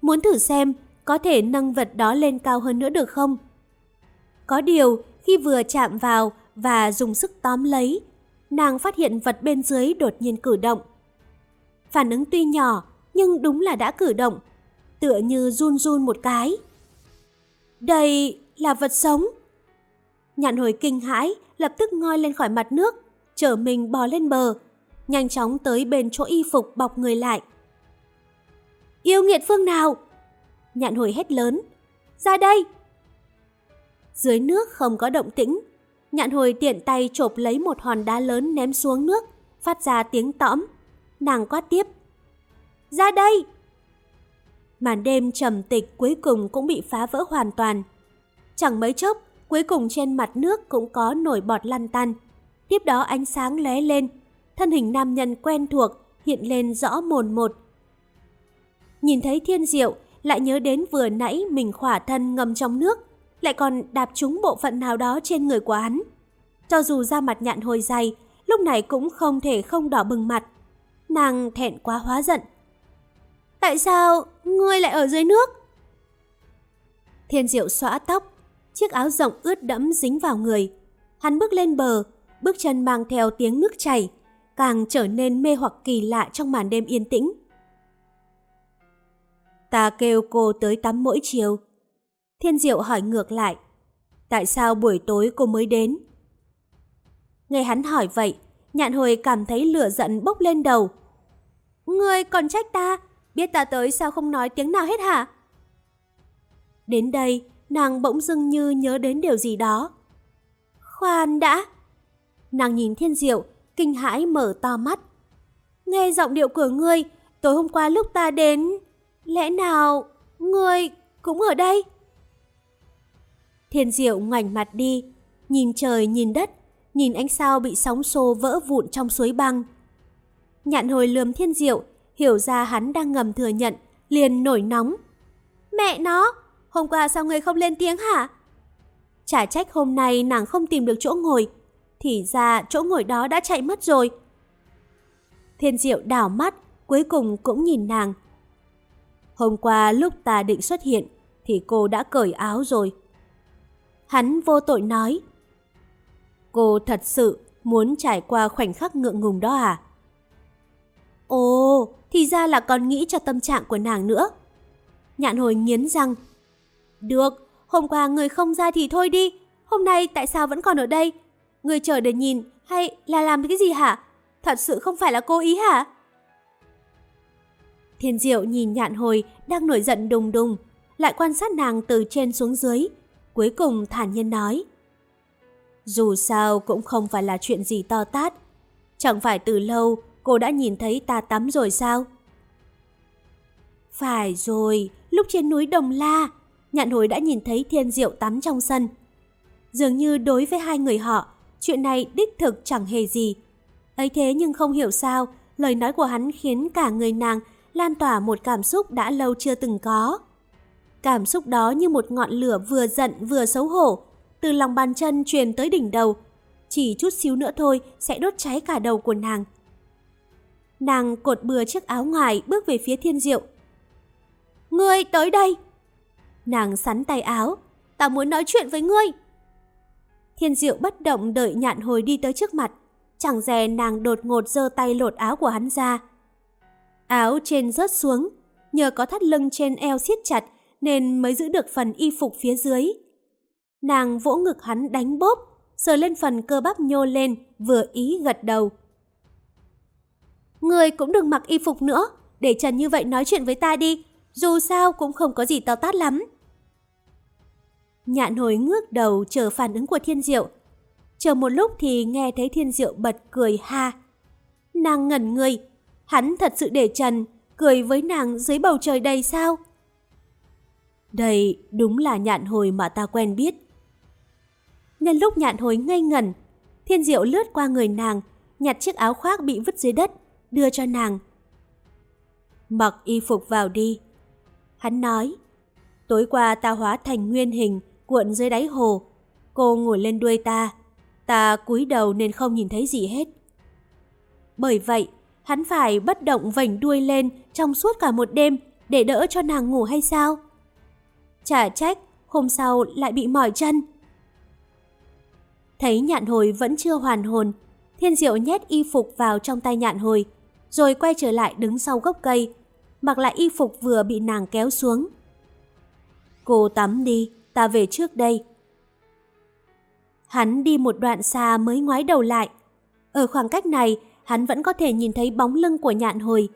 Muốn thử xem có thể nâng vật đó lên cao hơn nữa được không? Có điều, khi vừa chạm vào và dùng sức tóm lấy, nàng phát hiện vật bên dưới đột nhiên cử động. Phản ứng tuy nhỏ, nhưng đúng là đã cử động, tựa như run run một cái. Đây là vật sống. Nhạn hồi kinh hãi, lập tức ngoi lên khỏi mặt nước. chở mình bò lên bờ, nhanh chóng tới bên chỗ y phục bọc người lại. Yêu nghiệt phương nào? Nhạn hồi hét lớn. Ra đây! Dưới nước không có động tĩnh, nhạn hồi tiện tay chộp lấy một hòn đá lớn ném xuống nước, phát ra tiếng tõm. Nàng quát tiếp. Ra đây! Màn đêm trầm tịch cuối cùng cũng bị phá vỡ hoàn toàn. Chẳng mấy chốc, cuối cùng trên mặt nước cũng có nổi bọt lăn tăn. Tiếp đó ánh sáng lóe lên, thân hình nam nhân quen thuộc hiện lên rõ mồn một. Nhìn thấy thiên diệu, lại nhớ đến vừa nãy mình khỏa thân ngâm trong nước, lại còn đạp trúng bộ phận nào đó trên người của hắn. Cho dù da mặt nhạn hồi dày, lúc này cũng không thể không đỏ bừng mặt. Nàng thẹn quá hóa giận. Tại sao ngươi lại ở dưới nước? Thiên diệu xõa tóc, chiếc áo rộng ướt đẫm dính vào người. Hắn bước lên bờ, bước chân mang theo tiếng nước chảy, càng trở nên mê hoặc kỳ lạ trong màn đêm yên tĩnh. Ta kêu cô tới tắm mỗi chiều. Thiên Diệu hỏi ngược lại. Tại sao buổi tối cô mới đến? Nghe hắn hỏi vậy, nhạn hồi cảm thấy lửa giận bốc lên đầu. Ngươi còn trách ta, biết ta tới sao không nói tiếng nào hết hả? Đến đây, nàng bỗng dưng như nhớ đến điều gì đó. Khoan đã! Nàng nhìn thiên diệu, kinh hãi mở to mắt. Nghe giọng điệu của ngươi, tối hôm qua lúc ta đến... Lẽ nào ngươi cũng ở đây? Thiên diệu ngoảnh mặt đi, nhìn trời nhìn đất, nhìn ánh sao bị sóng xô vỡ vụn trong suối băng. Nhạn hồi lườm thiên diệu, hiểu ra hắn đang ngầm thừa nhận, liền nổi nóng. Mẹ nó, hôm qua sao ngươi không lên tiếng hả? Chả trách hôm nay nàng không tìm được chỗ ngồi, thì ra chỗ ngồi đó đã chạy mất rồi. Thiên diệu đảo mắt, cuối cùng cũng nhìn nàng. Hôm qua lúc ta định xuất hiện, thì cô đã cởi áo rồi. Hắn vô tội nói. Cô thật sự muốn trải qua khoảnh khắc ngượng ngùng đó à? Ồ, thì ra là còn nghĩ cho tâm trạng của nàng nữa. Nhạn hồi nghiến răng. Được, hôm qua người không ra thì thôi đi. Hôm nay tại sao vẫn còn ở đây? Người chờ để nhìn hay là làm cái gì hả? Thật sự không phải là cố ý hả? Thiên Diệu nhìn nhạn hồi đang nổi giận đùng đùng, lại quan sát nàng từ trên xuống dưới. Cuối cùng thản nhiên nói. Dù sao cũng không phải là chuyện gì to tát. Chẳng phải từ lâu cô đã nhìn thấy ta tắm rồi sao? Phải rồi, lúc trên núi Đồng La, nhạn hồi đã nhìn thấy thiên diệu tắm trong sân. Dường như đối với hai người họ, chuyện này đích thực chẳng hề gì. ấy thế nhưng không hiểu sao, lời nói của hắn khiến cả người nàng lan tỏa một cảm xúc đã lâu chưa từng có. Cảm xúc đó như một ngọn lửa vừa giận vừa xấu hổ, từ lòng bàn chân truyền tới đỉnh đầu. Chỉ chút xíu nữa thôi sẽ đốt cháy cả đầu của nàng. Nàng cột bừa chiếc áo ngoài bước về phía thiên diệu. Ngươi tới đây! Nàng sắn tay áo. Ta muốn nói chuyện với ngươi. Thiên diệu bất động đợi nhạn hồi đi tới trước mặt. Chẳng dè nàng đột ngột giơ tay lột áo của hắn ra. Áo trên rớt xuống, nhờ có thắt lưng trên eo siết chặt nên mới giữ được phần y phục phía dưới. Nàng vỗ ngực hắn đánh bốp, sờ lên phần cơ bắp nhô lên, vừa ý gật đầu. Người cũng đừng mặc y phục nữa, để Trần như vậy nói chuyện với ta đi, dù sao cũng không có gì to tát lắm. Nhạn hồi ngước đầu chờ phản ứng của thiên diệu. Chờ một lúc thì nghe thấy thiên diệu bật cười ha. Nàng ngẩn người, hắn thật sự để Trần cười với nàng dưới bầu trời đầy sao? Đây đúng là nhạn hồi mà ta quen biết. Nhân lúc nhạn hồi ngây ngẩn, thiên diệu lướt qua người nàng, nhặt chiếc áo khoác bị vứt dưới đất, đưa cho nàng. Mặc y phục vào đi. Hắn nói, tối qua ta hóa thành nguyên hình, cuộn dưới đáy hồ. Cô ngồi lên đuôi ta, ta cúi đầu nên không nhìn thấy gì hết. Bởi vậy, hắn phải bất động vảnh đuôi lên trong suốt cả một đêm để đỡ cho nàng ngủ hay sao? Chả trách, hôm sau lại bị mỏi chân. Thấy nhạn hồi vẫn chưa hoàn hồn, thiên diệu nhét y phục vào trong tay nhạn hồi, rồi quay trở lại đứng sau gốc cây, mặc lại y phục vừa bị nàng kéo xuống. Cô tắm đi, ta về trước đây. Hắn đi một đoạn xa mới ngoái đầu lại. Ở khoảng cách này, hắn vẫn có thể nhìn thấy bóng lưng của nhạn hồi.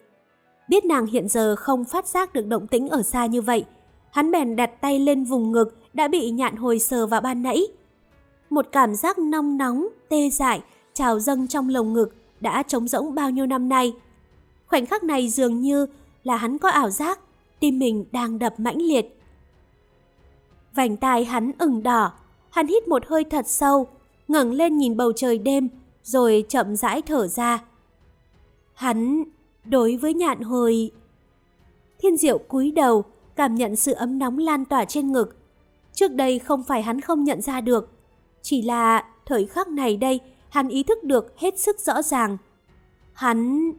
Biết nàng hiện giờ không phát giác được động tĩnh ở xa như vậy, hắn bèn đặt tay lên vùng ngực đã bị nhạn hồi sờ vào ban nãy. Một cảm giác nóng nóng, tê dại, trào dâng trong lồng ngực đã trống rỗng bao nhiêu năm nay. Khoảnh khắc này dường như là hắn có ảo giác, tim mình đang đập mãnh liệt. Vành tai hắn ửng đỏ, hắn hít một hơi thật sâu, ngẩng lên nhìn bầu trời đêm, rồi chậm rãi thở ra. Hắn đối với nhạn hồi... Thiên diệu cúi đầu, cảm nhận sự ấm nóng lan tỏa trên ngực. Trước đây không phải hắn không nhận ra được, chỉ là thời khắc này đây hắn ý thức được hết sức rõ ràng. Hắn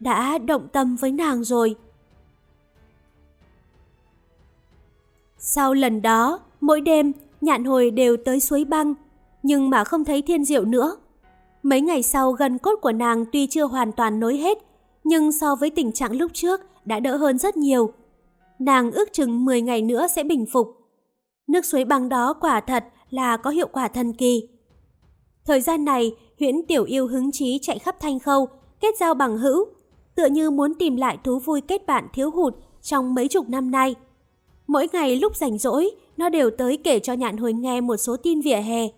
đã động tâm với nàng rồi. Sau lần đó, mỗi đêm, nhạn hồi đều tới suối băng, nhưng mà không thấy thiên diệu nữa. Mấy ngày sau gần cốt của nàng tuy chưa hoàn toàn nối hết, nhưng so với tình trạng lúc trước đã đỡ hơn rất nhiều. Nàng ước chừng 10 ngày nữa sẽ bình phục. Nước suối băng đó quả thật là có hiệu quả thần kỳ. Thời gian này, huyễn tiểu yêu hứng chí chạy khắp thanh khâu, kết giao bằng hữu, tựa như muốn tìm lại thú vui kết bạn thiếu hụt trong mấy chục năm nay. Mỗi ngày lúc rảnh rỗi, nó đều tới kể cho nhạn hồi nghe một số tin vỉa hè.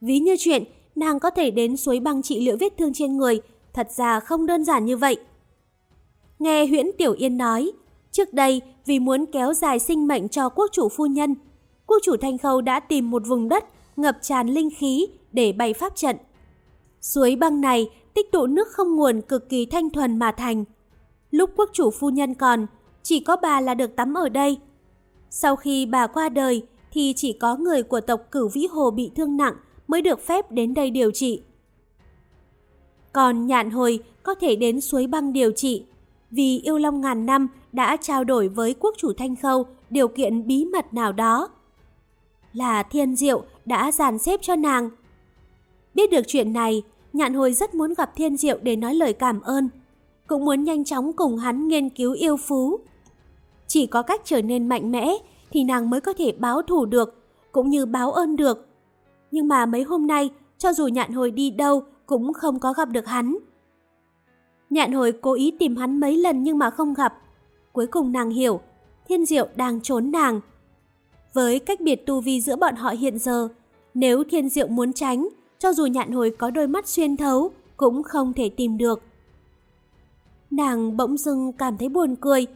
Ví như chuyện, nàng có thể đến suối băng trị liệu vết thương trên người, thật ra không đơn giản như vậy. Nghe huyễn Tiểu Yên nói, trước đây vì muốn kéo dài sinh mệnh cho quốc chủ phu nhân, quốc chủ Thanh Khâu đã tìm một vùng đất ngập tràn linh khí để bày pháp trận. Suối băng này tích tụ nước không nguồn cực kỳ thanh thuần mà thành. Lúc quốc chủ phu nhân còn, chỉ có bà là được tắm ở đây. Sau khi bà qua đời thì chỉ có người của tộc cửu vĩ hồ bị thương nặng mới được phép đến đây điều trị. Còn nhạn hồi có thể đến suối băng điều trị vì yêu long ngàn năm đã trao đổi với quốc chủ Thanh Khâu điều kiện bí mật nào đó. Là thiên diệu đã dàn xếp cho nàng. Biết được chuyện này, nhạn hồi rất muốn gặp thiên diệu để nói lời cảm ơn. Cũng muốn nhanh chóng cùng hắn nghiên cứu yêu phú. Chỉ có cách trở nên mạnh mẽ thì nàng mới có thể báo thủ được, cũng như báo ơn được. Nhưng mà mấy hôm nay, cho dù nhạn hồi đi đâu cũng không có gặp được hắn. Nhạn hồi cố ý tìm hắn mấy lần nhưng mà không gặp. Cuối cùng nàng hiểu, thiên diệu đang trốn nàng. Với cách biệt tu vi giữa bọn họ hiện giờ, nếu thiên diệu muốn tránh, cho dù nhạn hồi có đôi mắt xuyên thấu, cũng không thể tìm được. Nàng bỗng dưng cảm thấy buồn cười.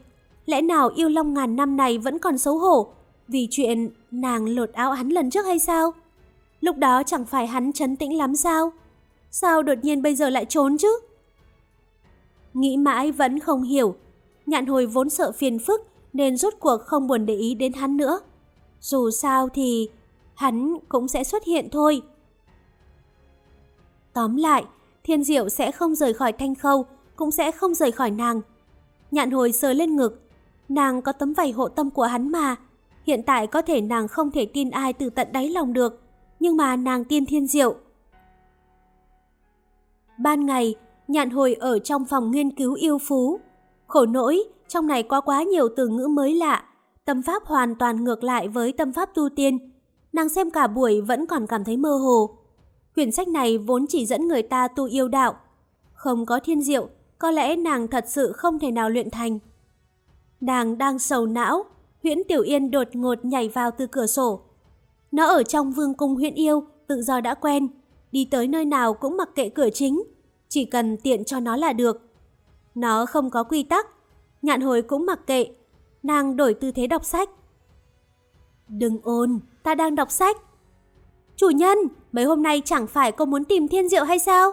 Lẽ nào yêu long ngàn năm này vẫn còn xấu hổ vì chuyện nàng lột áo hắn lần trước hay sao? Lúc đó chẳng phải hắn chấn tĩnh lắm sao? Sao đột nhiên bây giờ lại trốn chứ? Nghĩ mãi vẫn không hiểu. Nhạn hồi vốn sợ phiền phức nên rốt cuộc không buồn để ý đến hắn nữa. Dù sao thì hắn cũng sẽ xuất hiện thôi. Tóm lại, thiên diệu sẽ không rời khỏi thanh khâu, cũng sẽ không rời khỏi nàng. Nhạn hồi sờ lên ngực. Nàng có tấm vảy hộ tâm của hắn mà. Hiện tại có thể nàng không thể tin ai từ tận đáy lòng được. Nhưng mà nàng tiên thiên diệu. Ban ngày, nhạn hồi ở trong phòng nghiên cứu yêu phú. Khổ nỗi, trong này có quá nhiều từ ngữ mới lạ. Tâm pháp hoàn toàn ngược lại với tâm pháp tu tiên. Nàng xem cả buổi vẫn còn cảm thấy mơ hồ. Quyển sách này vốn chỉ dẫn người ta tu yêu đạo. Không có thiên diệu, có lẽ nàng thật sự không thể nào luyện thành. Nàng đang sầu não, huyễn Tiểu Yên đột ngột nhảy vào từ cửa sổ. Nó ở trong vương cung huyện yêu, tự do đã quen, đi tới nơi nào cũng mặc kệ cửa chính, chỉ cần tiện cho nó là được. Nó không có quy tắc, nhạn hồi cũng mặc kệ, nàng đổi tư thế đọc sách. Đừng ôn, ta đang đọc sách. Chủ nhân, mấy hôm nay chẳng phải cô muốn tìm thiên diệu hay sao?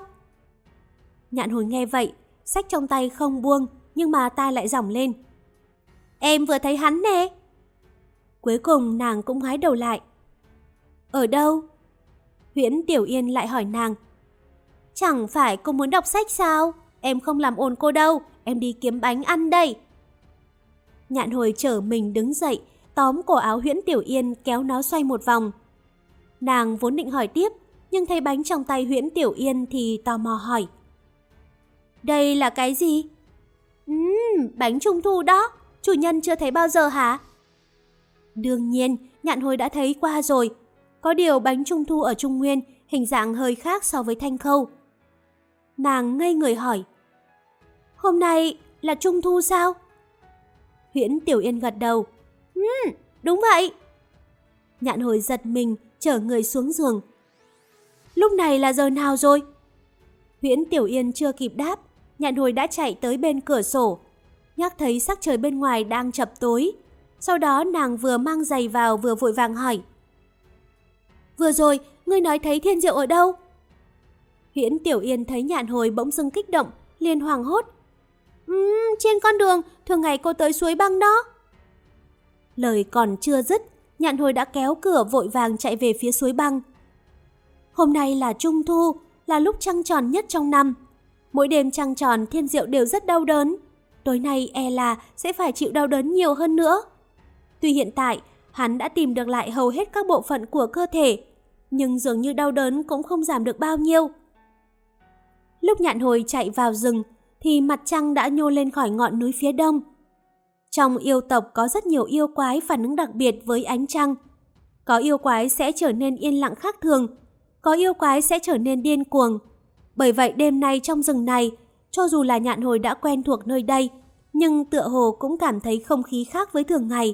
Nhạn hồi nghe vậy, sách trong tay không buông, nhưng mà tai lại dòng lên. Em vừa thấy hắn nè. Cuối cùng nàng cũng hái đầu lại. Ở đâu? Huyễn Tiểu Yên lại hỏi nàng. Chẳng phải cô muốn đọc sách sao? Em không làm ồn cô đâu, em đi kiếm bánh ăn đây. Nhạn hồi chở mình đứng dậy, tóm cổ áo Huyễn Tiểu Yên kéo nó xoay một vòng. Nàng vốn định hỏi tiếp, nhưng thấy bánh trong tay Huyễn Tiểu Yên thì tò mò hỏi. Đây là cái gì? Ừm, bánh trung thu đó, chủ nhân chưa thấy bao giờ hả? Đương nhiên, nhạn hồi đã thấy qua rồi. Có điều bánh trung thu ở Trung Nguyên hình dạng hơi khác so với thanh khâu. Nàng ngây người hỏi. Hôm nay là Trung Thu sao? Huyễn Tiểu Yên gật đầu. Ừ, đúng vậy. Nhạn hồi giật mình, chở người xuống giường. Lúc này là giờ nào rồi? Huyễn Tiểu Yên chưa kịp đáp, nhạn hồi đã chạy tới bên cửa sổ. Nhắc thấy sắc trời bên ngoài đang chập tối. Sau đó nàng vừa mang giày vào vừa vội vàng hỏi. Vừa rồi, ngươi nói thấy thiên diệu ở đâu? Huyễn Tiểu Yên thấy nhạn hồi bỗng dưng kích động, liền hoàng hốt. Uhm, trên con đường, thường ngày cô tới suối băng đó. Lời còn chưa dứt, nhạn hồi đã kéo cửa vội vàng chạy về phía suối băng. Hôm nay là Trung Thu, là lúc trăng tròn nhất trong năm. Mỗi đêm trăng tròn thiên diệu đều rất đau đớn. Tối nay e là sẽ phải chịu đau đớn nhiều hơn nữa. Tuy hiện tại, hắn đã tìm được lại hầu hết các bộ phận của cơ thể, nhưng dường như đau đớn cũng không giảm được bao nhiêu. Lúc nhạn hồi chạy vào rừng, thì mặt trăng đã nhô lên khỏi ngọn núi phía đông. Trong yêu tộc có rất nhiều yêu quái phản ứng đặc biệt với ánh trăng. Có yêu quái sẽ trở nên yên lặng khác thường, có yêu quái sẽ trở nên điên cuồng. Bởi vậy đêm nay trong rừng này, cho dù là nhạn hồi đã quen thuộc nơi đây, nhưng tựa hồ cũng cảm thấy không khí khác với thường ngày.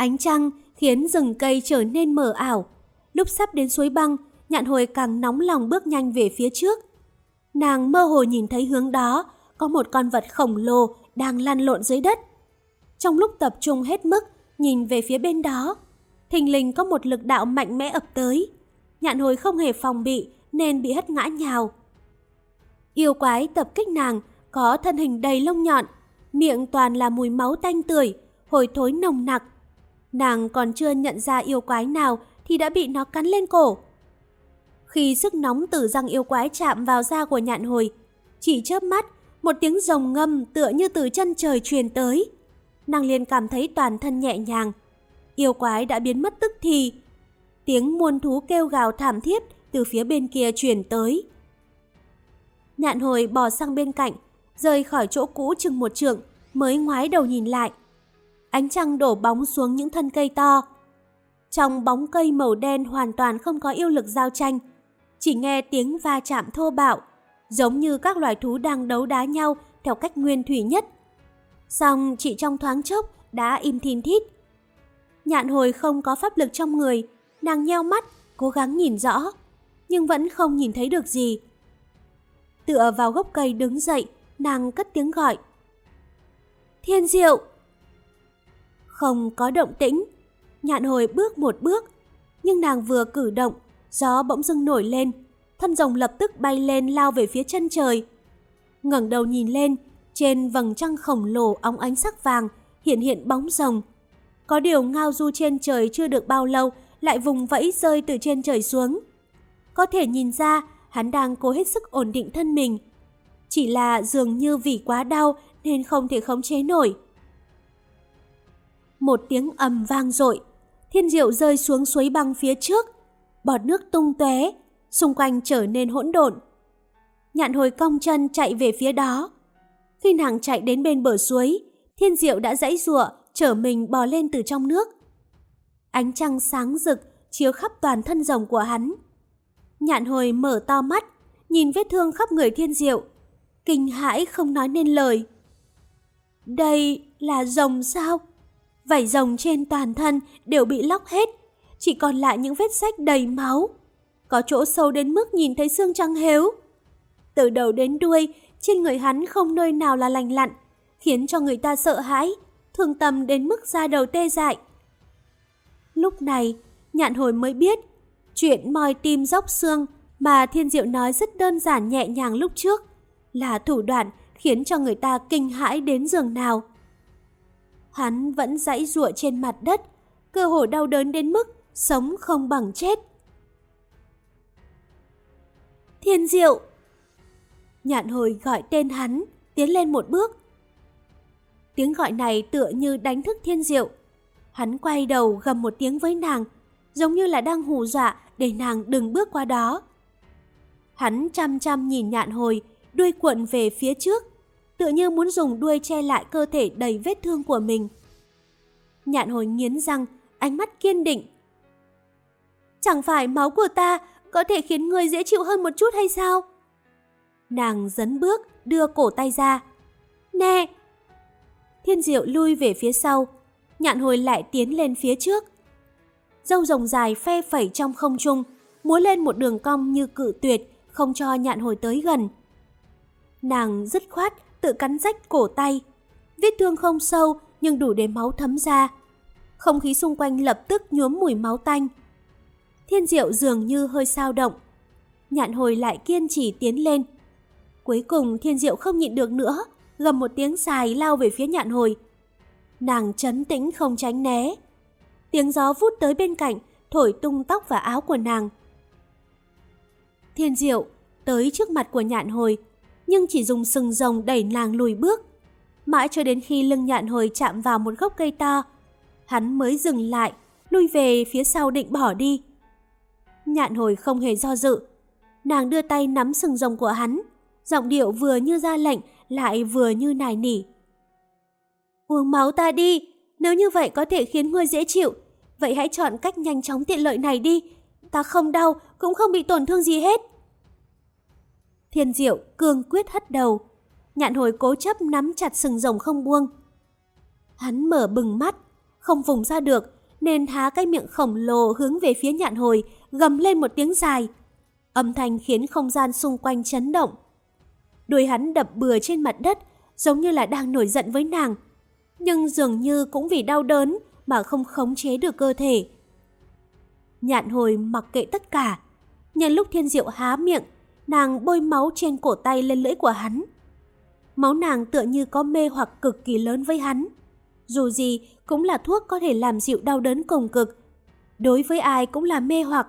Ánh trăng khiến rừng cây trở nên mờ ảo. Lúc sắp đến suối băng, nhạn hồi càng nóng lòng bước nhanh về phía trước. Nàng mơ hồ nhìn thấy hướng đó, có một con vật khổng lồ đang lăn lộn dưới đất. Trong lúc tập trung hết mức, nhìn về phía bên đó, thình lình có một lực đạo mạnh mẽ ập tới. Nhạn hồi không hề phòng bị nên bị hất ngã nhào. Yêu quái tập kích nàng, có thân hình đầy lông nhọn, miệng toàn là mùi máu tanh tưởi, hồi thối nồng nặc. Nàng còn chưa nhận ra yêu quái nào thì đã bị nó cắn lên cổ. Khi sức nóng từ răng yêu quái chạm vào da của nhạn hồi, chỉ chớp mắt, một tiếng rồng ngâm tựa như từ chân trời truyền tới. Nàng liền cảm thấy toàn thân nhẹ nhàng. Yêu quái đã biến mất tức thì. Tiếng muôn thú kêu gào thảm thiết từ phía bên kia truyền tới. Nhạn hồi bò sang bên cạnh, rời khỏi chỗ cũ chừng một trượng, mới ngoái đầu nhìn lại. Ánh trăng đổ bóng xuống những thân cây to. Trong bóng cây màu đen hoàn toàn không có yêu lực giao tranh, chỉ nghe tiếng va chạm thô bạo, giống như các loài thú đang đấu đá nhau theo cách nguyên thủy nhất. Xong chỉ trong thoáng chốc đã im thìm thít. Nhạn hồi không có pháp lực trong người, nàng nheo mắt, cố gắng nhìn rõ, nhưng vẫn không nhìn thấy được gì. Tựa vào gốc cây đứng dậy, nàng cất tiếng gọi. Thiên diệu! Không có động tĩnh, nhạn hồi bước một bước, nhưng nàng vừa cử động, gió bỗng dưng nổi lên, thân rồng lập tức bay lên lao về phía chân trời. ngẩng đầu nhìn lên, trên vầng trăng khổng lồ óng ánh sắc vàng hiện hiện bóng rồng. Có điều ngao du trên trời chưa được bao lâu lại vùng vẫy rơi từ trên trời xuống. Có thể nhìn ra hắn đang cố hết sức ổn định thân mình. Chỉ là dường như vì quá đau nên không thể khống chế nổi. Một tiếng ầm vang dội, thiên diệu rơi xuống suối băng phía trước, bọt nước tung tóe, xung quanh trở nên hỗn độn. Nhạn hồi cong chân chạy về phía đó. Khi nàng chạy đến bên bờ suối, thiên diệu đã dãy giụa, chở mình bò lên từ trong nước. Ánh trăng sáng rực chiếu khắp toàn thân rồng của hắn. Nhạn hồi mở to mắt, nhìn vết thương khắp người thiên diệu. Kinh hãi không nói nên lời. Đây là rồng sao? Vảy rồng trên toàn thân đều bị lóc hết, chỉ còn lại những vết sách đầy máu. Có chỗ sâu đến mức nhìn thấy xương trắng héo. Từ đầu đến đuôi, trên người hắn không nơi nào là lành lặn, khiến cho người ta sợ hãi, thương tâm đến mức da đầu tê dại. Lúc này, nhạn hồi mới biết, chuyện moi tim dốc xương mà Thiên Diệu nói rất đơn giản nhẹ nhàng lúc trước, là thủ đoạn khiến cho người ta kinh hãi đến giường nào. Hắn vẫn dãy rụa trên mặt đất, cơ hồ đau đớn đến mức sống không bằng chết. Thiên Diệu! Nhạn hồi gọi tên hắn, tiến lên một bước. Tiếng gọi này tựa như đánh thức Thiên Diệu. Hắn quay đầu gầm một tiếng với nàng, giống như là đang hù dọa để nàng đừng bước qua đó. Hắn chăm chăm nhìn nhạn hồi, đuôi cuộn về phía trước, tựa như muốn dùng đuôi che lại cơ thể đầy vết thương của mình. Nhạn hồi nghiến răng, ánh mắt kiên định. Chẳng phải máu của ta có thể khiến người dễ chịu hơn một chút hay sao? Nàng dấn bước, đưa cổ tay ra. Nè! Thiên diệu lui về phía sau, nhạn hồi lại tiến lên phía trước. Dâu rồng dài phe phẩy trong không trung, múa lên một đường cong như cự tuyệt, không cho nhạn hồi tới gần. Nàng dứt khoát, tự cắn rách cổ tay. Vết thương không sâu nhưng đủ để máu thấm ra. Không khí xung quanh lập tức nhuốm mùi máu tanh. Thiên diệu dường như hơi sao động. Nhạn hồi lại kiên trì tiến lên. Cuối cùng thiên diệu không nhịn được nữa, gầm một tiếng dài lao về phía nhạn hồi. Nàng chấn tĩnh không tránh né. Tiếng gió vút tới bên cạnh, thổi tung tóc và áo của nàng. Thiên diệu tới trước mặt của nhạn hồi, nhưng chỉ dùng sừng rồng đẩy nàng lùi bước. Mãi cho đến khi lưng nhạn hồi chạm vào một gốc cây to, hắn mới dừng lại, lui về phía sau định bỏ đi. Nhạn hồi không hề do dự, nàng đưa tay nắm sừng rồng của hắn, giọng điệu vừa như ra lệnh lại vừa như nài nỉ. Uống máu ta đi, nếu như vậy có thể khiến ngươi dễ chịu, vậy hãy chọn cách nhanh chóng tiện lợi này đi. Ta không đau, cũng không bị tổn thương gì hết. Thiên diệu cương quyết hất đầu, nhạn hồi cố chấp nắm chặt sừng rồng không buông. Hắn mở bừng mắt, không vùng ra được, nên há cái miệng khổng lồ hướng về phía nhạn hồi, gầm lên một tiếng dài. Âm thanh khiến không gian xung quanh chấn động. Đuôi hắn đập bừa trên mặt đất, giống như là đang nổi giận với nàng. Nhưng dường như cũng vì đau đớn mà không khống chế được cơ thể. Nhạn hồi mặc kệ tất cả. Nhân lúc thiên diệu há miệng, nàng bôi máu trên cổ tay lên lưỡi của hắn. Máu nàng tựa như có mê hoặc cực kỳ lớn với hắn. Dù gì cũng là thuốc có thể làm dịu đau đớn cùng cực. Đối với ai cũng là mê hoặc.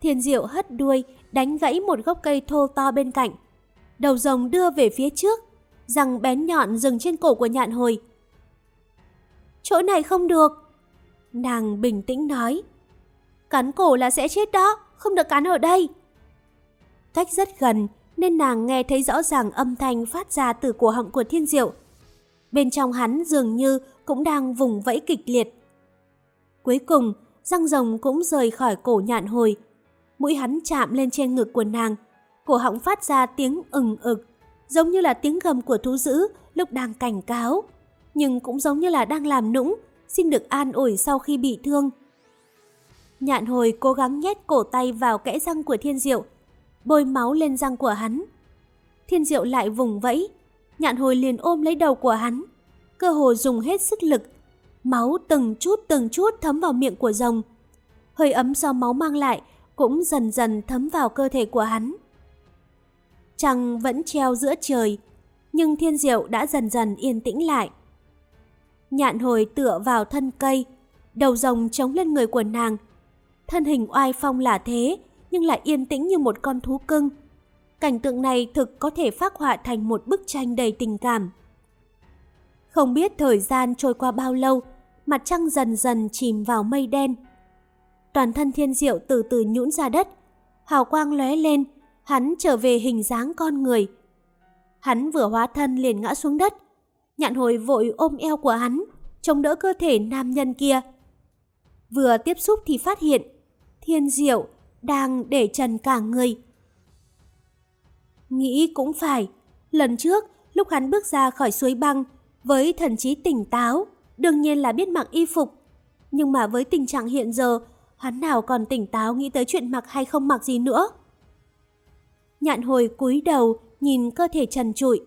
Thiên diệu hất đuôi, đánh gãy một gốc cây thô to bên cạnh. Đầu rồng đưa về phía trước, răng bén nhọn dừng trên cổ của nhạn hồi. Chỗ này không được. Nàng bình tĩnh nói. Cắn cổ là sẽ chết đó, không được cắn ở đây. Cách rất gần nên nàng nghe thấy rõ ràng âm thanh phát ra từ cổ họng của thiên diệu. Bên trong hắn dường như cũng đang vùng vẫy kịch liệt. Cuối cùng, răng rồng cũng rời khỏi cổ nhạn hồi. Mũi hắn chạm lên trên ngực của nàng. Cổ họng phát ra tiếng ừng ực, giống như là tiếng gầm của thú dữ lúc đang cảnh cáo. Nhưng cũng giống như là đang làm nũng, xin được an ủi sau khi bị thương. Nhạn hồi cố gắng nhét cổ tay vào kẽ răng của thiên diệu, bôi máu lên răng của hắn. Thiên diệu lại vùng vẫy, nhạn hồi liền ôm lấy đầu của hắn, cơ hồ dùng hết sức lực. Máu từng chút từng chút thấm vào miệng của rồng. Hơi ấm do máu mang lại cũng dần dần thấm vào cơ thể của hắn. Trăng vẫn treo giữa trời, nhưng thiên diệu đã dần dần yên tĩnh lại. Nhạn hồi tựa vào thân cây, đầu rồng chống lên người của nàng. Thân hình oai phong là thế, nhưng lại yên tĩnh như một con thú cưng. Cảnh tượng này thực có thể phác họa thành một bức tranh đầy tình cảm. Không biết thời gian trôi qua bao lâu, mặt trăng dần dần chìm vào mây đen. Toàn thân thiên diệu từ từ nhũn ra đất, hào quang lóe lên, hắn trở về hình dáng con người. Hắn vừa hóa thân liền ngã xuống đất, nhạn hồi vội ôm eo của hắn, chống đỡ cơ thể nam nhân kia. Vừa tiếp xúc thì phát hiện, thiên diệu đang để trần cả người. Nghĩ cũng phải, lần trước lúc hắn bước ra khỏi suối băng với thần trí tỉnh táo, đương nhiên là biết mặc y phục. Nhưng mà với tình trạng hiện giờ, hắn nào còn tỉnh táo nghĩ tới chuyện mặc hay không mặc gì nữa. Nhạn hồi cúi đầu nhìn cơ thể trần trụi.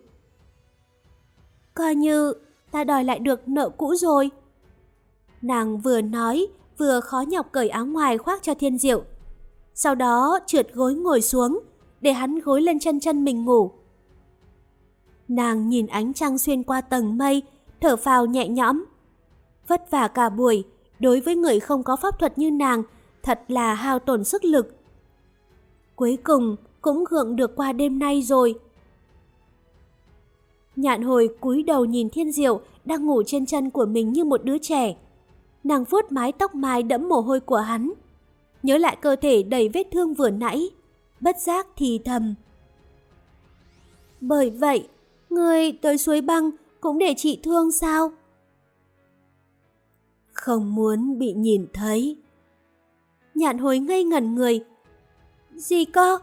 Coi như ta đòi lại được nợ cũ rồi. Nàng vừa nói, vừa khó nhọc cởi áo ngoài khoác cho thiên diệu. Sau đó trượt gối ngồi xuống, để hắn gối lên chân chân mình ngủ. Nàng nhìn ánh trăng xuyên qua tầng mây, thở phào nhẹ nhõm. Vất vả cả buổi, đối với người không có pháp thuật như nàng, thật là hao tổn sức lực. Cuối cùng cũng gượng được qua đêm nay rồi. Nhạn hồi cúi đầu nhìn thiên diệu đang ngủ trên chân của mình như một đứa trẻ. Nàng vuốt mái tóc mai đẫm mồ hôi của hắn. Nhớ lại cơ thể đầy vết thương vừa nãy, bất giác thì thầm. Bởi vậy, người tới suối băng cũng để trị thương sao? Không muốn bị nhìn thấy. Nhạn hồi ngây ngẩn người. Gì cơ?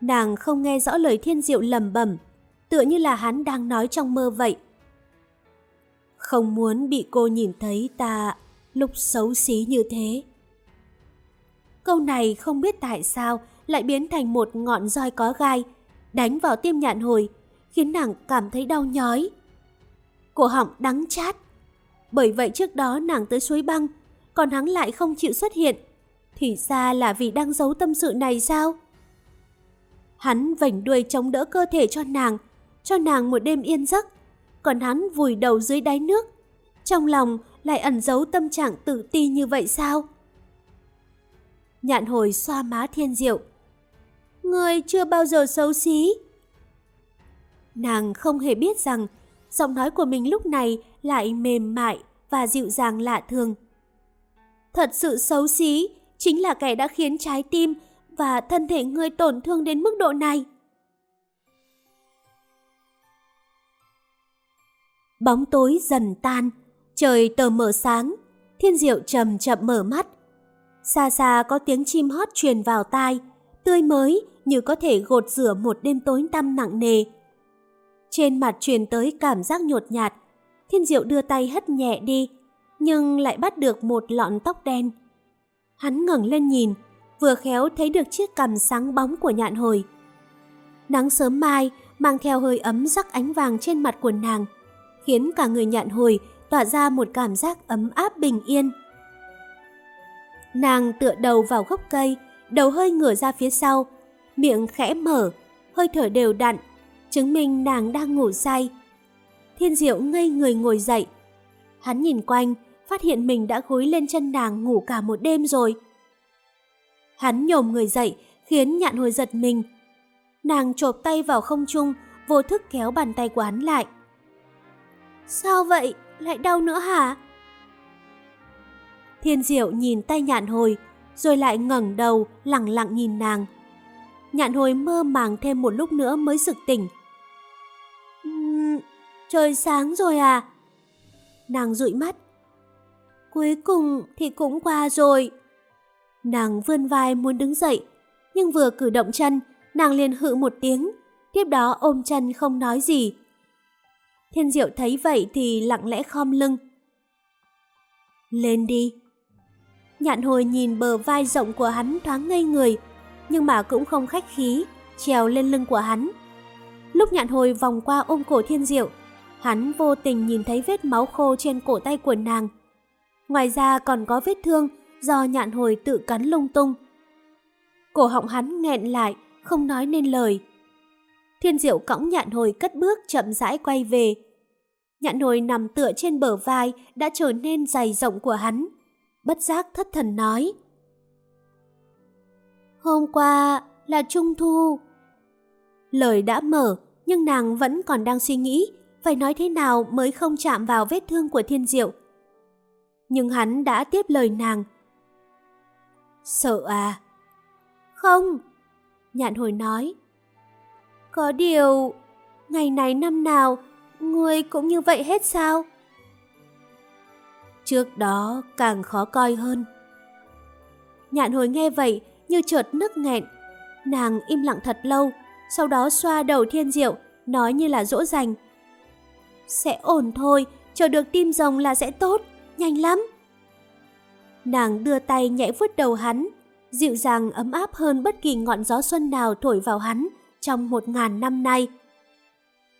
Nàng không nghe rõ lời thiên diệu lầm bẩm, tựa như là hắn đang nói trong mơ vậy. Không muốn bị cô nhìn thấy ta lúc xấu xí như thế. Câu này không biết tại sao lại biến thành một ngọn roi có gai, đánh vào tim nhạn hồi, khiến nàng cảm thấy đau nhói. Cổ họng đắng chát. Bởi vậy trước đó nàng tới suối băng, còn hắn lại không chịu xuất hiện. Thì ra là vì đang giấu tâm sự này sao? Hắn vảnh đuôi chống đỡ cơ thể cho nàng, cho nàng một đêm yên giấc. Còn hắn vùi đầu dưới đáy nước. Trong lòng lại ẩn giấu tâm trạng tự ti như vậy sao? Nhạn hồi xoa má thiên diệu. Người chưa bao giờ xấu xí. Nàng không hề biết rằng giọng nói của mình lúc này lại mềm mại và dịu dàng lạ thường. Thật sự xấu xí chính là kẻ đã khiến trái tim và thân thể ngươi tổn thương đến mức độ này. Bóng tối dần tan, trời tờ mở sáng, thiên diệu chậm chậm mở mắt. Xa xa có tiếng chim hót truyền vào tai, tươi mới như có thể gột rửa một đêm tối tăm nặng nề. Trên mặt truyền tới cảm giác nhột nhạt, thiên diệu đưa tay hất nhẹ đi, nhưng lại bắt được một lọn tóc đen. Hắn ngẩng lên nhìn, vừa khéo thấy được chiếc cằm sáng bóng của nhạn hồi. Nắng sớm mai mang theo hơi ấm rắc ánh vàng trên mặt của nàng, khiến cả người nhạn hồi tỏa ra một cảm giác ấm áp bình yên. Nàng tựa đầu vào gốc cây, đầu hơi ngửa ra phía sau, miệng khẽ mở, hơi thở đều đặn, chứng minh nàng đang ngủ say. Thiên diệu ngây người ngồi dậy. Hắn nhìn quanh, phát hiện mình đã gối lên chân nàng ngủ cả một đêm rồi. Hắn nhổm người dậy, khiến nhạn hồi giật mình. Nàng chộp tay vào không trung, vô thức kéo bàn tay của hắn lại. Sao vậy? Lại đau nữa hả? Thiên diệu nhìn tay nhạn hồi, rồi lại ngẩng đầu lặng lặng nhìn nàng. Nhạn hồi mơ màng thêm một lúc nữa mới sực tỉnh. Uhm, trời sáng rồi à? Nàng dụi mắt. Cuối cùng thì cũng qua rồi. Nàng vươn vai muốn đứng dậy, nhưng vừa cử động chân, nàng liền hự một tiếng, tiếp đó ôm chân không nói gì. Thiên Diệu thấy vậy thì lặng lẽ khom lưng. Lên đi. Nhạn hồi nhìn bờ vai rộng của hắn thoáng ngây người, nhưng mà cũng không khách khí, trèo lên lưng của hắn. Lúc nhạn hồi vòng qua ôm cổ Thiên Diệu, hắn vô tình nhìn thấy vết máu khô trên cổ tay của nàng. Ngoài ra còn có vết thương do nhạn hồi tự cắn lung tung. Cổ họng hắn nghẹn lại, không nói nên lời. Thiên diệu cõng nhạn hồi cất bước chậm rãi quay về. Nhạn hồi nằm tựa trên bờ vai đã trở nên dày rộng của hắn. Bất giác thất thần nói. Hôm qua là Trung Thu. Lời đã mở, nhưng nàng vẫn còn đang suy nghĩ phải nói thế nào mới không chạm vào vết thương của thiên diệu. Nhưng hắn đã tiếp lời nàng, Sợ à? Không, nhạn hồi nói. Có điều, ngày này năm nào, ngươi cũng như vậy hết sao? Trước đó càng khó coi hơn. Nhạn hồi nghe vậy như chợt nức nghẹn. Nàng im lặng thật lâu, sau đó xoa đầu thiên diệu, nói như là dỗ dành. Sẽ ổn thôi, chờ được tim rồng là sẽ tốt, nhanh lắm. Nàng đưa tay nhẹ vuốt đầu hắn, dịu dàng ấm áp hơn bất kỳ ngọn gió xuân nào thổi vào hắn trong một ngàn năm nay.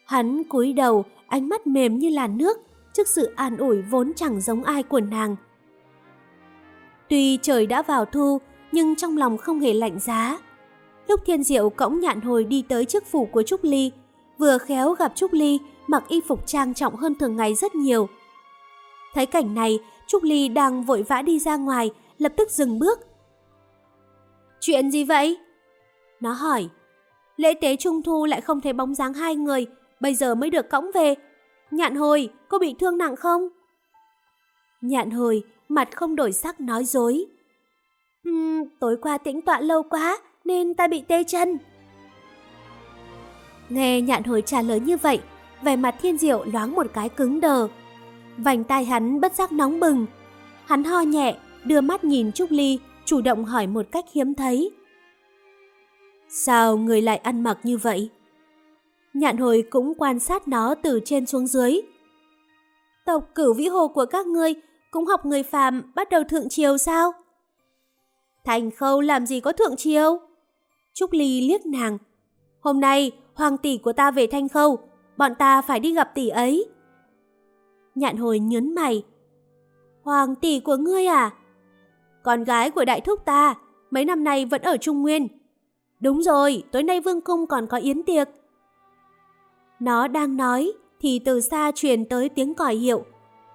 Hắn cúi đầu, ánh mắt mềm như là nước trước sự an ủi vốn chẳng giống ai của nàng. Tuy trời đã vào thu, nhưng trong lòng không hề lạnh giá. Lúc thiên diệu cõng nhạn hồi đi tới trước phủ của Trúc Ly, vừa khéo gặp Trúc Ly mặc y phục trang trọng hơn thường ngày rất nhiều. Thấy cảnh này, Trúc Ly đang vội vã đi ra ngoài, lập tức dừng bước. Chuyện gì vậy? Nó hỏi. Lễ tế trung thu lại không thấy bóng dáng hai người, bây giờ mới được cõng về. Nhạn hồi, cô bị thương nặng không? Nhạn hồi, mặt không đổi sắc nói dối. Uhm, tối qua tĩnh tọa lâu quá, nên ta bị tê chân. Nghe nhạn hồi trả lời như vậy, vẻ mặt thiên diệu loáng một cái cứng đờ. Vành tai hắn bất giác nóng bừng. Hắn ho nhẹ, đưa mắt nhìn Trúc Ly, chủ động hỏi một cách hiếm thấy. Sao người lại ăn mặc như vậy? Nhạn hồi cũng quan sát nó từ trên xuống dưới. Tộc cửu vĩ hồ của các ngươi cũng học người phàm bắt đầu thượng triều sao? Thành khâu làm gì có thượng triều? Trúc Ly liếc nàng. Hôm nay, hoàng tỷ của ta về Thanh Khâu, bọn ta phải đi gặp tỷ ấy. Nhạn hồi nhớn mày. Hoàng tỷ của ngươi à? Con gái của đại thúc ta, mấy năm nay vẫn ở Trung Nguyên. Đúng rồi, tối nay vương cung còn có yến tiệc. Nó đang nói, thì từ xa truyền tới tiếng còi hiệu.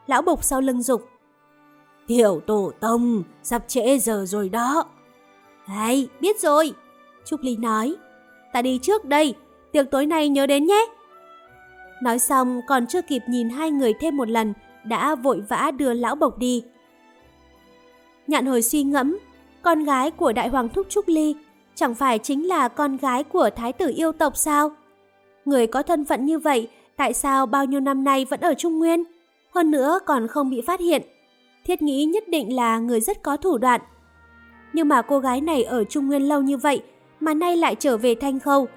Lão bục sau lưng dục. Tiểu tổ tông, sắp trễ giờ rồi đó. Hay, biết rồi. Trúc Ly nói. Ta đi trước đây, tiệc tối nay nhớ đến nhé. Nói xong còn chưa kịp nhìn hai người thêm một lần, đã vội vã đưa lão bộc đi. Nhạn hồi suy ngẫm, con gái của đại hoàng thúc Trúc Ly chẳng phải chính là con gái của thái tử yêu tộc sao? Người có thân phận như vậy, tại sao bao nhiêu năm nay vẫn ở Trung Nguyên? Hơn nữa còn không bị phát hiện. Thiết nghĩ nhất định là người rất có thủ đoạn. Nhưng mà cô gái này ở Trung Nguyên lâu như vậy, mà nay lại trở về Thanh Khâu,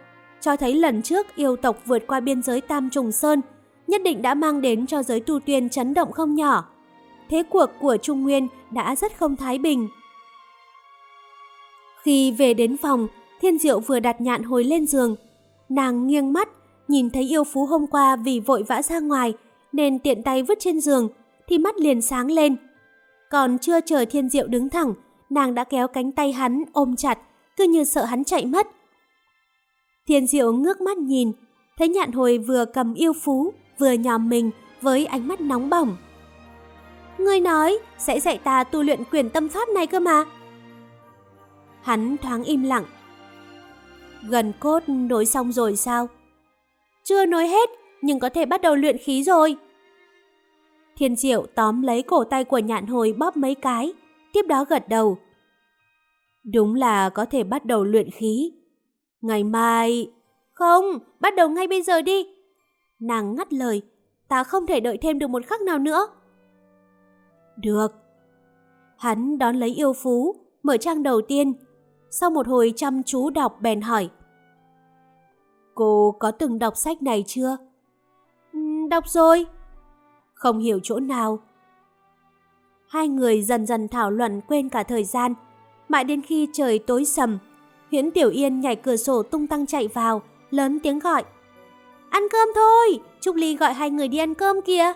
cho thấy lần trước yêu tộc vượt qua biên giới Tam Trùng Sơn, nhất định đã mang đến cho giới tu tuyên chấn động không nhỏ. Thế cuộc của Trung Nguyên đã rất không thái bình. Khi về đến phòng, Thiên Diệu vừa đặt nhạn hồi lên giường. Nàng nghiêng mắt, nhìn thấy yêu phú hôm qua vì vội vã ra ngoài, nên tiện tay vứt trên giường, thì mắt liền sáng lên. Còn chưa chờ Thiên Diệu đứng thẳng, nàng đã kéo cánh tay hắn ôm chặt, cứ như sợ hắn chạy mất. Thiên Diệu ngước mắt nhìn, thấy nhạn hồi vừa cầm yêu phú, vừa nhòm mình với ánh mắt nóng bỏng. Ngươi nói sẽ dạy ta tu luyện quyền tâm pháp này cơ mà. Hắn thoáng im lặng. Gần cốt nối xong rồi sao? Chưa nối hết, nhưng có thể bắt đầu luyện khí rồi. Thiên diệu tóm lấy cổ tay của nhạn hồi bóp mấy cái, tiếp đó gật đầu. Đúng là có thể bắt đầu luyện khí. Ngày mai... Không, bắt đầu ngay bây giờ đi. Nàng ngắt lời, ta không thể đợi thêm được một khắc nào nữa. Được. Hắn đón lấy yêu phú, mở trang đầu tiên. Sau một hồi chăm chú đọc bèn hỏi. Cô có từng đọc sách này chưa? Ừ, đọc rồi. Không hiểu chỗ nào. Hai người dần dần thảo luận quên cả thời gian. Mãi đến khi trời tối sầm, Huyễn Tiểu Yên nhảy cửa sổ tung tăng chạy vào, lớn tiếng gọi. Ăn cơm thôi, Trúc Ly gọi hai người đi ăn cơm kìa.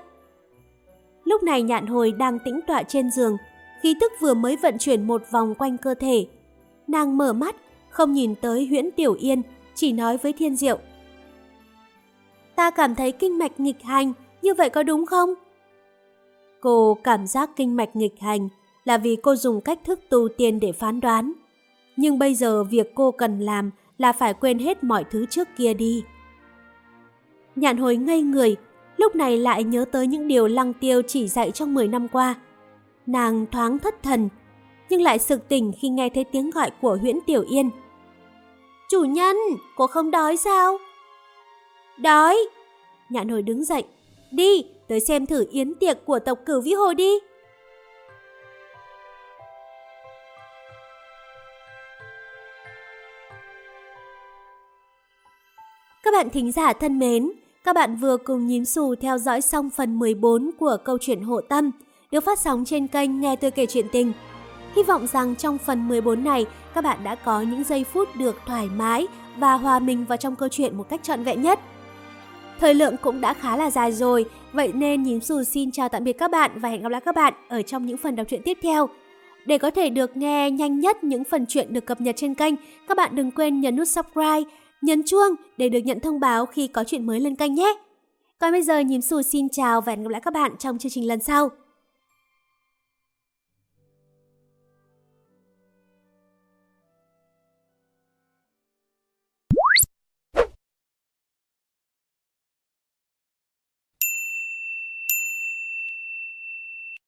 Lúc này nhạn hồi đang tĩnh tọa trên giường, khí tức vừa mới vận chuyển một vòng quanh cơ thể. Nàng mở mắt, không nhìn tới huyễn Tiểu Yên, chỉ nói với Thiên Diệu. Ta cảm thấy kinh mạch nghịch hành, như vậy có đúng không? Cô cảm giác kinh mạch nghịch hành là vì cô dùng cách thức tu tiên để phán đoán. Nhưng bây giờ việc cô cần làm là phải quên hết mọi thứ trước kia đi. Nhạn hồi ngây người, lúc này lại nhớ tới những điều lăng tiêu chỉ dạy trong 10 năm qua. Nàng thoáng thất thần, nhưng lại sực tỉnh khi nghe thấy tiếng gọi của huyễn Tiểu Yên. Chủ nhân, cô không đói sao? Đói! Nhạn nồi đứng dậy. Đi, tới xem thử yến tiệc của tộc cửu vĩ hồ đi. Các bạn thính giả thân mến, các bạn vừa cùng nhím xù theo dõi xong phần 14 của câu chuyện Hộ Tâm, được phát sóng trên kênh Nghe Tôi Kể Chuyện Tình. Hy vọng rằng trong phần 14 này, các bạn đã có những giây phút được thoải mái và hòa mình vào trong câu chuyện một cách trọn vẹn nhất. Thời lượng cũng đã khá là dài rồi, vậy nên nhím xù xin chào tạm biệt các bạn và hẹn gặp lại các bạn ở trong những phần đọc truyện tiếp theo. Để có thể được nghe nhanh nhất những phần chuyện được cập nhật trên kênh, các bạn đừng quên nhấn nút subscribe nhấn chuông để được nhận thông báo khi có chuyện mới lên kênh nhé. Còn bây giờ nhím xù xin chào và hẹn gặp lại các bạn trong chương trình lần sau.